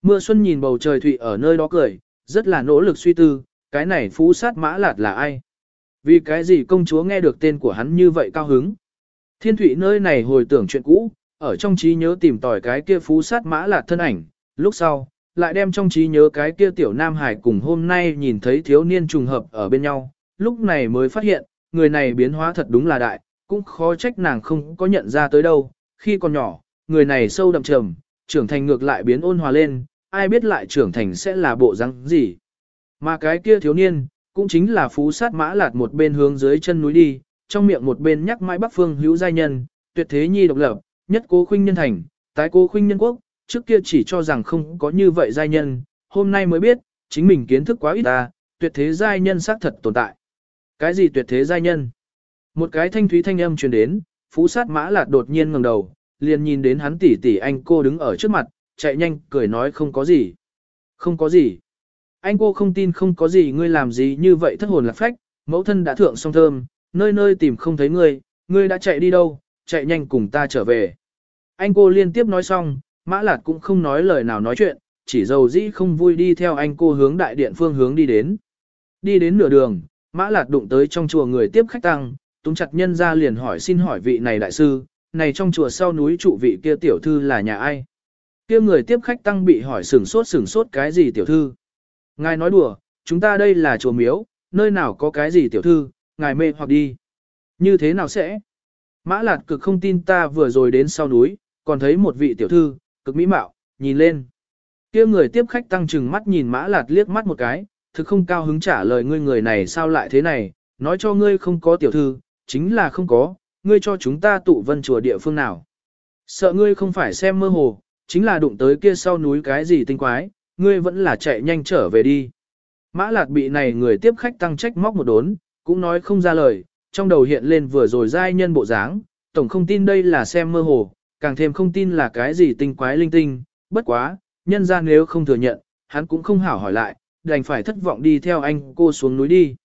Mưa xuân nhìn bầu trời thụy ở nơi đó cười, rất là nỗ lực suy tư, cái này phú sát mã lạt là ai? Vì cái gì công chúa nghe được tên của hắn như vậy cao hứng? Thiên thụy nơi này hồi tưởng chuyện cũ, ở trong trí nhớ tìm tòi cái kia phú sát mã lạt thân ảnh, lúc sau, lại đem trong trí nhớ cái kia tiểu nam hải cùng hôm nay nhìn thấy thiếu niên trùng hợp ở bên nhau, lúc này mới phát hiện, người này biến hóa thật đúng là đại, cũng khó trách nàng không có nhận ra tới đâu, khi còn nhỏ, người này sâu đậm trầm, trưởng thành ngược lại biến ôn hòa lên, ai biết lại trưởng thành sẽ là bộ răng gì. Mà cái kia thiếu niên, cũng chính là phú sát mã lạt một bên hướng dưới chân núi đi, trong miệng một bên nhắc mãi bắc phương hữu giai nhân, tuyệt thế nhi độc lập, nhất cố khuynh nhân thành, tái cố khuynh nhân quốc, trước kia chỉ cho rằng không có như vậy giai nhân, hôm nay mới biết, chính mình kiến thức quá ít ta, tuyệt thế giai nhân xác thật tồn tại. Cái gì tuyệt thế giai nhân? Một cái thanh thúy thanh âm truyền đến, phú sát mã lạt đột nhiên ngẩng đầu, liền nhìn đến hắn tỷ tỷ anh cô đứng ở trước mặt, chạy nhanh, cười nói không có gì. Không có gì. Anh cô không tin không có gì ngươi làm gì như vậy thất hồn lạc phách, mẫu thân đã thượng song thơm, nơi nơi tìm không thấy ngươi, ngươi đã chạy đi đâu, chạy nhanh cùng ta trở về. Anh cô liên tiếp nói xong, Mã Lạt cũng không nói lời nào nói chuyện, chỉ dầu dĩ không vui đi theo anh cô hướng đại điện phương hướng đi đến. Đi đến nửa đường, Mã Lạt đụng tới trong chùa người tiếp khách tăng, túng chặt nhân ra liền hỏi xin hỏi vị này đại sư, này trong chùa sau núi trụ vị kia tiểu thư là nhà ai? Kia người tiếp khách tăng bị hỏi sửng sốt sửng sốt cái gì tiểu thư? Ngài nói đùa, chúng ta đây là chùa miếu, nơi nào có cái gì tiểu thư, ngài mê hoặc đi. Như thế nào sẽ? Mã Lạt cực không tin ta vừa rồi đến sau núi, còn thấy một vị tiểu thư, cực mỹ mạo, nhìn lên. kia người tiếp khách tăng chừng mắt nhìn mã lạt liếc mắt một cái, thực không cao hứng trả lời ngươi người này sao lại thế này, nói cho ngươi không có tiểu thư, chính là không có, ngươi cho chúng ta tụ vân chùa địa phương nào. Sợ ngươi không phải xem mơ hồ, chính là đụng tới kia sau núi cái gì tinh quái, ngươi vẫn là chạy nhanh trở về đi. Mã lạt bị này người tiếp khách tăng trách móc một đốn, cũng nói không ra lời, trong đầu hiện lên vừa rồi giai nhân bộ dáng, tổng không tin đây là xem mơ hồ, càng thêm không tin là cái gì tinh quái linh tinh, bất quá, nhân ra nếu không thừa nhận, hắn cũng không hảo hỏi lại, đành phải thất vọng đi theo anh cô xuống núi đi.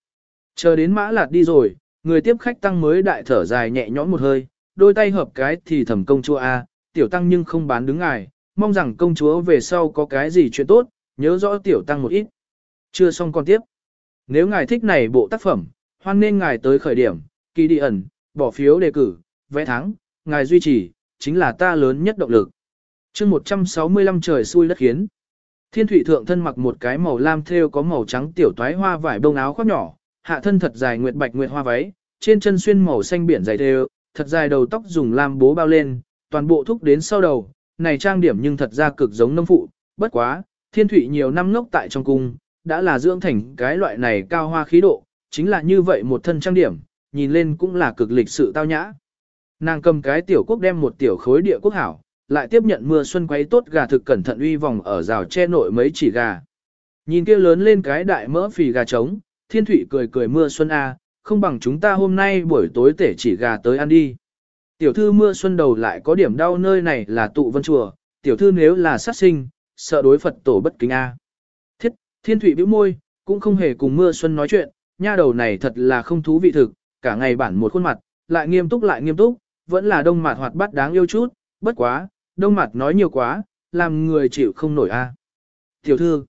Chờ đến mã lạt đi rồi, người tiếp khách tăng mới đại thở dài nhẹ nhõm một hơi, đôi tay hợp cái thì thẩm công chúa A, tiểu tăng nhưng không bán đứng ngài, mong rằng công chúa về sau có cái gì chuyện tốt, nhớ rõ tiểu tăng một ít. Chưa xong còn tiếp. Nếu ngài thích này bộ tác phẩm, hoan nên ngài tới khởi điểm, kỳ đi ẩn, bỏ phiếu đề cử, vẽ thắng, ngài duy trì, chính là ta lớn nhất động lực. chương 165 trời xui đất khiến. Thiên thủy thượng thân mặc một cái màu lam thêu có màu trắng tiểu toái hoa vải bông áo khoác nhỏ, hạ thân thật dài nguyệt bạch nguyệt hoa váy, trên chân xuyên màu xanh biển dày thêu, thật dài đầu tóc dùng lam bố bao lên, toàn bộ thúc đến sau đầu, này trang điểm nhưng thật ra cực giống nông phụ, bất quá, thiên thủy nhiều năm ngốc tại trong cung, đã là dưỡng thành cái loại này cao hoa khí độ, chính là như vậy một thân trang điểm, nhìn lên cũng là cực lịch sự tao nhã. Nàng cầm cái tiểu quốc đem một tiểu khối địa quốc hảo, lại tiếp nhận mưa xuân quấy tốt gà thực cẩn thận uy vòng ở rào che nội mấy chỉ gà. Nhìn kia lớn lên cái đại mỡ phì gà trống, thiên Thụy cười cười mưa xuân a, không bằng chúng ta hôm nay buổi tối tể chỉ gà tới ăn đi. Tiểu thư mưa xuân đầu lại có điểm đau nơi này là tụ vân chùa, tiểu thư nếu là sát sinh, sợ đối Phật tổ bất kính a. Thiết, thiên Thụy bĩu môi, cũng không hề cùng mưa xuân nói chuyện, nha đầu này thật là không thú vị thực, cả ngày bản một khuôn mặt, lại nghiêm túc lại nghiêm túc, vẫn là đông mặt hoạt bát đáng yêu chút, bất quá, đông mặt nói nhiều quá, làm người chịu không nổi a. Tiểu thư,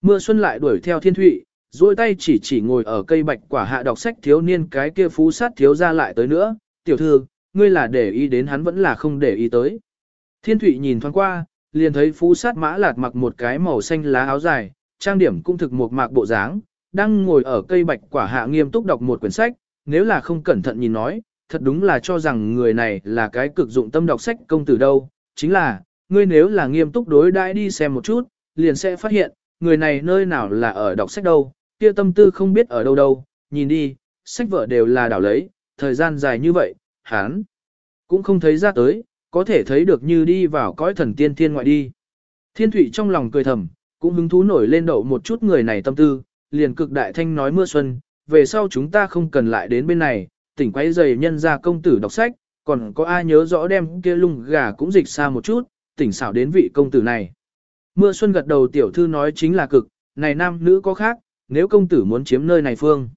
mưa xuân lại đuổi theo thiên thụy, duỗi tay chỉ chỉ ngồi ở cây bạch quả hạ đọc sách thiếu niên cái kia phú sát thiếu ra lại tới nữa, tiểu thư, ngươi là để ý đến hắn vẫn là không để ý tới. Thiên thụy nhìn thoáng qua, liền thấy phú sát mã lạt mặc một cái màu xanh lá áo dài, trang điểm cũng thực một mạc bộ dáng, đang ngồi ở cây bạch quả hạ nghiêm túc đọc một quyển sách, nếu là không cẩn thận nhìn nói, thật đúng là cho rằng người này là cái cực dụng tâm đọc sách công tử đâu, chính là, ngươi nếu là nghiêm túc đối đãi đi xem một chút, liền sẽ phát hiện, người này nơi nào là ở đọc sách đâu, kia tâm tư không biết ở đâu đâu, nhìn đi, sách vở đều là đảo lấy, thời gian dài như vậy, hán, cũng không thấy ra tới, có thể thấy được như đi vào cõi thần tiên thiên ngoại đi. Thiên thủy trong lòng cười thầm, cũng hứng thú nổi lên đậu một chút người này tâm tư, liền cực đại thanh nói mưa xuân, về sau chúng ta không cần lại đến bên này, tỉnh quay giày nhân ra công tử đọc sách, còn có ai nhớ rõ đem kia lung gà cũng dịch xa một chút, tỉnh xảo đến vị công tử này. Mưa xuân gật đầu tiểu thư nói chính là cực, này nam nữ có khác, nếu công tử muốn chiếm nơi này phương.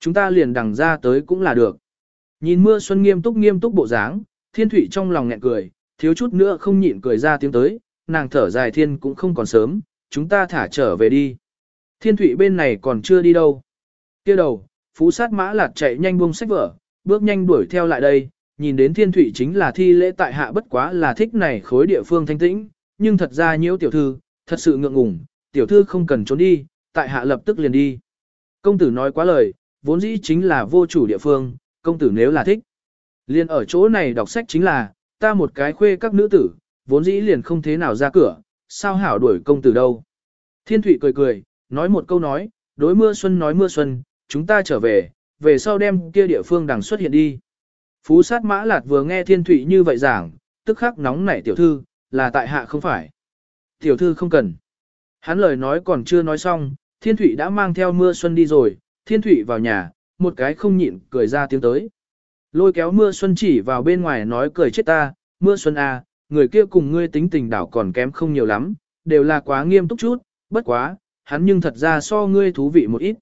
Chúng ta liền đằng ra tới cũng là được. Nhìn mưa xuân nghiêm túc nghiêm túc bộ dáng, thiên thủy trong lòng nghẹn cười, thiếu chút nữa không nhịn cười ra tiếng tới, nàng thở dài thiên cũng không còn sớm, chúng ta thả trở về đi. Thiên thủy bên này còn chưa đi đâu. kia đầu, phú sát mã lạt chạy nhanh buông sách vở, bước nhanh đuổi theo lại đây, nhìn đến thiên thủy chính là thi lễ tại hạ bất quá là thích này khối địa phương thanh tĩnh, nhưng thật ra nhiễu tiểu thư, thật sự ngượng ngùng, tiểu thư không cần trốn đi, tại hạ lập tức liền đi. Công tử nói quá lời, vốn dĩ chính là vô chủ địa phương, công tử nếu là thích. Liền ở chỗ này đọc sách chính là, ta một cái khuê các nữ tử, vốn dĩ liền không thế nào ra cửa, sao hảo đuổi công tử đâu. Thiên thủy cười cười, nói một câu nói, đối mưa xuân nói mưa xuân, chúng ta trở về, về sau đem kia địa phương đằng xuất hiện đi. Phú sát mã lạt vừa nghe thiên thủy như vậy giảng, tức khắc nóng nảy tiểu thư, là tại hạ không phải. Tiểu thư không cần. Hắn lời nói còn chưa nói xong, thiên thủy đã mang theo mưa xuân đi rồi, thiên thủy vào nhà, một cái không nhịn cười ra tiếng tới. Lôi kéo mưa xuân chỉ vào bên ngoài nói cười chết ta, mưa xuân à, người kia cùng ngươi tính tình đảo còn kém không nhiều lắm, đều là quá nghiêm túc chút, bất quá, hắn nhưng thật ra so ngươi thú vị một ít.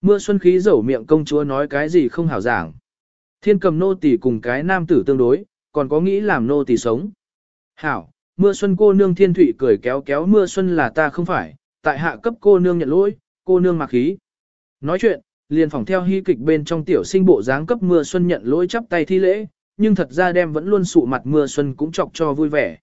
Mưa xuân khí dẩu miệng công chúa nói cái gì không hảo giảng. Thiên cầm nô tỳ cùng cái nam tử tương đối, còn có nghĩ làm nô tỳ sống. Hảo, mưa xuân cô nương thiên thủy cười kéo kéo mưa xuân là ta không phải, tại hạ cấp cô nương nhận lỗi, cô nương mặc khí. Nói chuyện, liền phỏng theo hy kịch bên trong tiểu sinh bộ dáng cấp mưa xuân nhận lỗi chắp tay thi lễ, nhưng thật ra đem vẫn luôn sụ mặt mưa xuân cũng chọc cho vui vẻ.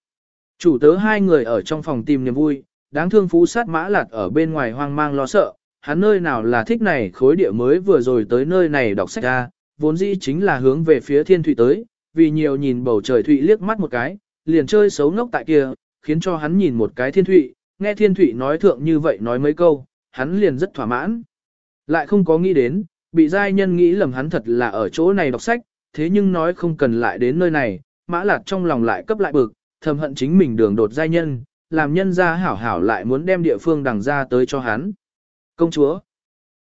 Chủ tớ hai người ở trong phòng tìm niềm vui, đáng thương phú sát mã lạt ở bên ngoài hoang mang lo sợ, hắn nơi nào là thích này khối địa mới vừa rồi tới nơi này đọc sách ra, vốn dĩ chính là hướng về phía thiên thụy tới, vì nhiều nhìn bầu trời thụy liếc mắt một cái, liền chơi xấu ngốc tại kia, khiến cho hắn nhìn một cái thiên thụy, nghe thiên thụy nói thượng như vậy nói mấy câu, hắn liền rất thỏa mãn. Lại không có nghĩ đến, bị giai nhân nghĩ lầm hắn thật là ở chỗ này đọc sách, thế nhưng nói không cần lại đến nơi này, mã lạt trong lòng lại cấp lại bực, thầm hận chính mình đường đột giai nhân, làm nhân ra hảo hảo lại muốn đem địa phương đằng ra tới cho hắn. Công chúa,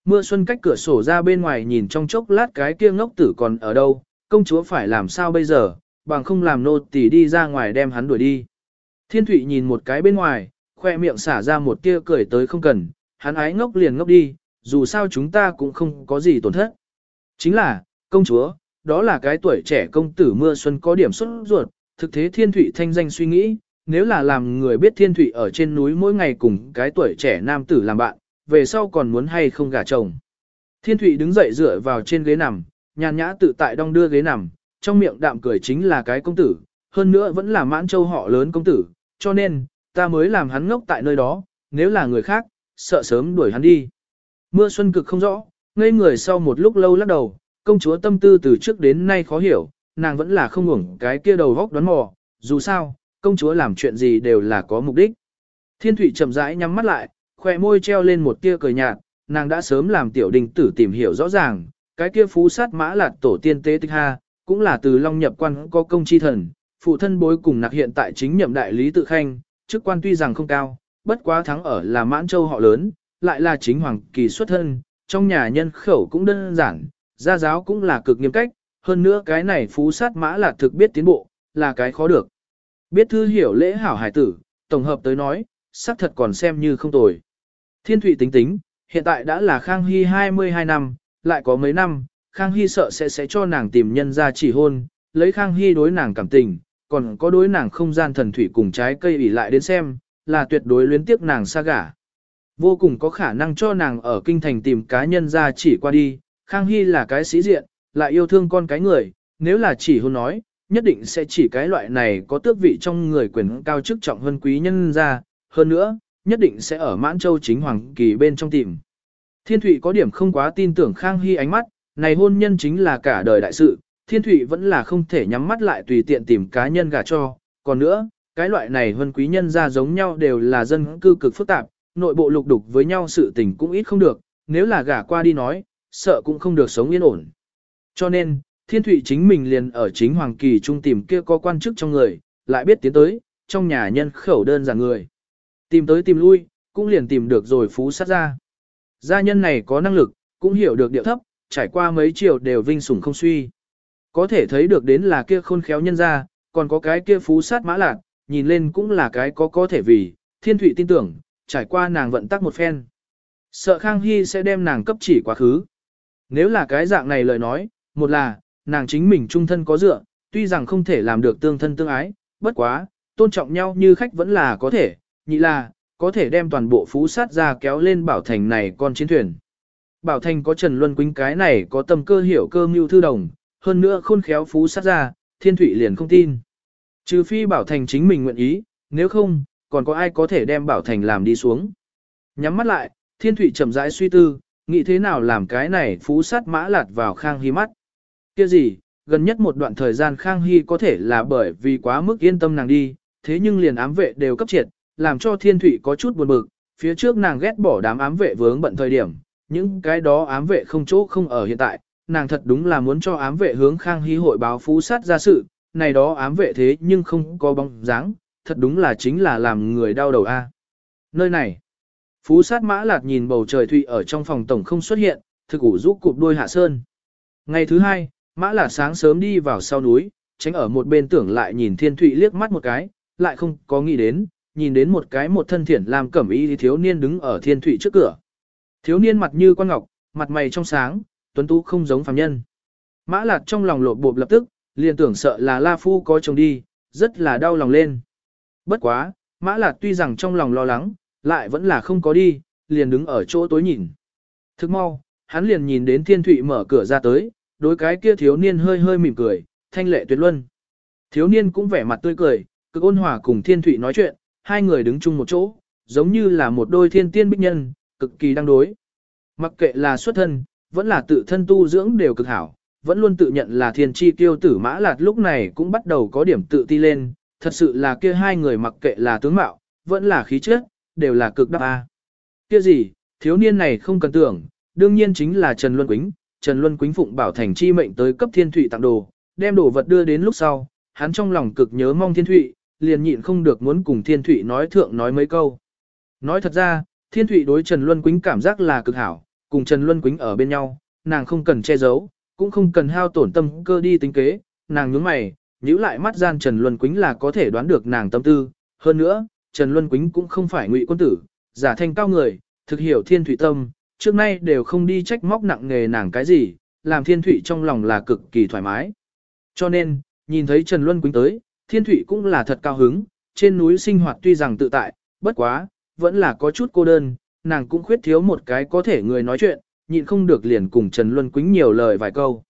mưa xuân cách cửa sổ ra bên ngoài nhìn trong chốc lát cái kia ngốc tử còn ở đâu, công chúa phải làm sao bây giờ, bằng không làm nô tỳ đi ra ngoài đem hắn đuổi đi. Thiên Thụy nhìn một cái bên ngoài, khoe miệng xả ra một tia cười tới không cần, hắn ái ngốc liền ngốc đi, dù sao chúng ta cũng không có gì tổn thất. Chính là, công chúa, đó là cái tuổi trẻ công tử mưa xuân có điểm xuất ruột, thực thế Thiên Thụy thanh danh suy nghĩ, nếu là làm người biết Thiên Thụy ở trên núi mỗi ngày cùng cái tuổi trẻ nam tử làm bạn, về sau còn muốn hay không gả chồng. Thiên Thụy đứng dậy dựa vào trên ghế nằm, nhàn nhã tự tại đong đưa ghế nằm, trong miệng đạm cười chính là cái công tử, hơn nữa vẫn là mãn châu họ lớn công tử, cho nên, ta mới làm hắn ngốc tại nơi đó, nếu là người khác, sợ sớm đuổi hắn đi. Mưa xuân cực không rõ, ngây người sau một lúc lâu lắc đầu, công chúa tâm tư từ trước đến nay khó hiểu, nàng vẫn là không ngủng cái kia đầu góc đoán mò, dù sao, công chúa làm chuyện gì đều là có mục đích. Thiên thủy chậm rãi nhắm mắt lại, khỏe môi treo lên một tia cười nhạt, nàng đã sớm làm tiểu đình tử tìm hiểu rõ ràng, cái kia phú sát mã lạt tổ tiên tế tích ha, cũng là từ long nhập quan có công chi thần, phụ thân bối cùng nạc hiện tại chính nhậm đại lý tự khanh, chức quan tuy rằng không cao, bất quá thắng ở là mãn châu họ lớn, lại là chính hoàng kỳ xuất thân, trong nhà nhân khẩu cũng đơn giản, gia giáo cũng là cực nghiêm cách, hơn nữa cái này phú sát mã là thực biết tiến bộ, là cái khó được. Biết thư hiểu lễ hảo hải tử, tổng hợp tới nói, xác thật còn xem như không tồi. Thiên thủy tính tính, hiện tại đã là Khang Hy 22 năm, lại có mấy năm, Khang Hy sợ sẽ sẽ cho nàng tìm nhân ra chỉ hôn, lấy Khang Hy đối nàng cảm tình, còn có đối nàng không gian thần thủy cùng trái cây ủy lại đến xem, là tuyệt đối luyến tiếc nàng xa gả. Vô cùng có khả năng cho nàng ở kinh thành tìm cá nhân ra chỉ qua đi, Khang Hy là cái sĩ diện, lại yêu thương con cái người, nếu là chỉ hôn nói, nhất định sẽ chỉ cái loại này có tước vị trong người quyền cao chức trọng hơn quý nhân ra, hơn nữa, nhất định sẽ ở mãn châu chính hoàng kỳ bên trong tìm. Thiên Thụy có điểm không quá tin tưởng Khang Hy ánh mắt, này hôn nhân chính là cả đời đại sự, Thiên Thụy vẫn là không thể nhắm mắt lại tùy tiện tìm cá nhân gả cho, còn nữa, cái loại này hơn quý nhân ra giống nhau đều là dân cư cực phức tạp, nội bộ lục đục với nhau sự tình cũng ít không được, nếu là gả qua đi nói, sợ cũng không được sống yên ổn. Cho nên, Thiên Thụy chính mình liền ở chính Hoàng Kỳ Trung tìm kia có quan chức trong người, lại biết tiến tới, trong nhà nhân khẩu đơn giản người. Tìm tới tìm lui, cũng liền tìm được rồi phú sát ra. Gia nhân này có năng lực, cũng hiểu được điệu thấp, trải qua mấy chiều đều vinh sủng không suy. Có thể thấy được đến là kia khôn khéo nhân ra, còn có cái kia phú sát mã lạc, nhìn lên cũng là cái có có thể vì, thiên thụy tin tưởng, trải qua nàng vận tắc một phen. Sợ Khang Hy sẽ đem nàng cấp chỉ quá khứ. Nếu là cái dạng này lời nói, một là, nàng chính mình trung thân có dựa, tuy rằng không thể làm được tương thân tương ái, bất quá, tôn trọng nhau như khách vẫn là có thể, nhị là, có thể đem toàn bộ phú sát ra kéo lên bảo thành này con chiến thuyền. Bảo thành có Trần Luân Quýnh cái này có tầm cơ hiểu cơ mưu thư đồng, hơn nữa khôn khéo phú sát ra, thiên Thụy liền không tin. Trừ phi bảo thành chính mình nguyện ý, nếu không, còn có ai có thể đem bảo thành làm đi xuống. Nhắm mắt lại, thiên Thụy chậm rãi suy tư, nghĩ thế nào làm cái này phú sát mã lạt vào khang hy mắt. kia gì, gần nhất một đoạn thời gian khang hy có thể là bởi vì quá mức yên tâm nàng đi, thế nhưng liền ám vệ đều cấp triệt, làm cho thiên Thụy có chút buồn bực, phía trước nàng ghét bỏ đám ám vệ vướng bận thời điểm, những cái đó ám vệ không chỗ không ở hiện tại, nàng thật đúng là muốn cho ám vệ hướng khang hy hội báo phú sát ra sự, này đó ám vệ thế nhưng không có bóng dáng, thật đúng là chính là làm người đau đầu a. À. Nơi này, phú sát mã lạt nhìn bầu trời thụy ở trong phòng tổng không xuất hiện, thực ủ giúp cụp đôi hạ sơn. Ngày thứ hai, mã lạt sáng sớm đi vào sau núi, tránh ở một bên tưởng lại nhìn thiên thụy liếc mắt một cái, lại không có nghĩ đến, nhìn đến một cái một thân thiện làm cẩm y thiếu niên đứng ở thiên thụy trước cửa. Thiếu niên mặt như quan ngọc, mặt mày trong sáng, tuấn tú không giống phàm nhân. Mã Lạt trong lòng lột bộp lập tức, liền tưởng sợ là La Phu có chồng đi, rất là đau lòng lên. Bất quá, Mã Lạt tuy rằng trong lòng lo lắng, lại vẫn là không có đi, liền đứng ở chỗ tối nhìn. Thức mau, hắn liền nhìn đến Thiên Thụy mở cửa ra tới, đối cái kia thiếu niên hơi hơi mỉm cười, thanh lệ tuyệt luân. Thiếu niên cũng vẻ mặt tươi cười, cực ôn hòa cùng Thiên Thụy nói chuyện, hai người đứng chung một chỗ, giống như là một đôi thiên tiên bích nhân, cực kỳ đang đối. Mặc kệ là xuất thân, vẫn là tự thân tu dưỡng đều cực hảo, vẫn luôn tự nhận là thiên chi tiêu tử mã lạt lúc này cũng bắt đầu có điểm tự ti lên, thật sự là kia hai người mặc kệ là tướng mạo, vẫn là khí chất, đều là cực đắc A. Kia gì, thiếu niên này không cần tưởng, đương nhiên chính là Trần Luân Quýnh, Trần Luân Quýnh phụng bảo thành chi mệnh tới cấp thiên thụy tặng đồ, đem đồ vật đưa đến lúc sau, hắn trong lòng cực nhớ mong thiên thụy, liền nhịn không được muốn cùng thiên thụy nói thượng nói mấy câu. Nói thật ra, thiên thụy đối Trần Luân Quýnh cảm giác là cực hảo, cùng Trần Luân Quýnh ở bên nhau, nàng không cần che giấu, cũng không cần hao tổn tâm cơ đi tính kế, nàng nhướng mày, nhíu lại mắt gian Trần Luân Quýnh là có thể đoán được nàng tâm tư, hơn nữa, Trần Luân Quýnh cũng không phải ngụy quân tử, giả thanh cao người, thực hiểu thiên Thụy tâm, trước nay đều không đi trách móc nặng nghề nàng cái gì, làm thiên Thụy trong lòng là cực kỳ thoải mái. Cho nên, nhìn thấy Trần Luân Quýnh tới, thiên Thụy cũng là thật cao hứng, trên núi sinh hoạt tuy rằng tự tại, bất quá, vẫn là có chút cô đơn, nàng cũng khuyết thiếu một cái có thể người nói chuyện, nhịn không được liền cùng Trần Luân Quýnh nhiều lời vài câu.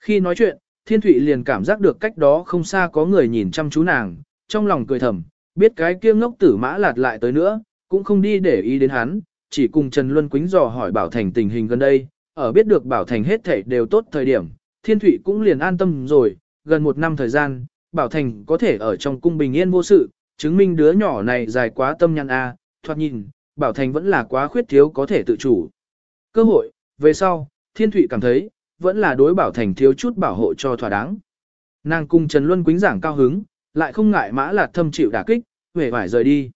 Khi nói chuyện, Thiên Thụy liền cảm giác được cách đó không xa có người nhìn chăm chú nàng, trong lòng cười thầm, biết cái kia ngốc tử mã lạt lại tới nữa, cũng không đi để ý đến hắn, chỉ cùng Trần Luân Quýnh dò hỏi Bảo Thành tình hình gần đây, ở biết được Bảo Thành hết thảy đều tốt thời điểm, Thiên Thụy cũng liền an tâm rồi, gần một năm thời gian, Bảo Thành có thể ở trong cung bình yên vô sự, chứng minh đứa nhỏ này dài quá tâm nhăn A, thoạt nhìn, Bảo Thành vẫn là quá khuyết thiếu có thể tự chủ. Cơ hội, về sau, Thiên Thụy cảm thấy, vẫn là đối Bảo Thành thiếu chút bảo hộ cho thỏa đáng. Nàng cùng Trần Luân Quýnh giảng cao hứng, lại không ngại Mã Lạt thâm chịu đả kích, về vải rời đi.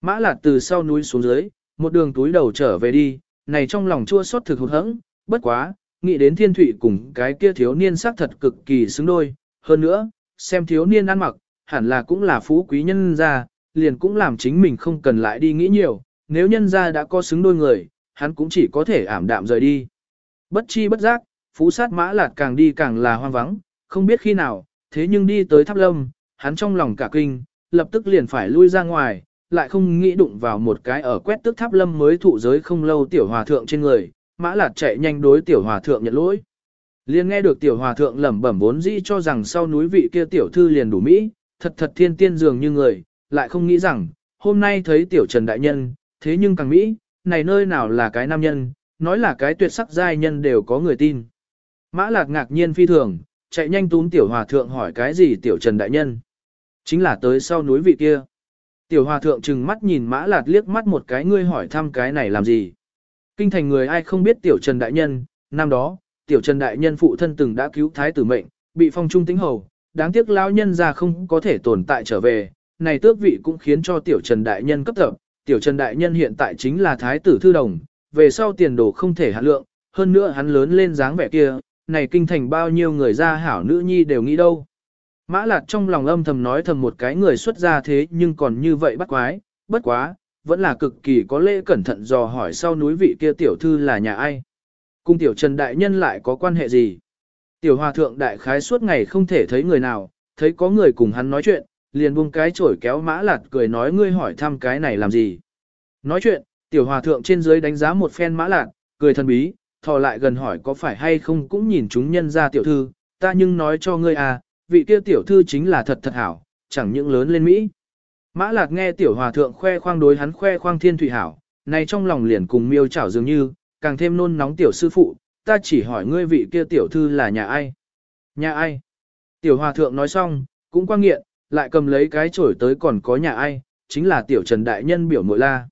Mã Lạt từ sau núi xuống dưới, một đường túi đầu trở về đi, này trong lòng chua xót thực hụt hẫng, bất quá, nghĩ đến Thiên Thụy cùng cái kia thiếu niên sắc thật cực kỳ xứng đôi, hơn nữa, xem thiếu niên ăn mặc, hẳn là cũng là phú quý nhân gia, liền cũng làm chính mình không cần lại đi nghĩ nhiều, nếu nhân gia đã có xứng đôi người, hắn cũng chỉ có thể ảm đạm rời đi. Bất chi bất giác, phú sát mã lạt càng đi càng là hoang vắng, không biết khi nào, thế nhưng đi tới tháp lâm, hắn trong lòng cả kinh, lập tức liền phải lui ra ngoài, lại không nghĩ đụng vào một cái ở quét tức tháp lâm mới thụ giới không lâu tiểu hòa thượng trên người, mã lạt chạy nhanh đối tiểu hòa thượng nhận lỗi. Liền nghe được tiểu hòa thượng lẩm bẩm vốn dĩ cho rằng sau núi vị kia tiểu thư liền đủ mỹ, thật thật thiên tiên dường như người, lại không nghĩ rằng, hôm nay thấy tiểu trần đại nhân, thế nhưng càng mỹ, này nơi nào là cái nam nhân, nói là cái tuyệt sắc giai nhân đều có người tin. Mã lạc ngạc nhiên phi thường, chạy nhanh túm tiểu hòa thượng hỏi cái gì tiểu trần đại nhân. Chính là tới sau núi vị kia. Tiểu hòa thượng trừng mắt nhìn mã lạt liếc mắt một cái ngươi hỏi thăm cái này làm gì. Kinh thành người ai không biết tiểu trần đại nhân, năm đó, tiểu trần đại nhân phụ thân từng đã cứu thái tử mệnh, bị phong trung tính hầu, đáng tiếc lão nhân ra không có thể tồn tại trở về, này tước vị cũng khiến cho tiểu trần đại nhân cấp tập, tiểu trần đại nhân hiện tại chính là thái tử thư đồng, về sau tiền đồ không thể hạn lượng, hơn nữa hắn lớn lên dáng vẻ kia, này kinh thành bao nhiêu người ra hảo nữ nhi đều nghĩ đâu. Mã lạt trong lòng âm thầm nói thầm một cái người xuất gia thế nhưng còn như vậy bắt quái, bất quá, vẫn là cực kỳ có lễ cẩn thận dò hỏi sau núi vị kia tiểu thư là nhà ai. Cung tiểu trần đại nhân lại có quan hệ gì? Tiểu hòa thượng đại khái suốt ngày không thể thấy người nào, thấy có người cùng hắn nói chuyện, liền buông cái chổi kéo mã lạt cười nói ngươi hỏi thăm cái này làm gì. Nói chuyện, tiểu hòa thượng trên dưới đánh giá một phen mã lạt, cười thần bí, thò lại gần hỏi có phải hay không cũng nhìn chúng nhân ra tiểu thư, ta nhưng nói cho ngươi à, vị kia tiểu thư chính là thật thật hảo, chẳng những lớn lên Mỹ. Mã lạc nghe tiểu hòa thượng khoe khoang đối hắn khoe khoang thiên thủy hảo, này trong lòng liền cùng miêu chảo dường như, càng thêm nôn nóng tiểu sư phụ, ta chỉ hỏi ngươi vị kia tiểu thư là nhà ai? Nhà ai? Tiểu hòa thượng nói xong, cũng quan nghiện, lại cầm lấy cái chổi tới còn có nhà ai, chính là tiểu trần đại nhân biểu mội la.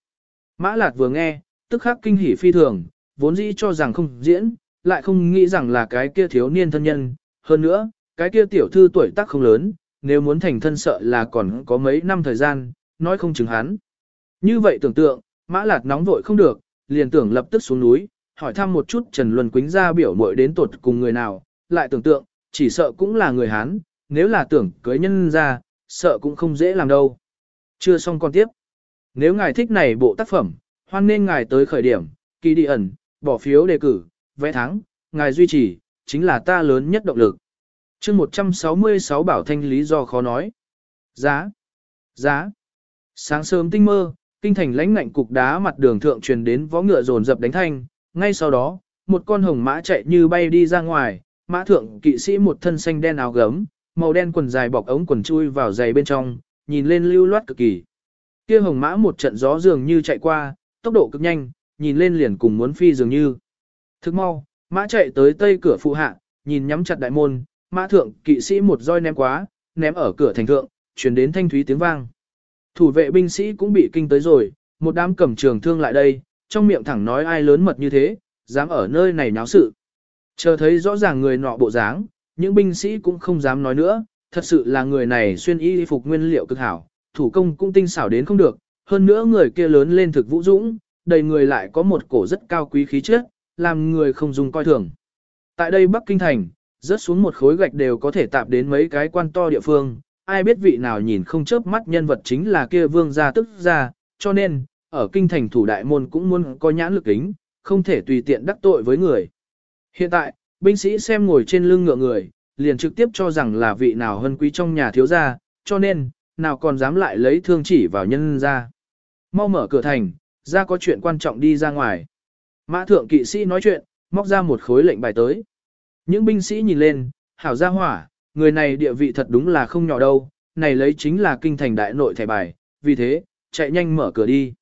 Mã lạc vừa nghe, tức khắc kinh hỉ phi thường, vốn dĩ cho rằng không diễn, lại không nghĩ rằng là cái kia thiếu niên thân nhân, hơn nữa, cái kia tiểu thư tuổi tác không lớn, nếu muốn thành thân sợ là còn có mấy năm thời gian, nói không chừng hắn. Như vậy tưởng tượng, mã lạc nóng vội không được, liền tưởng lập tức xuống núi, hỏi thăm một chút Trần Luân Quýnh ra biểu muội đến tuột cùng người nào, lại tưởng tượng, chỉ sợ cũng là người Hán, nếu là tưởng cưới nhân ra, sợ cũng không dễ làm đâu. Chưa xong còn tiếp. Nếu ngài thích này bộ tác phẩm, hoan nên ngài tới khởi điểm, kỳ đi ẩn, bỏ phiếu đề cử, vẽ thắng, ngài duy trì, chính là ta lớn nhất động lực. chương 166 bảo thanh lý do khó nói. Giá. Giá. Sáng sớm tinh mơ, kinh thành lãnh ngạnh cục đá mặt đường thượng truyền đến võ ngựa dồn dập đánh thanh, ngay sau đó, một con hồng mã chạy như bay đi ra ngoài, mã thượng kỵ sĩ một thân xanh đen áo gấm, màu đen quần dài bọc ống quần chui vào giày bên trong, nhìn lên lưu loát cực kỳ. Kia hồng mã một trận gió dường như chạy qua, tốc độ cực nhanh, nhìn lên liền cùng muốn phi dường như. Thức mau, mã chạy tới tây cửa phụ hạ, nhìn nhắm chặt đại môn, mã thượng kỵ sĩ một roi ném quá, ném ở cửa thành thượng, chuyển đến thanh thúy tiếng vang. Thủ vệ binh sĩ cũng bị kinh tới rồi, một đám cầm trường thương lại đây, trong miệng thẳng nói ai lớn mật như thế, dám ở nơi này náo sự. Chờ thấy rõ ràng người nọ bộ dáng, những binh sĩ cũng không dám nói nữa, thật sự là người này xuyên y phục nguyên liệu cực hảo, thủ công cũng tinh xảo đến không được, hơn nữa người kia lớn lên thực vũ dũng, đầy người lại có một cổ rất cao quý khí chất, làm người không dùng coi thường. Tại đây Bắc Kinh Thành, rớt xuống một khối gạch đều có thể tạp đến mấy cái quan to địa phương, ai biết vị nào nhìn không chớp mắt nhân vật chính là kia vương gia tức gia, cho nên, ở kinh thành thủ đại môn cũng muốn có nhãn lực kính, không thể tùy tiện đắc tội với người. Hiện tại, binh sĩ xem ngồi trên lưng ngựa người, liền trực tiếp cho rằng là vị nào hân quý trong nhà thiếu gia, cho nên, nào còn dám lại lấy thương chỉ vào nhân ra. Mau mở cửa thành, ra có chuyện quan trọng đi ra ngoài. Mã thượng kỵ sĩ nói chuyện, móc ra một khối lệnh bài tới. Những binh sĩ nhìn lên, hảo gia hỏa, người này địa vị thật đúng là không nhỏ đâu, này lấy chính là kinh thành đại nội thẻ bài, vì thế, chạy nhanh mở cửa đi.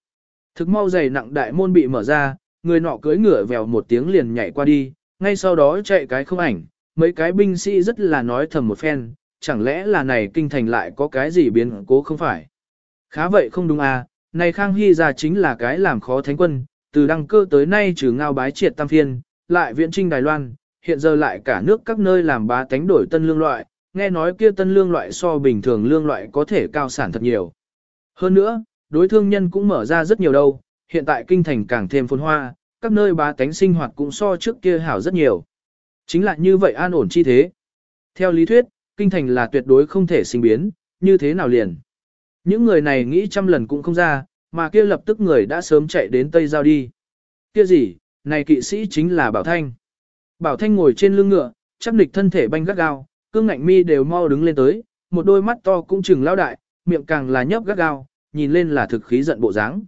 Thực mau dày nặng đại môn bị mở ra, người nọ cưỡi ngựa vèo một tiếng liền nhảy qua đi, ngay sau đó chạy cái không ảnh, mấy cái binh sĩ rất là nói thầm một phen, chẳng lẽ là này kinh thành lại có cái gì biến cố không phải. Khá vậy không đúng à, này Khang Hy ra chính là cái làm khó thánh quân, từ đăng cơ tới nay trừ ngao bái triệt tam phiên, lại viện trinh Đài Loan, hiện giờ lại cả nước các nơi làm bá tánh đổi tân lương loại, nghe nói kia tân lương loại so bình thường lương loại có thể cao sản thật nhiều. Hơn nữa, đối thương nhân cũng mở ra rất nhiều đâu, hiện tại kinh thành càng thêm phồn hoa, các nơi bá tánh sinh hoạt cũng so trước kia hảo rất nhiều. Chính là như vậy an ổn chi thế. Theo lý thuyết, kinh thành là tuyệt đối không thể sinh biến, như thế nào liền. Những người này nghĩ trăm lần cũng không ra, mà kia lập tức người đã sớm chạy đến Tây Giao đi. Kia gì, này kỵ sĩ chính là Bảo Thanh. Bảo Thanh ngồi trên lưng ngựa, chắc địch thân thể banh gắt gao, cương ngạnh mi đều mau đứng lên tới, một đôi mắt to cũng chừng lao đại, miệng càng là nhấp gắt gao, nhìn lên là thực khí giận bộ dáng.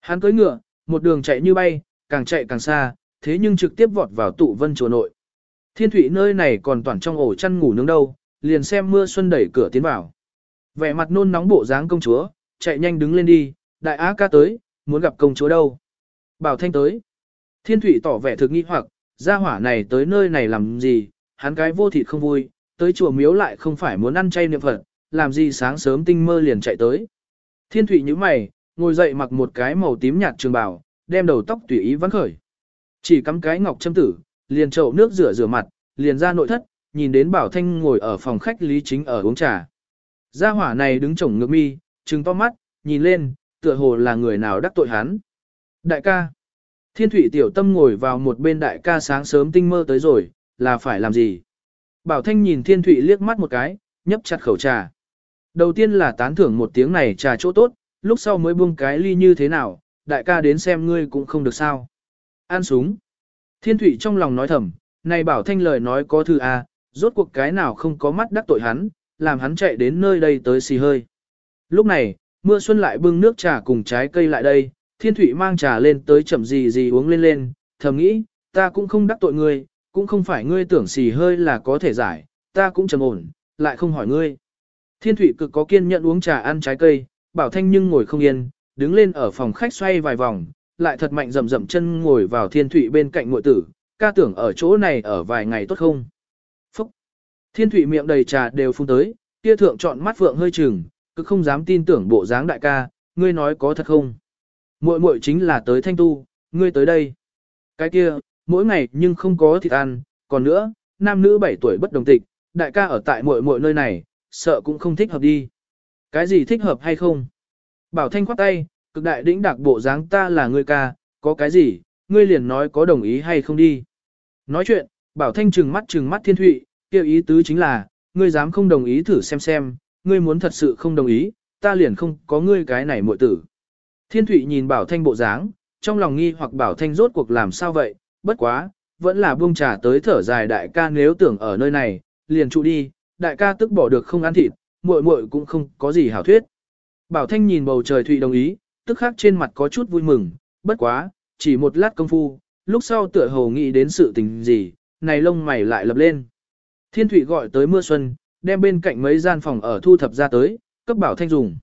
Hắn cưỡi ngựa, một đường chạy như bay, càng chạy càng xa, thế nhưng trực tiếp vọt vào tụ vân chùa nội. Thiên thủy nơi này còn toàn trong ổ chăn ngủ nướng đâu, liền xem mưa xuân đẩy cửa tiến vào. Vẻ mặt nôn nóng bộ dáng công chúa, chạy nhanh đứng lên đi, đại á ca tới, muốn gặp công chúa đâu. Bảo Thanh tới. Thiên thủy tỏ vẻ thực nghi hoặc, gia hỏa này tới nơi này làm gì, hắn cái vô thịt không vui, tới chùa miếu lại không phải muốn ăn chay niệm Phật, làm gì sáng sớm tinh mơ liền chạy tới. Thiên thủy như mày, ngồi dậy mặc một cái màu tím nhạt trường bào, đem đầu tóc tùy ý vắn khởi. Chỉ cắm cái ngọc châm tử, liền chậu nước rửa rửa mặt, liền ra nội thất, nhìn đến Bảo Thanh ngồi ở phòng khách Lý Chính ở uống trà. Gia hỏa này đứng chổng ngược mi, trừng to mắt, nhìn lên, tựa hồ là người nào đắc tội hắn. Đại ca. Thiên thủy tiểu tâm ngồi vào một bên đại ca sáng sớm tinh mơ tới rồi, là phải làm gì? Bảo Thanh nhìn thiên thủy liếc mắt một cái, nhấp chặt khẩu trà. Đầu tiên là tán thưởng một tiếng này trà chỗ tốt, lúc sau mới buông cái ly như thế nào, đại ca đến xem ngươi cũng không được sao. An súng. Thiên thủy trong lòng nói thầm, này bảo thanh lời nói có thư à, rốt cuộc cái nào không có mắt đắc tội hắn, làm hắn chạy đến nơi đây tới xì hơi. Lúc này, mưa xuân lại bưng nước trà cùng trái cây lại đây, thiên thủy mang trà lên tới chậm gì gì uống lên lên, thầm nghĩ, ta cũng không đắc tội ngươi, cũng không phải ngươi tưởng xì hơi là có thể giải, ta cũng trầm ổn, lại không hỏi ngươi. Thiên thủy cực có kiên nhẫn uống trà ăn trái cây, bảo thanh nhưng ngồi không yên, đứng lên ở phòng khách xoay vài vòng, lại thật mạnh rầm rầm chân ngồi vào thiên Thụy bên cạnh muội tử, ca tưởng ở chỗ này ở vài ngày tốt không. Phúc! Thiên Thụy miệng đầy trà đều phun tới, kia thượng chọn mắt vượng hơi chừng, cứ không dám tin tưởng bộ dáng đại ca, ngươi nói có thật không. Muội muội chính là tới thanh tu, ngươi tới đây. Cái kia, mỗi ngày nhưng không có thịt ăn, còn nữa, nam nữ 7 tuổi bất đồng tịch, đại ca ở tại muội muội nơi này, sợ cũng không thích hợp đi. Cái gì thích hợp hay không? Bảo Thanh khoát tay, cực đại đĩnh đạc bộ dáng ta là ngươi ca, có cái gì, ngươi liền nói có đồng ý hay không đi. Nói chuyện, Bảo Thanh trừng mắt trừng mắt Thiên Thụy, kêu ý tứ chính là, ngươi dám không đồng ý thử xem xem, ngươi muốn thật sự không đồng ý, ta liền không có ngươi cái này muội tử. Thiên Thụy nhìn Bảo Thanh bộ dáng, trong lòng nghi hoặc Bảo Thanh rốt cuộc làm sao vậy, bất quá, vẫn là buông trà tới thở dài đại ca nếu tưởng ở nơi này, liền trụ đi, đại ca tức bỏ được không ăn thịt, muội muội cũng không có gì hảo thuyết. Bảo Thanh nhìn bầu trời Thụy đồng ý, tức khắc trên mặt có chút vui mừng, bất quá, chỉ một lát công phu, lúc sau tựa hồ nghĩ đến sự tình gì, này lông mày lại lập lên. Thiên Thụy gọi tới mưa xuân, đem bên cạnh mấy gian phòng ở thu thập ra tới, cấp Bảo Thanh dùng.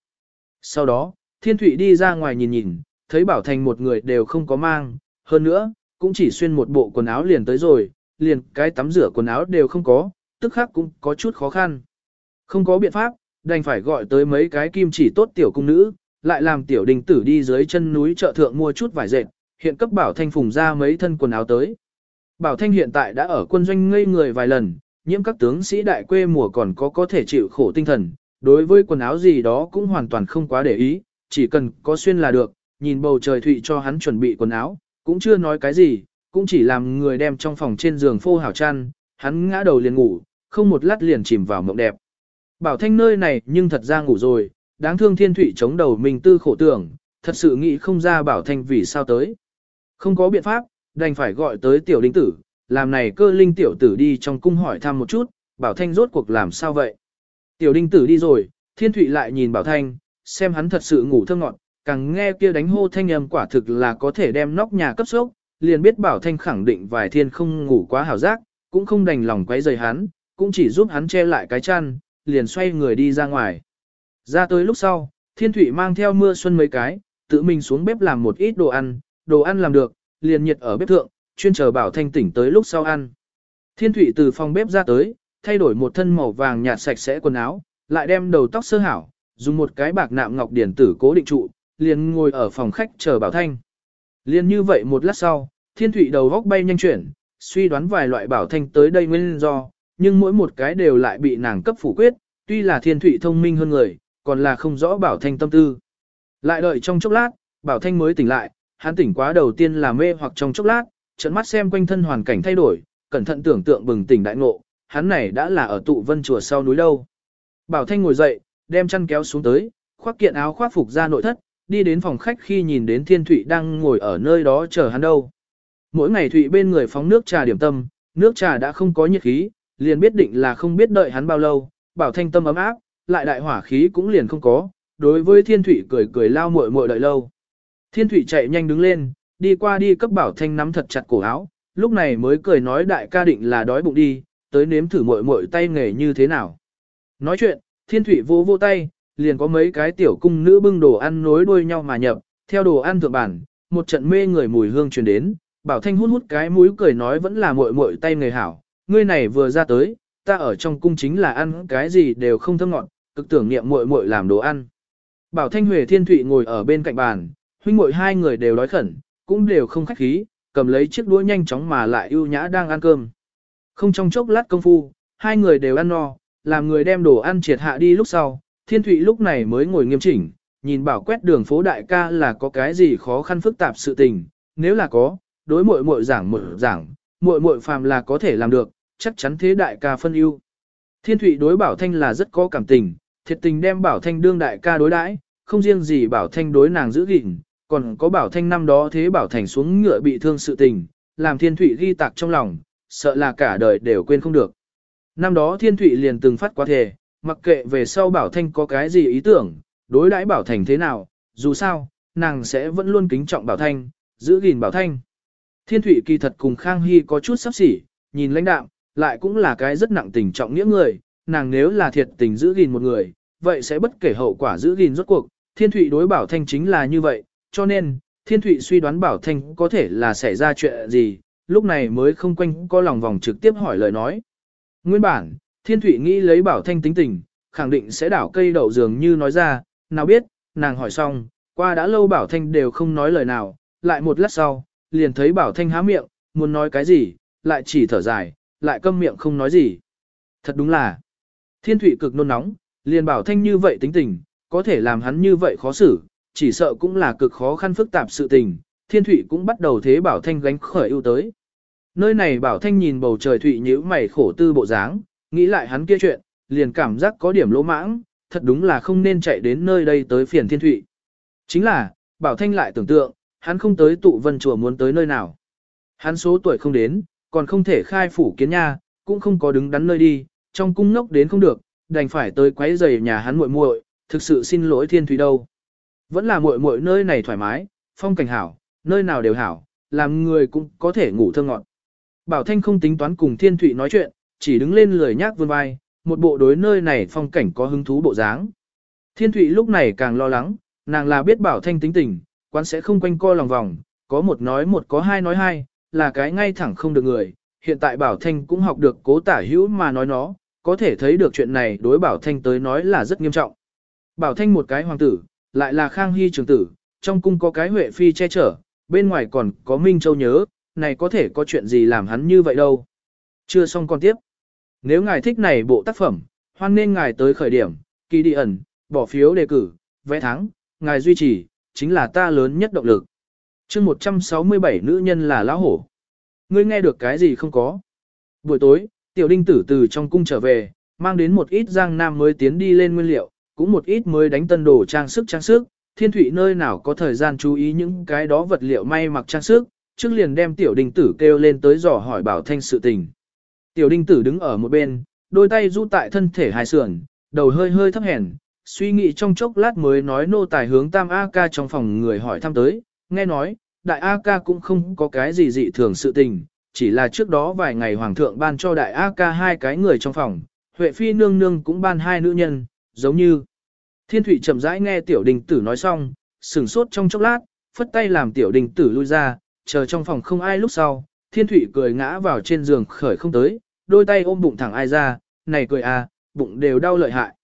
Sau đó, Thiên Thụy đi ra ngoài nhìn nhìn, thấy Bảo Thanh một người đều không có mang, hơn nữa, cũng chỉ xuyên một bộ quần áo liền tới rồi, liền cái tắm rửa quần áo đều không có, tức khắc cũng có chút khó khăn. Không có biện pháp, đành phải gọi tới mấy cái kim chỉ tốt tiểu cung nữ, lại làm tiểu đình tử đi dưới chân núi chợ thượng mua chút vải dệt, hiện cấp Bảo Thanh phùng ra mấy thân quần áo tới. Bảo Thanh hiện tại đã ở quân doanh ngây người vài lần, nhiễm các tướng sĩ đại quê mùa còn có có thể chịu khổ tinh thần, đối với quần áo gì đó cũng hoàn toàn không quá để ý, chỉ cần có xuyên là được, nhìn bầu trời thụy cho hắn chuẩn bị quần áo, cũng chưa nói cái gì, cũng chỉ làm người đem trong phòng trên giường phô hảo chăn, hắn ngã đầu liền ngủ, không một lát liền chìm vào mộng đẹp. Bảo Thanh nơi này nhưng thật ra ngủ rồi, đáng thương thiên thụy chống đầu mình tư khổ tưởng, thật sự nghĩ không ra Bảo Thanh vì sao tới. Không có biện pháp, đành phải gọi tới tiểu đinh tử, làm này cơ linh tiểu tử đi trong cung hỏi thăm một chút, Bảo Thanh rốt cuộc làm sao vậy. Tiểu đinh tử đi rồi, thiên thụy lại nhìn Bảo Thanh, xem hắn thật sự ngủ thơ ngọn, càng nghe kia đánh hô thanh âm quả thực là có thể đem nóc nhà cấp sốc, liền biết Bảo Thanh khẳng định vài thiên không ngủ quá hảo giác, cũng không đành lòng quấy rầy hắn, cũng chỉ giúp hắn che lại cái chăn, liền xoay người đi ra ngoài. Ra tới lúc sau, Thiên Thụy mang theo mưa xuân mấy cái, tự mình xuống bếp làm một ít đồ ăn, đồ ăn làm được, liền nhiệt ở bếp thượng, chuyên chờ Bảo Thanh tỉnh tới lúc sau ăn. Thiên Thụy từ phòng bếp ra tới, thay đổi một thân màu vàng nhạt sạch sẽ quần áo, lại đem đầu tóc sơ hảo, dùng một cái bạc nạm ngọc điển tử cố định trụ, liền ngồi ở phòng khách chờ Bảo Thanh. Liền như vậy một lát sau, Thiên Thụy đầu góc bay nhanh chuyển, suy đoán vài loại Bảo Thanh tới đây nguyên do, nhưng mỗi một cái đều lại bị nàng cấp phủ quyết, tuy là Thiên thủy thông minh hơn người, còn là không rõ Bảo Thanh tâm tư. Lại đợi trong chốc lát, Bảo Thanh mới tỉnh lại, hắn tỉnh quá đầu tiên là mê hoặc trong chốc lát, trận mắt xem quanh thân hoàn cảnh thay đổi, cẩn thận tưởng tượng bừng tỉnh đại ngộ, hắn này đã là ở tụ vân chùa sau núi đâu. Bảo Thanh ngồi dậy, đem chăn kéo xuống tới, khoác kiện áo khoác phục ra nội thất, đi đến phòng khách khi nhìn đến Thiên Thụy đang ngồi ở nơi đó chờ hắn đâu. Mỗi ngày Thụy bên người phóng nước trà điểm tâm, nước trà đã không có nhiệt khí, liền biết định là không biết đợi hắn bao lâu, Bảo Thanh tâm ấm áp, lại đại hỏa khí cũng liền không có, đối với Thiên Thụy cười cười lao muội muội đợi lâu. Thiên Thụy chạy nhanh đứng lên, đi qua đi cấp Bảo Thanh nắm thật chặt cổ áo, lúc này mới cười nói đại ca định là đói bụng đi, tới nếm thử muội muội tay nghề như thế nào. Nói chuyện, Thiên Thụy vô vô tay, liền có mấy cái tiểu cung nữ bưng đồ ăn nối đuôi nhau mà nhập, theo đồ ăn thượng bản, một trận mê người mùi hương truyền đến, Bảo Thanh hút hút cái mũi cười nói vẫn là muội muội tay nghề hảo, ngươi này vừa ra tới, ta ở trong cung chính là ăn cái gì đều không thơm ngọt, cực tưởng niệm muội muội làm đồ ăn. Bảo Thanh Huệ Thiên Thụy ngồi ở bên cạnh bàn, huynh muội hai người đều đói khẩn, cũng đều không khách khí, cầm lấy chiếc đũa nhanh chóng mà lại ưu nhã đang ăn cơm. Không trong chốc lát công phu, hai người đều ăn no, làm người đem đồ ăn triệt hạ đi lúc sau, Thiên Thụy lúc này mới ngồi nghiêm chỉnh, nhìn bảo quét đường phố đại ca là có cái gì khó khăn phức tạp sự tình, nếu là có, đối muội muội giảng một giảng, muội muội phàm là có thể làm được, chắc chắn thế đại ca phân ưu. Thiên Thụy đối Bảo Thanh là rất có cảm tình, thiệt tình đem Bảo Thanh đương đại ca đối đãi, không riêng gì Bảo Thanh đối nàng giữ gìn, còn có Bảo Thanh năm đó thế Bảo Thành xuống ngựa bị thương sự tình, làm Thiên Thụy ghi tạc trong lòng, sợ là cả đời đều quên không được. Năm đó Thiên Thụy liền từng phát quá thề, mặc kệ về sau Bảo Thanh có cái gì ý tưởng, đối đãi Bảo Thành thế nào, dù sao, nàng sẽ vẫn luôn kính trọng Bảo Thanh, giữ gìn Bảo Thanh. Thiên Thụy kỳ thật cùng Khang Hy có chút sắp xỉ, nhìn lãnh đạo, lại cũng là cái rất nặng tình trọng nghĩa người, nàng nếu là thiệt tình giữ gìn một người, vậy sẽ bất kể hậu quả giữ gìn rốt cuộc. Thiên Thụy đối Bảo Thanh chính là như vậy, cho nên, Thiên Thụy suy đoán Bảo Thanh có thể là xảy ra chuyện gì, lúc này mới không quanh có lòng vòng trực tiếp hỏi lời nói. Nguyên bản, Thiên Thụy nghĩ lấy Bảo Thanh tính tình, khẳng định sẽ đảo cây đậu dường như nói ra, nào biết, nàng hỏi xong, qua đã lâu Bảo Thanh đều không nói lời nào, lại một lát sau, liền thấy Bảo Thanh há miệng, muốn nói cái gì, lại chỉ thở dài, lại câm miệng không nói gì. Thật đúng là, thiên thủy cực nôn nóng, liền Bảo Thanh như vậy tính tình, có thể làm hắn như vậy khó xử, chỉ sợ cũng là cực khó khăn phức tạp sự tình, thiên thủy cũng bắt đầu thế Bảo Thanh gánh khởi ưu tới. Nơi này Bảo Thanh nhìn bầu trời thủy nhíu mày khổ tư bộ dáng, nghĩ lại hắn kia chuyện, liền cảm giác có điểm lỗ mãng, thật đúng là không nên chạy đến nơi đây tới phiền thiên thủy. Chính là, Bảo Thanh lại tưởng tượng, hắn không tới tụ vân chùa muốn tới nơi nào. Hắn số tuổi không đến, còn không thể khai phủ kiến nha, cũng không có đứng đắn nơi đi, trong cung ngốc đến không được, đành phải tới quấy giày nhà hắn muội muội, thực sự xin lỗi thiên thủy đâu. Vẫn là muội muội nơi này thoải mái, phong cảnh hảo, nơi nào đều hảo, làm người cũng có thể ngủ thơ ngọn. Bảo Thanh không tính toán cùng thiên thủy nói chuyện, chỉ đứng lên lười nhác vươn vai, một bộ đối nơi này phong cảnh có hứng thú bộ dáng. Thiên thủy lúc này càng lo lắng, nàng là biết Bảo Thanh tính tình, quán sẽ không quanh co lòng vòng, có một nói một có hai nói hai, là cái ngay thẳng không được người. Hiện tại Bảo Thanh cũng học được cố tả hữu mà nói nó, có thể thấy được chuyện này đối Bảo Thanh tới nói là rất nghiêm trọng. Bảo Thanh một cái hoàng tử, lại là Khang Hy trường tử, trong cung có cái Huệ Phi che chở, bên ngoài còn có Minh Châu nhớ, này có thể có chuyện gì làm hắn như vậy đâu. Chưa xong con tiếp. Nếu ngài thích này bộ tác phẩm, hoan nên ngài tới khởi điểm, kỳ đi ẩn, bỏ phiếu đề cử, vẽ thắng, ngài duy trì, chính là ta lớn nhất động lực. chương 167 nữ nhân là lão hổ. Ngươi nghe được cái gì không có? Buổi tối, tiểu đinh tử từ trong cung trở về, mang đến một ít giang nam mới tiến đi lên nguyên liệu, cũng một ít mới đánh tân đồ trang sức trang sức, thiên thủy nơi nào có thời gian chú ý những cái đó vật liệu may mặc trang sức, trước liền đem tiểu đinh tử kêu lên tới dò hỏi bảo thanh sự tình. Tiểu đinh tử đứng ở một bên, đôi tay du tại thân thể hài sườn, đầu hơi hơi thấp hèn, suy nghĩ trong chốc lát mới nói nô tài hướng tam A ca trong phòng người hỏi thăm tới, nghe nói, đại A ca cũng không có cái gì dị thường sự tình, chỉ là trước đó vài ngày hoàng thượng ban cho đại A ca hai cái người trong phòng, Huệ Phi nương nương cũng ban hai nữ nhân, giống như. Thiên Thụy chậm rãi nghe tiểu đình tử nói xong, sửng sốt trong chốc lát, phất tay làm tiểu đình tử lui ra, chờ trong phòng không ai lúc sau, Thiên Thụy cười ngã vào trên giường khởi không tới, đôi tay ôm bụng thẳng ai ra, này cười à, bụng đều đau lợi hại.